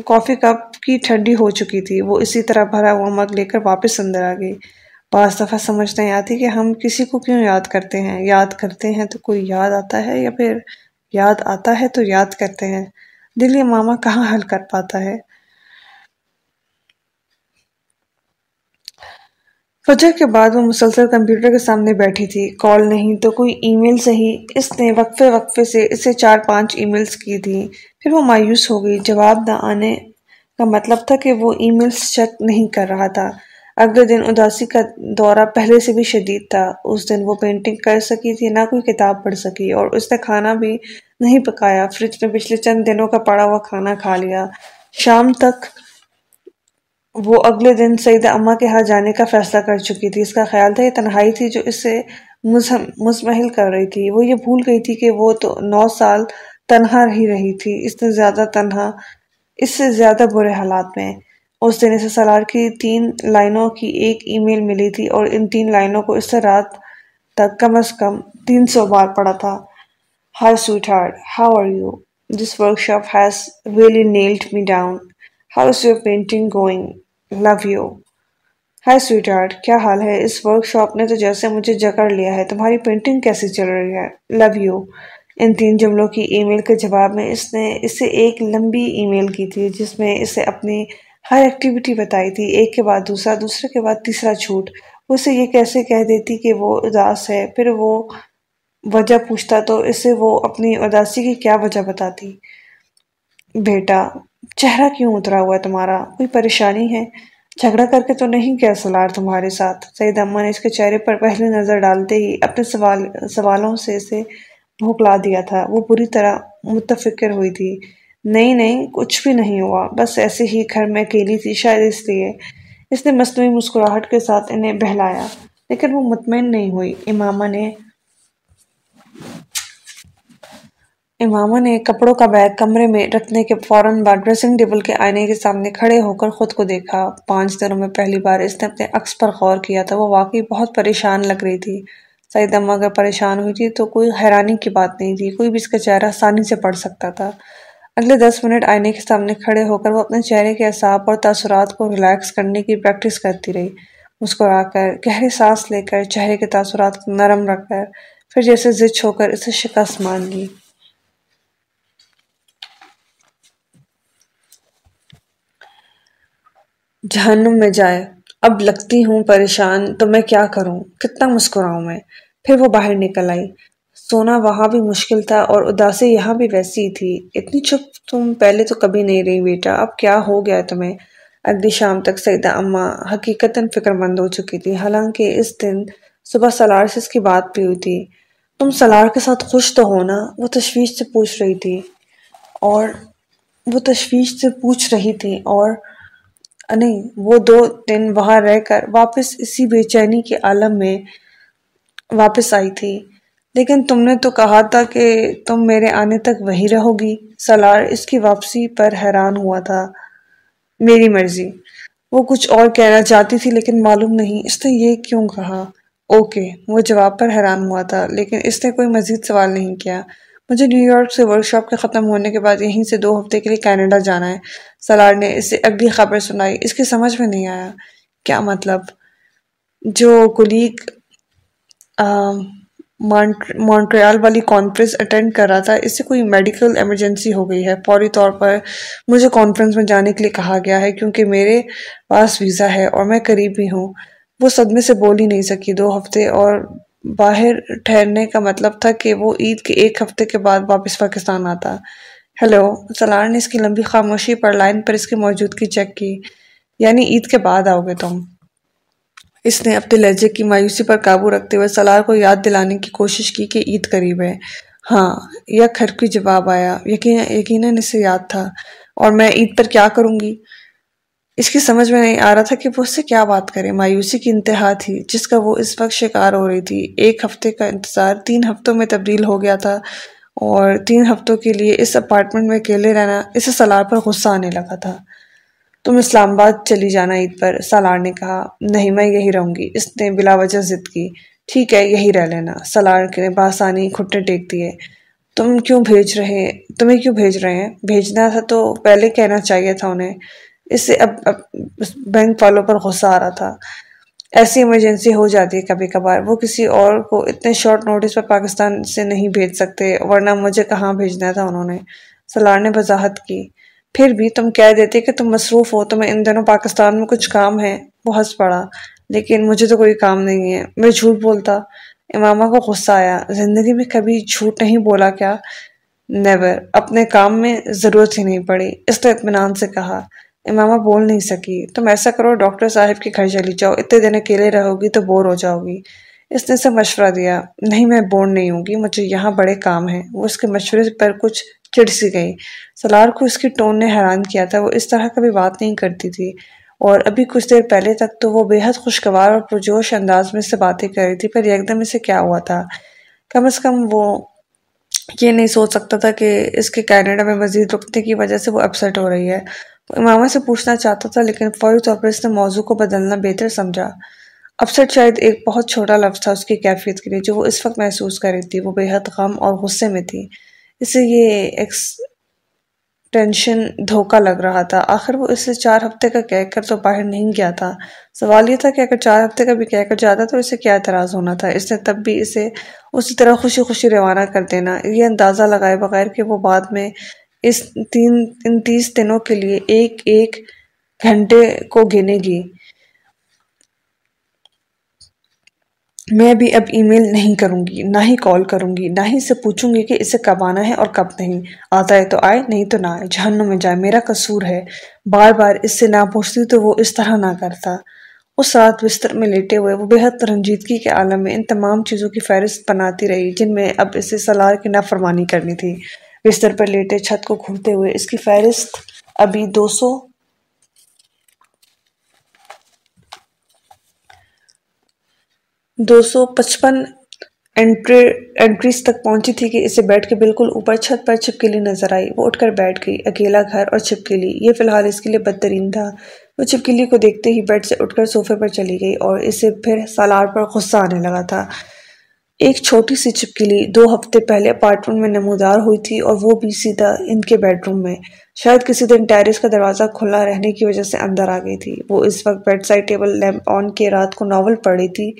کافی کپ کی ٹھنڈی ہو چکی تھی۔ وہ اسی طرح بھرا ہوا مگ لے کر واپس اندر آ گئی۔ بعض دفعہ سمجھ نہیں آتی کہ ہم کسی کو کیوں یاد کرتے ہیں؟ یاد کرتے ہیں تو کوئی یاد آتا ہے یا پھر یاد آتا ہے تو یاد کرتے ہیں؟ دل یہ ماما کہاں حل کر پاتا ہے؟ فجر کے بعد وہ مسلسل کمپیوٹر کے سامنے بیٹھی تھی۔ کال نہیں تو کوئی ای میل صحیح اس نے وقفے وقفے سے اسے چار پانچ ای میلز کی تھی۔ پھر وہ مایوس ہو گئی۔ جواب نہ آنے کا مطلب تھا کہ وہ ای میلز چیک نہیں کر رہا تھا۔ اگلے دن اداسی کا دورہ پہلے سے بھی شدید تھا۔ اس دن وہ پینٹنگ کر سکی تھی، نہ کوئی کتاب پڑھ سکی اور اس نے کھانا بھی نہیں پکایا۔ فریج میں پچھلے چند دنوں کا پڑا ہوا کھانا کھا لیا۔ شام تک وہ اگلے دن سعیدہ اماں کے ہاں جانے کا فیصلہ کر چکی تھی۔ اس کا خیال تھا، یہ تنہائی تھی جو اسے مزمحل کر رہی تھی۔ وہ یہ بھول گئی تھی کہ وہ تو نو سال تنہا رہی رہی تھی۔ اس سے زیادہ تنہا، اس سے زیادہ برے حالات میں اس دن اسے سلار کی تین لائنوں کی ایک ای میل ملی تھی اور ان تین لائنوں کو اس سے رات تک کم از کم تین سو بار پڑا تھا۔ Hi sweetheart how are you this workshop has really nailed me down how is your painting going love you hi sweetheart کیا حال ہے اس ورک شاپ نے تو جیسے مجھے جکڑ لیا ہے تمہاری پینٹنگ کیسی چل رہی ہے لو یو ان تین جملوں کی ای میل کے جواب میں اس نے اسے ایک لمبی ای میل کی تھی جس میں اسے اپنی ہر ایکٹیویٹی بتائی تھی، ایک کے بعد دوسرا، دوسرے کے بعد تیسرا چھوٹ اسے یہ کیسے کہہ دیتی کہ وہ اداس ہے، پھر وہ وجہ پوچھتا تو اسے وہ اپنی اداسی کی کیا وجہ بتاتی۔ بیٹا، چہرہ کیوں اترا ہوا ہے تمہارا؟ کوئی پریشانی ہے؟ جھگڑا کر کے تو نہیں کیا سلار تمہارے ساتھ؟ سعید اماں نے اس کے چہرے پر پہلے نظر ڈالتے ہی اپنے سوال، سوالوں سے اسے بھوکلا دیا تھا۔ وہ پوری طرح متفکر ہوئی تھی۔ نہیں نہیں، کچھ بھی نہیں ہوا۔ بس ایسے ہی گھر میں اکیلی تھی شاید اس لیے۔ اس نے مصنوعی مسکراہٹ کے ساتھ انہیں بہلایا، لیکن وہ مطمئن نہیں ہوئی۔ امامہ نے امامہ نے کپڑوں کا بیگ کمرے میں رکھنے کے فوراً بعد ڈریسنگ ٹیبل کے آئینے کے سامنے کھڑے ہو کر خود کو دیکھا۔ پانچ دنوں میں پہلی بار اس نے اپنے عکس پر غور کیا تھا۔ وہ واقعی بہت پریشان لگ رہی تھی۔ سعید اماں اگر پریشان ہوئی تھی تو کوئی حیرانی کی بات نہیں تھی۔ کوئی بھی اس کا چہرہ آسانی سے پڑھ سکتا تھا۔ اگلے دس منٹ آئینے کے سامنے کھڑے ہو کر وہ اپنے چہرے کے اعصاب اور تاثرات کو ریلیکس کرنے کی پریکٹس کرتی رہی۔ مسکرا کر، گہری سانس لے کر چہرے کے تاثرات کو نرم رکھ کر، پھر جیسے زچ ہو کر اسے شکست مان لی۔ جہنم میں جائے، اب لگتی ہوں پریشان، تو میں کیا کروں؟ کتنا مسکراؤں میں؟ پھر وہ باہر نکل آئی۔ سونا وہاں بھی مشکل تھا اور اداسی یہاں بھی ویسی تھی۔ اتنی چپ تم پہلے تو کبھی نہیں رہی بیٹا۔ اب کیا ہو گیا تمہیں؟ اگلی شام تک سیدہ اماں حقیقتاً فکر مند ہو چکی تھی۔ حالانکہ اس دن صبح سلار سے اس کی بات بھی ہوئی تھی۔ تم سلار کے ساتھ خوش تو ہونا وہ تشویش سے پوچھ رہی تھی۔ اور وہ تشویش سے پوچھ رہی تھی اور نہیں، وہ دو دن وہاں رہ کر واپس اسی بے چینی کے عالم میں واپس آئی تھی۔ لیکن تم نے تو کہا تھا کہ تم میرے آنے تک وہی رہو گی۔ سلار اس کی واپسی پر حیران ہوا تھا۔ میری مرضی۔ وہ کچھ اور کہنا چاہتی تھی لیکن معلوم نہیں۔ اس نے یہ کیوں کہا؟ اوکے، وہ جواب پر حیران ہوا تھا۔ لیکن اس نے کوئی مزید سوال نہیں کیا۔ مجھے نیو یارک سے ورک شاپ کے ختم ہونے کے بعد یہیں سے دو ہفتے کے لیے کینیڈا جانا ہے۔ سلار نے اسے اگلی خبر سنائی۔ اس کی سمجھ میں نہیں آیا۔ کیا مطلب؟ جو کلیگ مونٹریال والی کانفرنس اٹینڈ کر رہا تھا۔ اس سے کوئی میڈیکل ایمرجنسی ہو گئی ہے۔ فوری طور پر مجھے کانفرنس میں جانے کے لیے کہا گیا ہے کیونکہ میرے پاس ویزا ہے اور میں قریب بھی ہوں۔ وہ صدمے سے بول ہی نہیں سکی۔ دو ہفتے اور باہر ٹھہرنے کا مطلب تھا کہ وہ عید کے ایک ہفتے کے بعد واپس پاکستان آتا۔ ہیلو سلار نے اس کی لمبی خاموشی پر لائن پر اس کی موجودگی چیک کی۔ یعنی عید کے بعد آؤ گے تم۔ اس نے اپنے لہجے کی مایوسی پر قابو رکھتے ہوئے سلار کو یاد دلانے کی کوشش کی کہ عید قریب ہے۔ ہاں یا کھرکی جواب آیا۔ یقیناً اسے یاد تھا۔ اور میں عید پر کیا کروں گی؟ اس کی سمجھ میں نہیں آ رہا تھا کہ وہ اس سے کیا بات کرے۔ مایوسی کی انتہا تھی، جس کا وہ اس وقت شکار ہو رہی تھی۔ ایک ہفتے کا انتظار تین ہفتوں میں تبدیل ہو گیا تھا اور تین ہفتوں کے لیے اس اپارٹمنٹ میں اکیلے رہنا، اسے سلار پر غصہ آنے لگا تھا۔ تم اسلام آباد چلی جانا عید پر۔ سالار نے کہا، نہیں، میں یہی رہوں گی۔ اس نے بلا وجہ ضد کی۔ ٹھیک ہے، یہی رہ لینا۔ سالار کے باسانی کھٹے ٹیک دیے۔ تم کیوں بھیج رہے، تمہیں کیوں بھیج رہے ہیں؟ بھیجنا تھا تو پہلے کہنا چاہیے تھا انہیں۔ اس سے اب اب بینک والوں پر غصہ آ رہا تھا۔ ایسی ایمرجنسی ہو جاتی ہے کبھی کبھار۔ وہ کسی اور کو اتنے شارٹ نوٹس پر پاکستان سے نہیں بھیج سکتے، ورنہ مجھے کہاں بھیجنا تھا انہوں نے؟ سلار نے وضاحت کی۔ پھر بھی تم کہہ دیتے کہ تم مصروف ہو تمہیں ان دنوں پاکستان میں کچھ کام ہے وہ ہنس پڑا، لیکن مجھے تو کوئی کام نہیں ہے۔ میں جھوٹ بولتا، امامہ کو غصہ آیا۔ زندگی میں کبھی جھوٹ نہیں بولا کیا؟ نیور اپنے کام میں ضرورت ہی نہیں پڑی۔ اس نے اطمینان سے کہا، امامہ بول نہیں سکی۔ تم ایسا کرو، ڈاکٹر صاحب کے گھر چلی جاؤ۔ اتنے دن اکیلے رہو گی تو بور ہو جاؤ گی اس نے اسے مشورہ دیا، نہیں میں بور نہیں ہوں گی، مجھے یہاں بڑے کام ہیں۔ وہ اس کے مشورے پر کچھ چڑ سی گئی۔ سلار کو اس کی ٹون نے حیران کیا تھا، وہ اس طرح کبھی بات نہیں کرتی تھی۔ اور ابھی کچھ دیر پہلے تک تو وہ بے حد خوشگوار اور پرجوش انداز میں سے باتیں کر رہی تھی، پر ایک دم اسے کیا ہوا تھا۔ کم از کم وہ یہ نہیں سوچ سکتا تھا کہ اس کے کینیڈا میں مزید رکنے کی وجہ سے وہ اپسٹ ہو رہی ہے۔ وہ امامہ سے پوچھنا چاہتا تھا، لیکن فوری طور پر اس نے موضوع کو بدلنا بہتر سمجھا۔ اپسٹ شاید ایک بہت چھوٹا لفظ تھا اس کی کیفیت کے لیے، جو وہ اس وقت محسوس کر رہی تھی۔ وہ بے حد غم اور غصے میں تھی۔ اسے یہ ایکسٹینشن دھوکا لگ رہا تھا۔ آخر وہ اسے چار ہفتے کا کہہ کر تو باہر نہیں گیا تھا۔ سوال یہ تھا کہ اگر چار ہفتے کا بھی کہہ کر جاتا تو اسے کیا اعتراض ہونا تھا؟ اس نے تب بھی اسے اسی طرح خوشی خوشی روانہ کر دینا۔ یہ اندازہ لگائے بغیر کہ وہ بعد میں اس تین، ان تیس دنوں کے لیے ایک ایک گھنٹے کو گنے گی۔ میں بھی اب ای میل نہیں کروں گی، نہ ہی کال کروں گی، نہ ہی اسے پوچھوں گی کہ اسے کب آنا ہے اور کب نہیں۔ آتا ہے تو آئے، نہیں تو نہ آئے۔ جہنم میں جائے، میرا قصور ہے۔ بار بار اس سے نہ پوچھتی تو وہ اس طرح نہ کرتا۔ اس رات بستر میں لیٹے ہوئے، وہ بہت رنجیدگی کے عالم میں ان تمام چیزوں کی فہرست بناتی رہی، جن میں اب اسے سلار کی نافرمانی کرنی تھی۔ بستر پر لیٹے چھت کو گھومتے ہوئے اس کی فہرست ابھی دو سو دو سو پچپن انٹریز تک پہنچی تھی کہ اسے بیٹھ کے بالکل اوپر چھت پر چھپکلی نظر آئی۔ وہ اٹھ کر بیٹھ گئی، اکیلا گھر اور چھپکلی یہ فی الحال اس کے لیے بدترین تھا۔ وہ چھپکلی کو دیکھتے ہی بیڈ سے اٹھ کر صوفے پر چلی گئی اور اسے پھر سالار پر غصہ آنے لگا تھا۔ ایک چھوٹی سی چپکلی دو ہفتے پہلے اپارٹمنٹ میں نمودار ہوئی تھی اور وہ بھی سیدھا ان کے بیڈ روم میں۔ شاید کسی دن ٹیرس کا دروازہ کھلا رہنے کی وجہ سے اندر آ گئی تھی۔ وہ اس وقت bed side table lamp on کے رات کو ناول پڑھ رہی تھی۔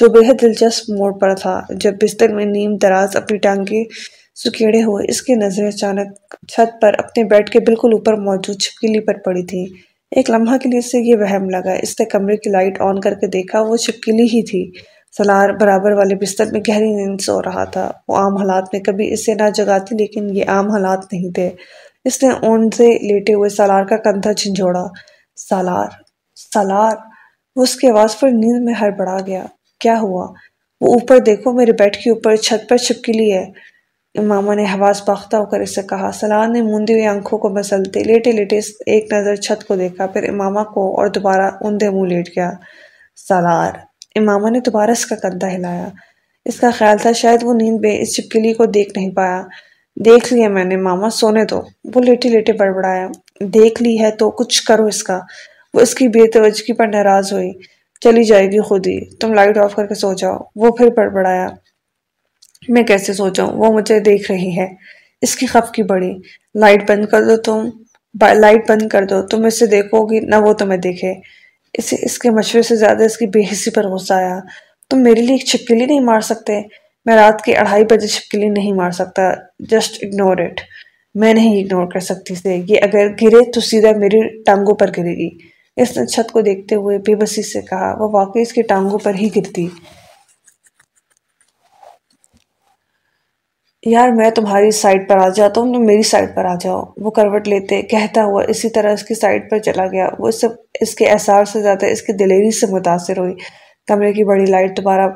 جو بے حد دلچسپ موڑ پر تھا، جب بستر میں نیم دراز اپنی ٹانگیں سکیڑے ہوئے، اس کی نظریں اچانک چھت پر اپنے بیڈ کے بالکل اوپر موجود چھپکلی پر پڑی تھی ایک لمحہ کے لیے اسے یہ وہم لگا۔ اس نے کمرے کی لائٹ آن کر کے دیکھا، وہ چھپکلی ہی تھی۔ سلار برابر والے بستر میں گہری نیند سو رہا تھا۔ وہ عام حالات میں کبھی اسے نہ جگاتی، لیکن یہ عام حالات نہیں تھے۔ اس نے اون سے لیٹے ہوئے سالار کا کندھا جھنجھوڑا۔ سالار سالار، وہ اس کی آواز پر نیند میں ہر بڑھا گیا۔ کیا ہوا؟ وہ اوپر دیکھو، میرے بیٹھ کے اوپر چھت پر چھپکلی ہے۔ امامہ نے حواس باختہ ہو کر اسے کہا سلار نے موندی ہوئی آنکھوں کو مسلتے لیٹے لیٹے ایک نظر چھت کو دیکھا، پھر امامہ کو اور دوبارہ اوندے منہ لیٹ گیا۔ سالار۔ امامہ نے دوبارہ اس کا کندھا ہلایا۔ اس کا خیال تھا شاید وہ نیند بے اس چپکلی کو دیکھ نہیں پایا۔ دیکھ لیا میں نے ماما، سونے تو وہ لیٹے لیٹے بڑبڑایا۔ دیکھ لی ہے تو کچھ کرو اس کا۔ وہ اس کی بے توجگی پر ناراض ہوئی۔ چلی جائے گی خود ہی۔ تم لائٹ آف کر کے سو جاؤ۔ وہ پھر بڑبڑایا۔ میں کیسے سو جاؤں؟ وہ مجھے دیکھ رہی ہے۔ اس کی خف کی بڑی۔ لائٹ بند کر دو تم۔ لائٹ بند کر دو۔ تم اسے دیکھو گی نہ وہ تمہیں دیکھے۔ اسے اس کے مشورے سے زیادہ اس کی بے حسی پر غصہ آیا۔ تم میرے لیے ایک چھپکلی نہیں مار سکتے۔ میں رات کے اڑھائی بجے جی چھپکلی نہیں مار سکتا۔ جسٹ اگنور اٹ میں نہیں اگنور کر سکتی سے یہ اگر گرے تو سیدھا میری ٹانگوں پر گرے گی۔ اس نے چھت کو دیکھتے ہوئے بے بسی سے کہا، وہ واقعی اس کی ٹانگوں پر ہی گرتی۔ یار، میں تمہاری سائٹ پر آ جاتا ہوں، تم میری سائٹ پر آ جاؤ۔ وہ کروٹ لیتے کہتا ہوا اسی طرح اس کی سائٹ پر چلا گیا۔ وہ سب اس کے احسار سے زیادہ اس کی دلیری سے متاثر ہوئی۔ کمرے کی بڑی لائٹ دوبارہ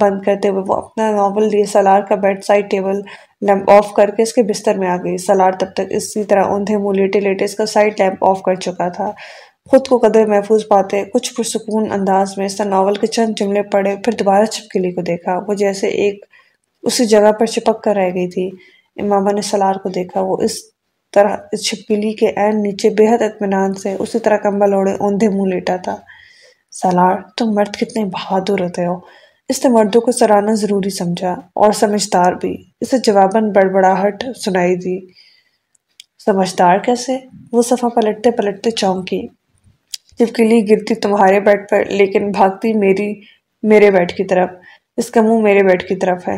بند کرتے ہوئے وہ اپنا ناول لیے سلار کا bed side table lamp off کر کے اس کے بستر میں آ گئی۔ سلار تب تک اسی طرح اوندھے منہ لیٹے لیٹے اس کا سائڈ لیمپ آف کر چکا تھا۔ خود کو قدر محفوظ پاتے کچھ پرسکون انداز میں اس نے ناول کے چند جملے پڑھے، پھر دوبارہ چھپکلی کو دیکھا۔ وہ جیسے ایک اسی جگہ پر چپک کر رہ گئی تھی۔ امامہ نے سلار کو دیکھا۔ وہ اس طرح اس چھپکلی کے عین نیچے بے حد اطمینان سے اسی طرح کمبل اوڑے اوندھے منہ لیٹا تھا۔ سالار تم مرد کتنے بہادر ہوتے ہو۔ اس نے مردوں کو سرانا ضروری سمجھا اور سمجھدار بھی۔ اسے جواباً بڑبڑاہٹ سنائی دی۔ سمجھدار کیسے؟ وہ صفحہ پلٹتے پلٹتے چونکی۔ چپکلی گرتی تمہارے بیٹ پر، لیکن بھاگتی میری، میرے بیٹ کی طرف۔ اس کا منہ میرے بیٹ کی طرف ہے۔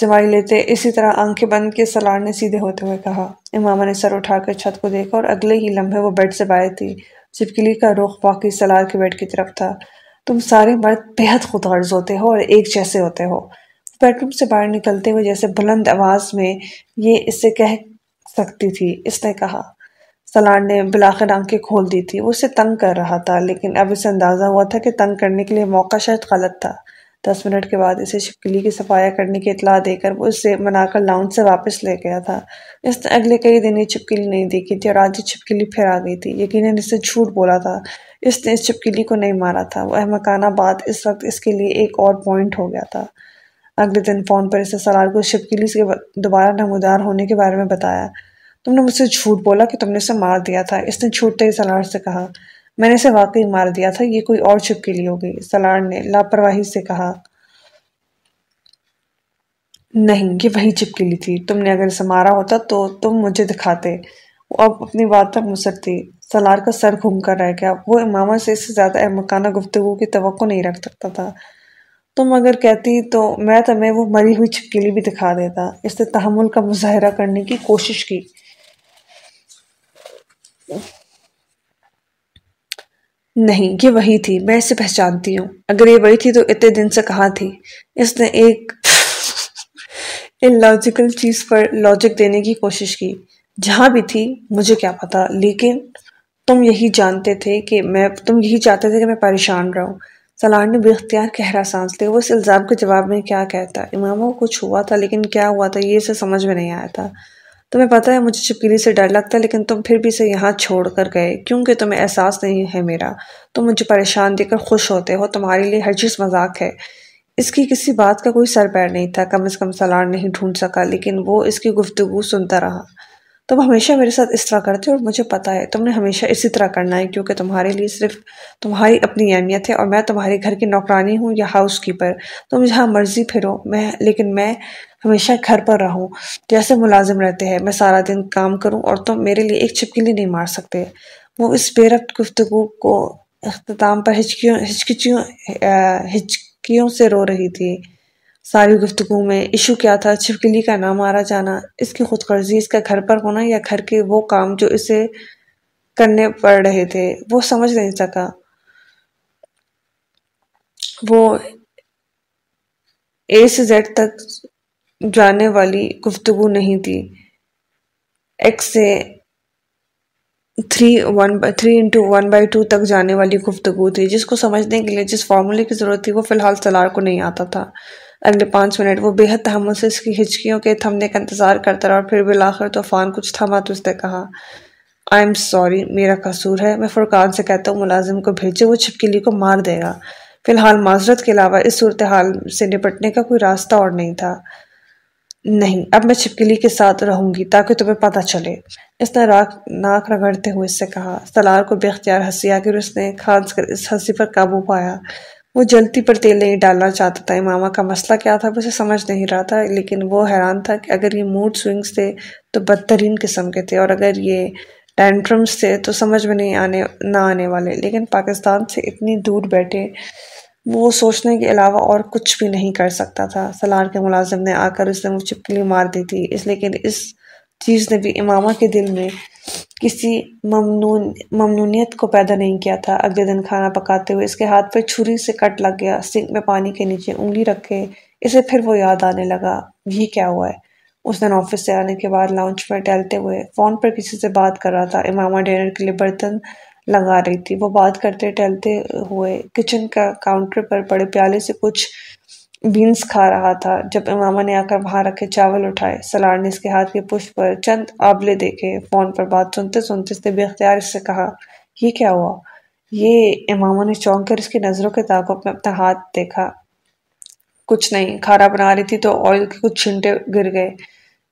جمائی لیتے اسی طرح آنکھیں بند کے سلار نے سیدھے ہوتے ہوئے کہا۔ امامہ نے سر اٹھا کر چھت کو دیکھا اور اگلے ہی لمحے وہ بیڈ سے باہر تھی چپکلی کا رخ واقعی سلار کے بیڈ کی طرف تھا۔ تم سارے مرد بےحد خود غرض ہوتے ہو اور ایک جیسے ہوتے ہو۔ بیڈ روم سے باہر نکلتے ہوئے جیسے بلند آواز میں یہ اس سے کہہ سکتی تھی۔ اس نے کہا سلار نے بلاخر آنکھیں کھول دی تھی۔ وہ اسے تنگ کر رہا تھا، لیکن اب اسے اندازہ ہوا تھا کہ تنگ کرنے کے لیے موقع شاید غلط تھا۔ دس منٹ کے بعد اسے چھپکلی کی صفایا کرنے کی اطلاع دے کر وہ اسے منا کر لاؤنڈ سے واپس لے گیا تھا۔ اس نے اگلے کئی دن یہ چھپکلی نہیں دیکھی تھی اور آج یہ چھپکلی پھر آ گئی تھی۔ یقیناً اس سے جھوٹ بولا تھا۔ اس نے اس چھپکلی کو نہیں مارا تھا۔ وہ احمقانہ بات اس وقت اس کے لیے ایک اور پوائنٹ ہو گیا تھا۔ اگلے دن فون پر اسے سلار کو چھپکلی سے دوبارہ نمودار ہونے کے بارے میں بتایا۔ تم نے مجھ سے جھوٹ بولا کہ تم نے اسے مار دیا تھا۔ اس نے جھوٹتے ہی سلار سے کہا۔ میں نے اسے واقعی مار دیا تھا۔ یہ کوئی اور چھپکلی ہو گئی۔ سلار نے لاپرواہی سے کہا۔ نہیں، یہ وہی چپکلی تھی۔ تم نے اگر اسے مارا ہوتا تو تم مجھے دکھاتے۔ وہ اب اپنی بات پر مسرتی سلار کا سر گھوم کر رہ گیا۔ وہ امامہ سے اس سے زیادہ احمقانہ گفتگو کی توقع نہیں رکھ سکتا تھا۔ تم اگر کہتی تو میں تمہیں وہ مری ہوئی چپکلی بھی دکھا دیتا۔ اس نے تحمل کا مظاہرہ کرنے کی کوشش کی۔ نہیں، یہ وہی تھی، میں اسے پہچانتی ہوں۔ اگر یہ وہی تھی تو اتنے دن سے کہاں تھی؟ اس نے ایک لاجیکل چیز پر لاجک دینے کی کوشش کی۔ جہاں بھی تھی، مجھے کیا پتا، لیکن تم یہی جانتے تھے کہ میں، تم یہی چاہتے تھے کہ میں پریشان رہوں۔ سلار نے بے اختیار گہرا سانس لیا۔ وہ اس الزام کے جواب میں کیا کہتا، اماموں کو کچھ ہوا تھا، لیکن کیا ہوا تھا، یہ اسے سمجھ میں نہیں آیا تھا۔ تمہیں پتا ہے مجھے چپکلی سے ڈر لگتا ہے، لیکن تم پھر بھی اسے یہاں چھوڑ کر گئے۔ کیونکہ تمہیں احساس نہیں ہے میرا۔ تم مجھے پریشان دے کر خوش ہوتے ہو۔ تمہارے لیے ہر چیز مذاق ہے۔ اس کی کسی بات کا کوئی سر پیر نہیں تھا۔ کم از کم سلار نہیں ڈھونڈ سکا، لیکن وہ اس کی گفتگو سنتا رہا۔ تم ہمیشہ میرے ساتھ اس طرح کرتے ہو اور مجھے پتا ہے، تم نے ہمیشہ اسی طرح کرنا ہے، کیونکہ تمہارے لیے صرف تمہاری اپنی اہمیت ہے اور میں تمہارے گھر کی نوکرانی ہوں یا ہاؤس کیپر۔ تم جہاں مرضی پھرو، میں لیکن میں ہمیشہ گھر پر رہوں، جیسے ملازم رہتے ہیں، میں سارا دن کام کروں اور تم میرے لیے ایک چپکلی نہیں مار سکتے۔ وہ اس بے ربط گفتگو کو اختتام پر ہچکیوں، ہچکچیوں ہچکیوں سے رو رہی تھی۔ ساری گفتگو میں ایشو کیا تھا چھپکلی کا نام مارا جانا، اس کی خود قرضی اس کا گھر پر ہونا یا گھر کے وہ کام جو اسے کرنے پڑ رہے تھے، وہ سمجھ نہیں سکا۔ وہ اے سے زیڈ تک جانے والی گفتگو نہیں تھی۔ ایکس سے three one three into one by two تک جانے والی گفتگو تھی۔ جس کو سمجھنے کے لیے جس فارمولے کی ضرورت تھی وہ فی الحال سلار کو نہیں آتا تھا۔ اگلے پانچ منٹ وہ بے حد تحمل سے اس کی ہچکیوں کے تھمنے کا انتظار کرتا رہا اور پھر بالآخر طوفان کچھ تھما تو اس نے کہا آئی ایم سوری میرا قصور ہے۔ میں فرقان سے کہتا ہوں، ملازم کو بھیجے، وہ چھپکلی کو مار دے گا۔ فی الحال معذرت کے علاوہ اس صورتحال سے نپٹنے کا کوئی راستہ اور نہیں تھا۔ نہیں، اب میں چھپکلی کے ساتھ رہوں گی تاکہ تمہیں پتہ چلے۔ اس نے راک ناک رگڑتے ہوئے اس سے کہا، سلار کو بے اختیار ہنسی آگر اس نے کھانس کر اس ہنسی پر قابو پایا۔ وہ جلتی پر تیل نہیں ڈالنا چاہتا تھا۔ امامہ کا مسئلہ کیا تھا اسے سمجھ نہیں رہا تھا، لیکن وہ حیران تھا کہ اگر یہ موڈ سوئنگز تھے تو بدترین قسم کے تھے اور اگر یہ ٹینٹرمز تھے تو سمجھ میں نہیں آنے، نہ آنے والے۔ لیکن پاکستان سے اتنی دور بیٹھے وہ سوچنے کے علاوہ اور کچھ بھی نہیں کر سکتا تھا۔ سلار کے ملازم نے آ کر اس نے وہ چپکلی مار دی تھی، اس لیکن اس چیز نے بھی امامہ کے دل میں کسی ممنون، ممنونیت کو پیدا نہیں کیا تھا۔ اگلے دن کھانا پکاتے ہوئے اس کے ہاتھ پہ چھری سے کٹ لگ گیا۔ سنک میں پانی کے نیچے انگلی رکھے اسے پھر وہ یاد آنے لگا۔ یہ کیا ہوا ہے؟ اس دن آفس سے آنے کے بعد لانچ میں ٹہلتے ہوئے فون پر کسی سے بات کر رہا تھا۔ امامہ ڈینر کے لیے برتن لگا رہی تھی۔ وہ بات کرتے ٹہلتے ہوئے کچن کا کاؤنٹر پر بڑے پیالے سے کچھ بینز کھا رہا تھا۔ جب امامہ نے آ کر وہاں رکھے چاول اٹھائے، سلار نے اس کے ہاتھ کے پشت پر چند آبلے دیکھے۔ فون پر بات سنتے سنتے اس نے بے اختیار اس سے کہا، یہ کیا ہوا؟ یہ امامہ نے چونک کر اس کی نظروں کے تعاقب میں اپنا ہاتھ دیکھا۔ کچھ نہیں، کھارا بنا رہی تھی تو آئل کے کچھ چھنٹے گر گئے۔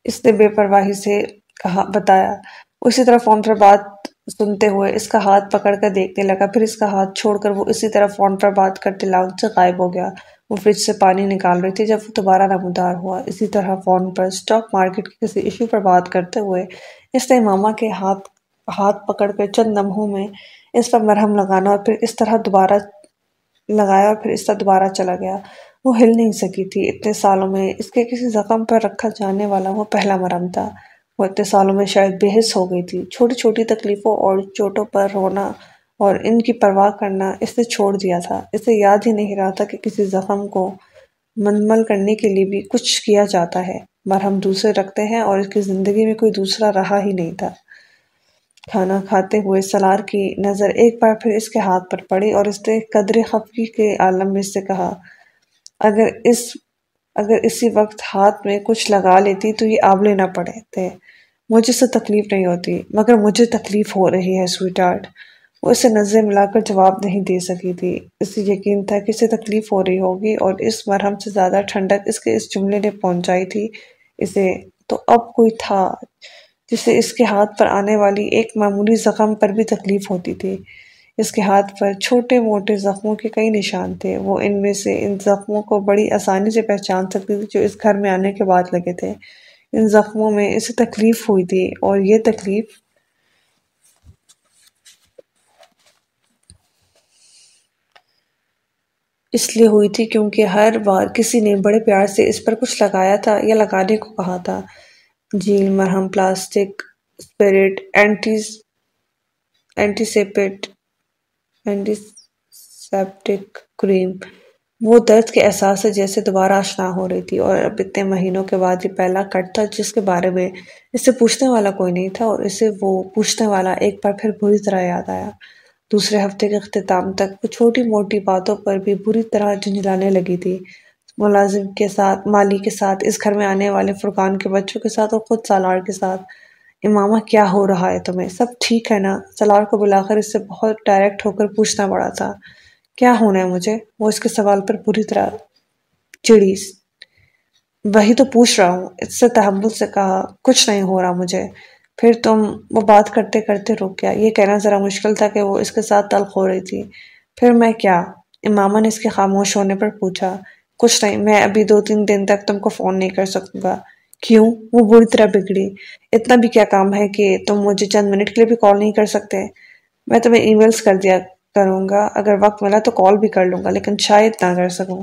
اس نے بے پرواہی سے کہا، بتایا۔ اسی طرح فون پر بات سنتے ہوئے اس کا ہاتھ پکڑ کر دیکھنے لگا، پھر اس کا ہاتھ چھوڑ کر وہ اسی طرح فون پر بات کرتے لاؤنج سے غائب ہو گیا۔ وہ فریج سے پانی نکال رہی تھی جب وہ دوبارہ نمودار ہوا۔ اسی طرح فون پر سٹاک مارکیٹ کی کسی ایشو پر بات کرتے ہوئے اس نے ماما کے ہاتھ ہاتھ پکڑ کر چند لمحوں میں اس پر مرہم لگانا اور پھر اس طرح دوبارہ لگایا اور پھر اس طرح دوبارہ چلا گیا۔ وہ ہل نہیں سکی تھی۔ اتنے سالوں میں اس کے کسی زخم پر رکھا جانے والا وہ پہلا مرہم تھا۔ وہ اتنے سالوں میں شاید بے حص ہو گئی تھی۔ چھوٹی چھوٹی تکلیفوں اور چوٹوں پر رونا اور ان کی پرواہ کرنا اس نے چھوڑ دیا تھا۔ اسے یاد ہی نہیں رہا تھا کہ کسی زخم کو منمل کرنے کے لیے بھی کچھ کیا جاتا ہے۔ مرہم دوسرے رکھتے ہیں اور اس کی زندگی میں کوئی دوسرا رہا ہی نہیں تھا۔ کھانا کھاتے ہوئے سلار کی نظر ایک بار پھر اس کے ہاتھ پر پڑی اور اس نے قدر خفگی کے عالم میں سے کہا، اگر اس اگر اسی وقت ہاتھ میں کچھ لگا لیتی تو یہ آبلے نہ پڑے تھے مجھے سے تکلیف نہیں ہوتی، مگر مجھے تکلیف ہو رہی ہے سویٹ آرٹ وہ اسے نظریں ملا کر جواب نہیں دے سکی تھی۔ اسے یقین تھا کہ اسے تکلیف ہو رہی ہوگی اور اس مرہم سے زیادہ ٹھنڈک اس کے اس جملے نے پہنچائی تھی۔ اسے تو اب کوئی تھا جسے اس کے ہاتھ پر آنے والی ایک معمولی زخم پر بھی تکلیف ہوتی تھی۔ اس کے ہاتھ پر چھوٹے موٹے زخموں کے کئی نشان تھے۔ وہ ان میں سے ان زخموں کو بڑی آسانی سے پہچان سکتی تھی جو اس گھر میں آنے کے بعد لگے تھے۔ ان زخموں میں اسے تکلیف ہوئی تھی اور یہ تکلیف اس لیے ہوئی تھی کیونکہ ہر بار کسی نے بڑے پیار سے اس پر کچھ لگایا تھا یا لگانے کو کہا تھا۔ جھیل مرہم، plastic spirit antis anti sept septic cream وہ درد کے احساس سے جیسے دوبارہ آشنا ہو رہی تھی اور اب اتنے مہینوں کے بعد یہ پہلا کٹ تھا جس کے بارے میں اس سے پوچھنے والا کوئی نہیں تھا اور اسے وہ پوچھنے والا ایک بار پھر بری طرح یاد آیا۔ دوسرے ہفتے کے اختتام تک وہ چھوٹی موٹی باتوں پر بھی بری طرح جھنجھلانے لگی تھی۔ ملازم کے ساتھ، مالی کے ساتھ، اس گھر میں آنے والے فرقان کے بچوں کے ساتھ اور خود سالار کے ساتھ۔ امامہ کیا ہو رہا ہے تمہیں؟ سب ٹھیک ہے نا؟ سالار کو بلا کر اس سے بہت ڈائریکٹ ہو کر پوچھنا پڑا تھا۔ کیا ہونا ہے مجھے؟ وہ اس کے سوال پر پوری طرح چڑی۔ وہی تو پوچھ رہا ہوں۔ اس سے تحمل سے کہا، کچھ نہیں ہو رہا مجھے۔ پھر تم وہ بات کرتے کرتے رک گیا۔ یہ کہنا ذرا مشکل تھا کہ وہ اس کے ساتھ تلخ ہو رہی تھی۔ پھر میں کیا؟ امامہ نے اس کے خاموش ہونے پر پوچھا، کچھ نہیں، میں ابھی دو تین دن تک تم کو فون نہیں کر سکوں گا۔ کیوں؟ وہ بری طرح بگڑی۔ اتنا بھی کیا کام ہے کہ تم مجھے چند منٹ کے لیے بھی کال نہیں کر سکتے۔ میں تمہیں ای میلز کر دیا کروں گا۔ اگر وقت ملا تو کال بھی کر لوں گا، لیکن شاید نہ کر سکوں۔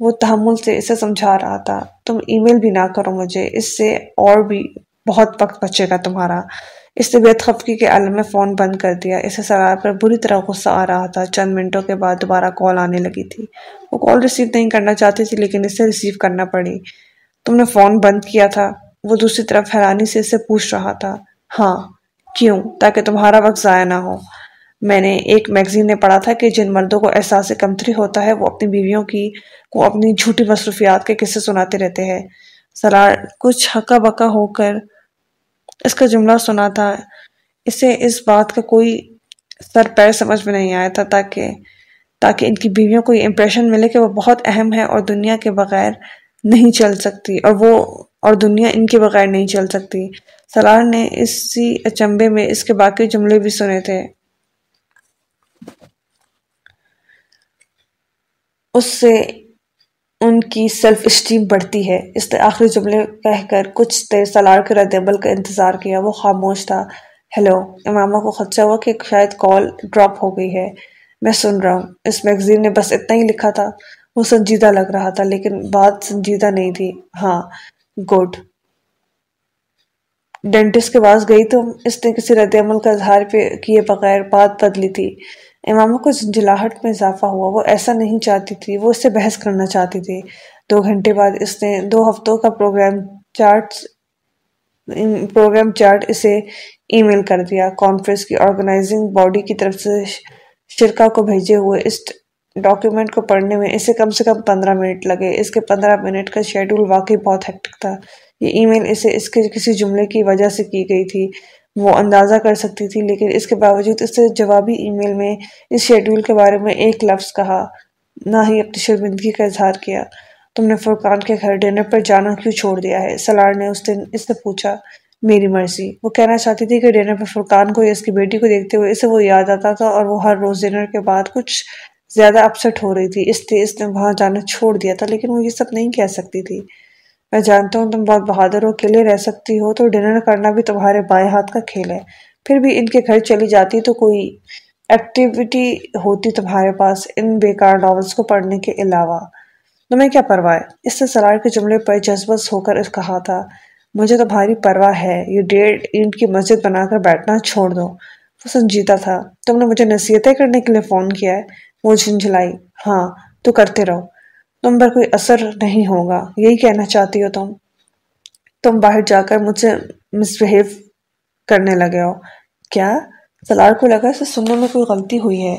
وہ تحمل سے اسے سمجھا رہا تھا۔ تم ای میل بھی نہ کرو مجھے، اس سے اور بھی بہت وقت بچے گا تمہارا۔ اس نے بے خفقی کے عالم میں فون بند کر دیا۔ اسے سرار پر بری طرح غصہ آ رہا تھا۔ چند منٹوں کے بعد دوبارہ کال آنے لگی تھی۔ وہ کال ریسیو نہیں کرنا چاہتی تھی، لیکن اسے ریسیو کرنا پڑی۔ تم نے فون بند کیا تھا۔ وہ دوسری طرف حیرانی سے اسے پوچھ رہا تھا ہاں کیوں؟ تاکہ تمہارا وقت ضائع نہ ہو۔ میں نے ایک میگزین نے پڑھا تھا کہ جن مردوں کو احساس کمتری ہوتا ہے، وہ اپنی بیویوں کی، کو اپنی جھوٹی مصروفیات کے قصے سناتے رہتے ہیں۔ سرار کچھ حکا بکا ہو کر اس کا جملہ سنا تھا۔ اسے اس بات کا کوئی سر پیر سمجھ میں نہیں آیا تھا تاکہ تاکہ ان کی بیویوں کو یہ امپریشن ملے کہ وہ بہت اہم ہے اور دنیا کے بغیر نہیں چل سکتی اور وہ اور دنیا ان کے بغیر نہیں چل سکتی۔ سلار نے اسی اچمبے میں اس کے باقی جملے بھی سنے تھے۔ اس سے ان کی سیلف اسٹیم بڑھتی ہے۔ اس نے آخری جملے کہہ کر کچھ دیر سلار کے رد عمل کا انتظار کیا۔ وہ خاموش تھا۔ ہیلو امامہ کو خدشہ ہوا کہ شاید کال ڈراپ ہو گئی ہے۔ میں سن رہا ہوں۔ اس میگزین نے بس اتنا ہی لکھا تھا۔ وہ سنجیدہ لگ رہا تھا، لیکن بات سنجیدہ نہیں تھی۔ ہاں گڈ۔ ڈینٹسٹ کے پاس گئی تو اس نے کسی رد عمل کا اظہار کیے بغیر بات بدلی تھی۔ امامہ کو جلاہٹ میں اضافہ ہوا۔ وہ ایسا نہیں چاہتی تھی، وہ اس سے بحث کرنا چاہتی تھی۔ دو گھنٹے بعد اس نے دو ہفتوں کا پروگرام چارٹ پروگرام چارٹ اسے ای میل کر دیا۔ کانفرنس کی آرگنائزنگ باڈی کی طرف سے شرکا کو بھیجے ہوئے اس ڈاکیومنٹ کو پڑھنے میں اسے کم سے کم پندرہ منٹ لگے۔ اس کے پندرہ منٹ کا شیڈول واقعی بہت ہیکٹک تھا۔ یہ ای میل اسے اس کے کسی جملے کی وجہ سے کی گئی تھی۔ وہ اندازہ کر سکتی تھی، لیکن اس کے باوجود اس سے جوابی ای میل میں اس شیڈول کے بارے میں ایک لفظ کہا، نہ ہی اپنی شرمندگی کا اظہار کیا۔ تم نے فرقان کے گھر ڈنر پر جانا کیوں چھوڑ دیا ہے؟ سلار نے اس دن اس سے پوچھا، میری مرضی۔ وہ کہنا چاہتی تھی کہ ڈنر پر فرقان کو یا اس کی بیٹی کو دیکھتے ہوئے اسے وہ یاد آتا تھا اور وہ ہر روز ڈنر کے بعد کچھ زیادہ اپسٹ ہو رہی تھی۔ اس لیے اس نے وہاں جانا چھوڑ دیا تھا، لیکن وہ یہ سب نہیں کہہ سکتی تھی۔ میں جانتا ہوں تم بہت بہادر ہو، اکیلے رہ سکتی ہو، تو ڈنر کرنا بھی تمہارے بائیں ہاتھ کا کھیل ہے۔ پھر بھی ان کے گھر چلی جاتی تو کوئی ایکٹیویٹی ہوتی تمہارے پاس ان بیکار ناولز کو پڑھنے کے علاوہ۔ تمہیں کیا پرواہ ہے؟ اس سے سرار کے جملے پر جذبس ہو کر اس کہا تھا، مجھے تمہاری پرواہ ہے یہ ڈیڑھ اینٹ کی مسجد بنا کر بیٹھنا چھوڑ دو۔ وہ سنجیدہ تھا۔ تم نے مجھے نصیحتیں کرنے کے لیے فون کیا ہے۔ وہ جھنجھلائی ہاں تو کرتے رہو۔ تم پر کوئی اثر نہیں ہوگا، یہی کہنا چاہتی ہو تم۔ تم باہر جا کر مجھ سے مس بہیو کرنے لگے ہو۔ کیا؟ سلار کو لگا اسے سننے میں کوئی غلطی ہوئی ہے۔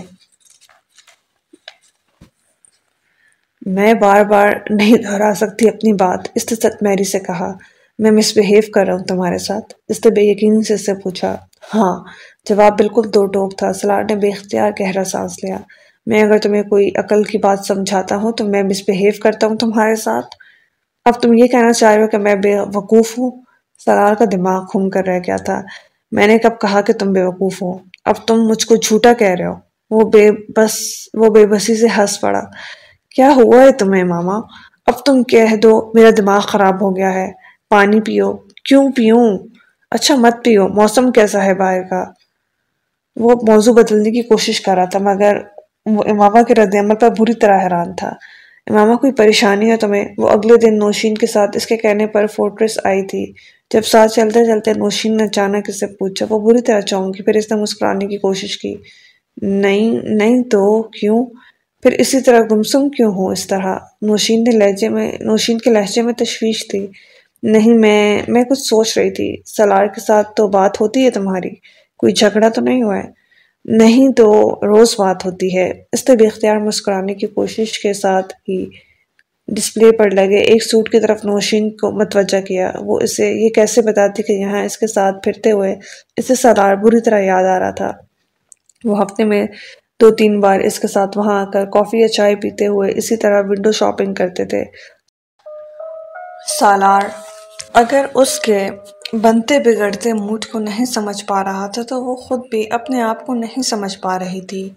میں بار بار نہیں دہرا سکتی اپنی بات، اس نے ست میری سے کہا۔ میں مس بہیو کر رہا ہوں تمہارے ساتھ۔ اس نے بے یقینی سے اس سے پوچھا۔ ہاں جواب بالکل دو ٹوک تھا۔ سلار نے بے اختیار گہرا سانس لیا۔ میں اگر تمہیں کوئی عقل کی بات سمجھاتا ہوں تو میں مس بہیو کرتا ہوں تمہارے ساتھ۔ اب تم یہ کہنا چاہ رہے ہو کہ میں بے وقوف ہوں؟ سرار کا دماغ کھوم کر رہ گیا تھا۔ میں نے کب کہا کہ تم بے وقوف ہو؟ اب تم مجھ کو جھوٹا کہہ رہے ہو۔ وہ بے بس، وہ بے بسی سے ہنس پڑا۔ کیا ہوا ہے تمہیں ماما؟ اب تم کہہ دو، میرا دماغ خراب ہو گیا ہے۔ پانی پیو۔ کیوں پیوں؟ اچھا مت پیو۔ موسم کیسا ہے باہر کا؟ وہ موضوع بدلنے کی کوشش کر رہا تھا، مگر وہ امامہ کے رد عمل پر بری طرح حیران تھا۔ امامہ کوئی پریشانی ہے تمہیں؟ وہ اگلے دن نوشین کے ساتھ اس کے کہنے پر فورٹریس آئی تھی۔ جب ساتھ چلتے چلتے نوشین نے اچانک اس سے پوچھا، وہ بری طرح چونکی پھر اس نے مسکرانے کی کوشش کی۔ نہیں نہیں تو کیوں؟ پھر اسی طرح گمسم کیوں ہو اس طرح؟ نوشین نے لہجے میں، نوشین کے لہجے میں تشویش تھی نہیں، میں میں کچھ سوچ رہی تھی۔ سلار کے ساتھ تو بات ہوتی ہے تمہاری، کوئی جھگڑا تو نہیں ہوا ہے؟ نہیں تو روز بات ہوتی ہے۔ اس نے بے اختیار مسکرانے کی کوشش کے ساتھ ہی ڈسپلے پر لگے۔ ایک سوٹ کی طرف نوشین کو متوجہ کیا۔ وہ اسے یہ کیسے بتاتی کہ یہاں اس کے ساتھ پھرتے ہوئے اسے سالار بری طرح یاد آ رہا تھا۔ وہ ہفتے میں دو تین بار اس کے ساتھ وہاں آ کر کافی یا چائے پیتے ہوئے اسی طرح ونڈو شاپنگ کرتے تھے۔ سالار، اگر اس کے بنتے بگڑتے موڈ کو نہیں سمجھ پا رہا تھا تو وہ خود بھی اپنے آپ کو نہیں سمجھ پا رہی تھی۔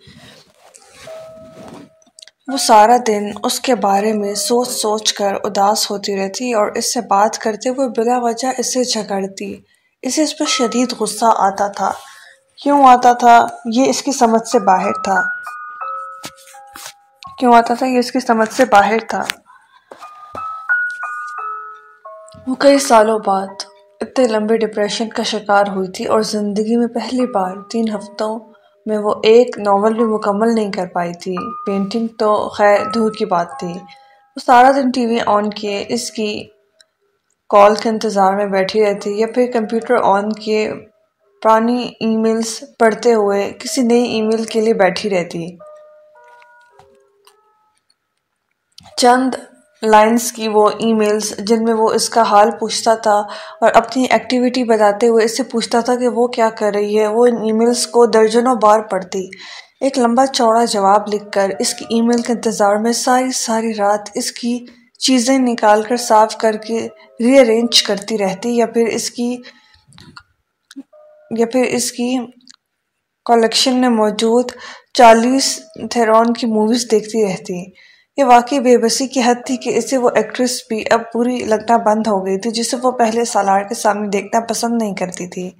وہ سارا دن اس کے بارے میں سوچ سوچ کر اداس ہوتی رہتی اور اس سے بات کرتے ہوئے بلا وجہ اسے جھگڑتی۔ اسے اس پر شدید غصہ آتا تھا۔ کیوں آتا تھا؟ یہ اس کی سمجھ سے باہر تھا۔ کیوں آتا تھا؟ یہ اس کی سمجھ سے باہر تھا۔ وہ کئی سالوں بعد اتنے لمبے ڈپریشن کا شکار ہوئی تھی اور زندگی میں پہلی بار تین ہفتوں میں وہ ایک ناول بھی مکمل نہیں کر پائی تھی۔ پینٹنگ تو خیر دور کی بات تھی۔ وہ سارا دن ٹی وی آن کیے، اس کی کال کے انتظار میں بیٹھی رہتی یا پھر کمپیوٹر آن کیے پرانی ای میلز پڑھتے ہوئے کسی نئی ای میل کے لیے بیٹھی رہتی۔ چند لائنز کی وہ ای میلز جن میں وہ اس کا حال پوچھتا تھا اور اپنی ایکٹیویٹی بتاتے ہوئے اس سے پوچھتا تھا کہ وہ کیا کر رہی ہے۔ وہ ان ای میلز کو درجنوں بار پڑھتی۔ ایک لمبا چوڑا جواب لکھ کر اس کی ای میل کے انتظار میں ساری ساری رات اس کی چیزیں نکال کر صاف کر کے ری ارینج کرتی رہتی یا پھر اس کی یا پھر اس کی کلیکشن میں موجود چالیس تھیرون کی موویز دیکھتی رہتی۔ یہ واقعی بے بسی کی حد تھی کہ اسے وہ ایکٹریس بھی اب پوری لگنا بند ہو گئی تھی، جسے وہ پہلے سالار کے سامنے دیکھنا پسند نہیں کرتی تھی۔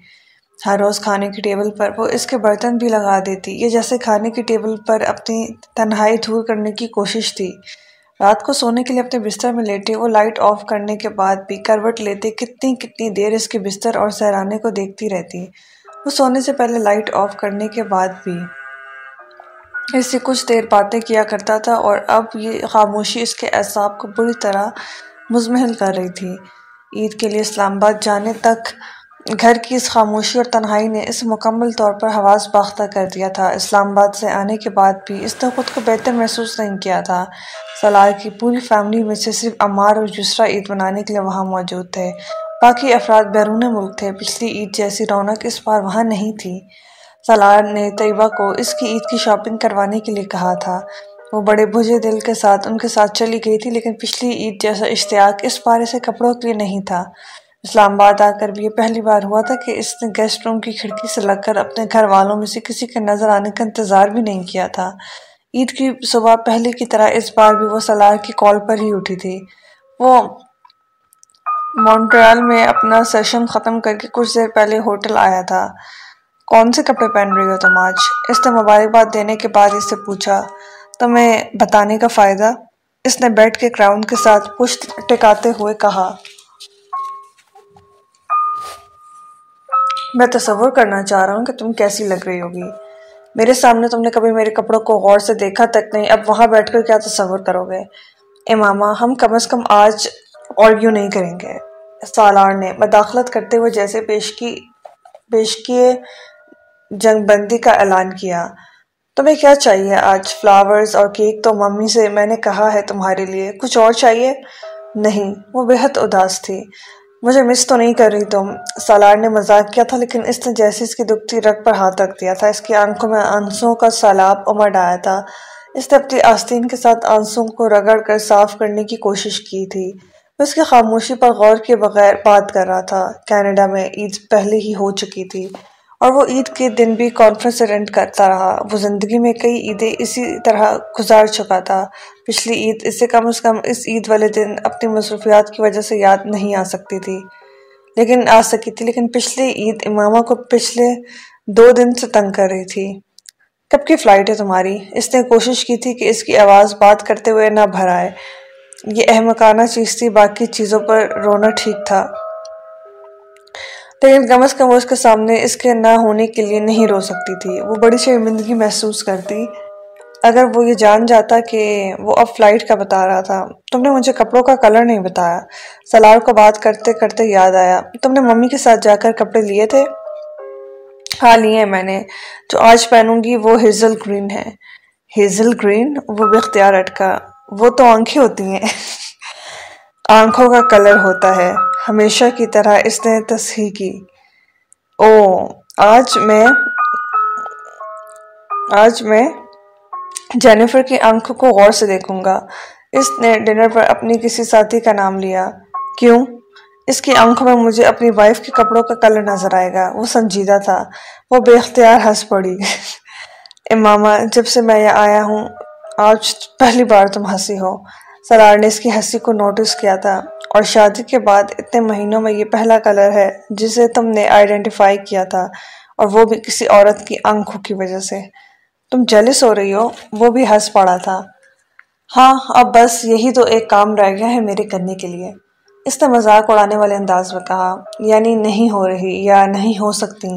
ہر روز کھانے کی ٹیبل پر وہ اس کے برتن بھی لگا دیتی، یہ جیسے کھانے کی ٹیبل پر اپنی تنہائی دور کرنے کی کوشش تھی۔ رات کو سونے کے لیے اپنے بستر میں لیٹے وہ لائٹ آف کرنے کے بعد بھی کروٹ لیتے کتنی کتنی دیر اس کے بستر اور سہرانے کو دیکھتی رہتی۔ وہ سونے سے پہلے لائٹ آف کرنے کے بعد بھی اس سے کچھ دیر باتیں کیا کرتا تھا اور اب یہ خاموشی اس کے اعصاب کو بری طرح مزمحل کر رہی تھی۔ عید کے لیے اسلام آباد جانے تک گھر کی اس خاموشی اور تنہائی نے اسے مکمل طور پر حواس باختہ کر دیا تھا۔ اسلام آباد سے آنے کے بعد بھی اس نے خود کو بہتر محسوس نہیں کیا تھا۔ سلار کی پوری فیملی میں سے صرف عمار اور یسرا عید منانے کے لیے وہاں موجود تھے۔ باقی افراد بیرون ملک تھے۔ پچھلی عید جیسی رونق اس بار وہاں نہیں تھی۔ سلار نے طیبہ کو اس کی عید کی شاپنگ کروانے کے لیے کہا تھا۔ وہ بڑے بھجے دل کے ساتھ ان کے ساتھ چلی گئی تھی، لیکن پچھلی عید جیسا اشتیاق اس پارے سے کپڑوں کے لیے نہیں تھا۔ اسلام آباد آ کر بھی یہ پہلی بار ہوا تھا کہ اس نے گیسٹ روم کی کھڑکی سے لگ کر اپنے گھر والوں میں سے کسی کے نظر آنے کا انتظار بھی نہیں کیا تھا۔ عید کی صبح پہلے کی طرح اس بار بھی وہ سلار کی کال پر ہی اٹھی تھی۔ وہ مونٹریال میں اپنا سیشن ختم کر کے کچھ دیر پہلے ہوٹل آیا تھا۔ کون سے کپڑے پہن رہی ہو تم آج؟ اس نے مبارکباد دینے کے بعد اس سے پوچھا، تمہیں بتانے کا فائدہ؟ اس نے بیٹھ کے کراؤن کے ساتھ پشت ٹکاتے ہوئے کہا، میں تصور کرنا چاہ رہا ہوں کہ تم کیسی لگ رہی ہوگی۔ میرے سامنے تم نے کبھی میرے کپڑوں کو غور سے دیکھا تک نہیں، اب وہاں بیٹھ کر کیا تصور کرو گے؟ امامہ، ہم کم از کم آج اور نہیں کریں گے۔ سالار نے مداخلت کرتے ہوئے جیسے پیش کی پیش کیے جنگ بندی کا اعلان کیا۔ تمہیں کیا چاہیے؟ آج فلاورز اور کیک تو ممی سے میں نے کہا ہے تمہارے لیے۔ کچھ اور چاہیے؟ نہیں، وہ بہت اداس تھی۔ مجھے مس تو نہیں کر رہی تم۔ سالار نے مذاق کیا تھا، لیکن اس نے جیسے اس کی دکھتی رگ پر ہاتھ رکھ دیا تھا۔ اس کی آنکھوں میں آنسوں کا سالاب امڑ آیا تھا۔ اس نے اپنی آستین کے ساتھ آنسوں کو رگڑ کر صاف کرنے کی کوشش کی تھی۔ اس کی خاموشی پر غور کے بغیر بات کر رہا تھا۔ کینیڈا میں عید پہلے ہی ہو چکی تھی۔ اور وہ عید کے دن بھی کانفرنس اٹینڈ کرتا رہا۔ وہ زندگی میں کئی عیدیں اسی طرح گزار چکا تھا۔ پچھلی عید اس سے کم از کم اس عید والے دن اپنی مصروفیات کی وجہ سے یاد نہیں آ سکتی تھی۔ لیکن آ سکی تھی، لیکن پچھلی عید امامہ کو پچھلے دو دن سے تنگ کر رہی تھی۔ کب کی فلائٹ ہے تمہاری؟ اس نے کوشش کی تھی کہ اس کی آواز بات کرتے ہوئے نہ بھر آئے۔ یہ احمقانہ چیز تھی، باقی چیزوں پر رونا ٹھیک تھا۔ لیکن کم از کم اس کے سامنے اس کے نہ ہونے کے لیے نہیں رو سکتی تھی۔ وہ بڑی شرمندگی محسوس کرتی۔ اگر وہ یہ جان جاتا کہ وہ اب فلائٹ کا بتا رہا تھا۔ تم نے مجھے کپڑوں کا کلر نہیں بتایا۔ سلار کو بات کرتے کرتے یاد آیا۔ تم نے ممی کے ساتھ جا کر کپڑے لیے تھے؟ ہاں لیے میں نے۔ جو آج پہنوں گی وہ ہیزل گرین ہے۔ Hazel green? وہ بھی اختیار اٹکا۔ وہ تو آنکھیں ہوتی ہیں۔ آنکھوں کا کلر ہوتا ہے۔ ہمیشہ کی طرح اس نے تصحیح کی۔ او آج میں آج میں جینیفر کی آنکھوں کو غور سے دیکھوں گا۔ اس نے ڈنر پر اپنی کسی ساتھی کا نام لیا۔ کیوں؟ اس کی آنکھوں میں مجھے اپنی وائف کے کپڑوں کا کلر نظر آئے گا۔ وہ سنجیدہ تھا۔ وہ بے اختیار ہنس پڑی۔ امامہ جب سے میں یہاں آیا ہوں، آج پہلی بار تم ہنسی ہو۔ سرار نے اس کی ہنسی کو نوٹس کیا تھا۔ اور شادی کے بعد اتنے مہینوں میں یہ پہلا کلر ہے جسے تم نے آئیڈینٹیفائی کیا تھا اور وہ بھی کسی عورت کی آنکھوں کی وجہ سے۔ تم جلس ہو رہی ہو، وہ بھی ہنس پڑا تھا۔ ہاں اب بس یہی تو ایک کام رہ گیا ہے میرے کرنے کے لیے۔ اس نے مذاق اڑانے والے انداز میں کہا یعنی نہیں ہو رہی یا نہیں ہو سکتی۔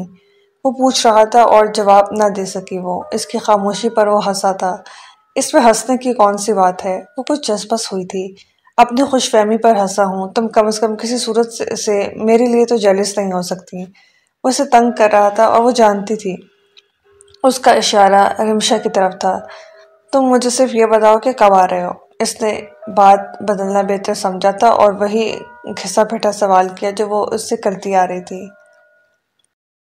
وہ پوچھ رہا تھا اور جواب نہ دے سکی وہ۔ اس کی خاموشی پر وہ ہنسا تھا۔ اس پہ ہنسنے کی کون سی بات ہے؟ وہ کچھ جذبس ہوئی تھی۔ اپنی خوش فہمی پر ہنسا ہوں، تم کم از کم کسی صورت سے میرے لیے تو جلس نہیں ہو سکتی۔ وہ اسے تنگ کر رہا تھا اور وہ جانتی تھی۔ اس کا اشارہ رمشا کی طرف تھا۔ تم مجھے صرف یہ بتاؤ کہ کب آ رہے ہو۔ اس نے بات بدلنا بہتر سمجھا تھا اور وہی گھسا پھٹا سوال کیا جو وہ اس سے کرتی آ رہی تھی۔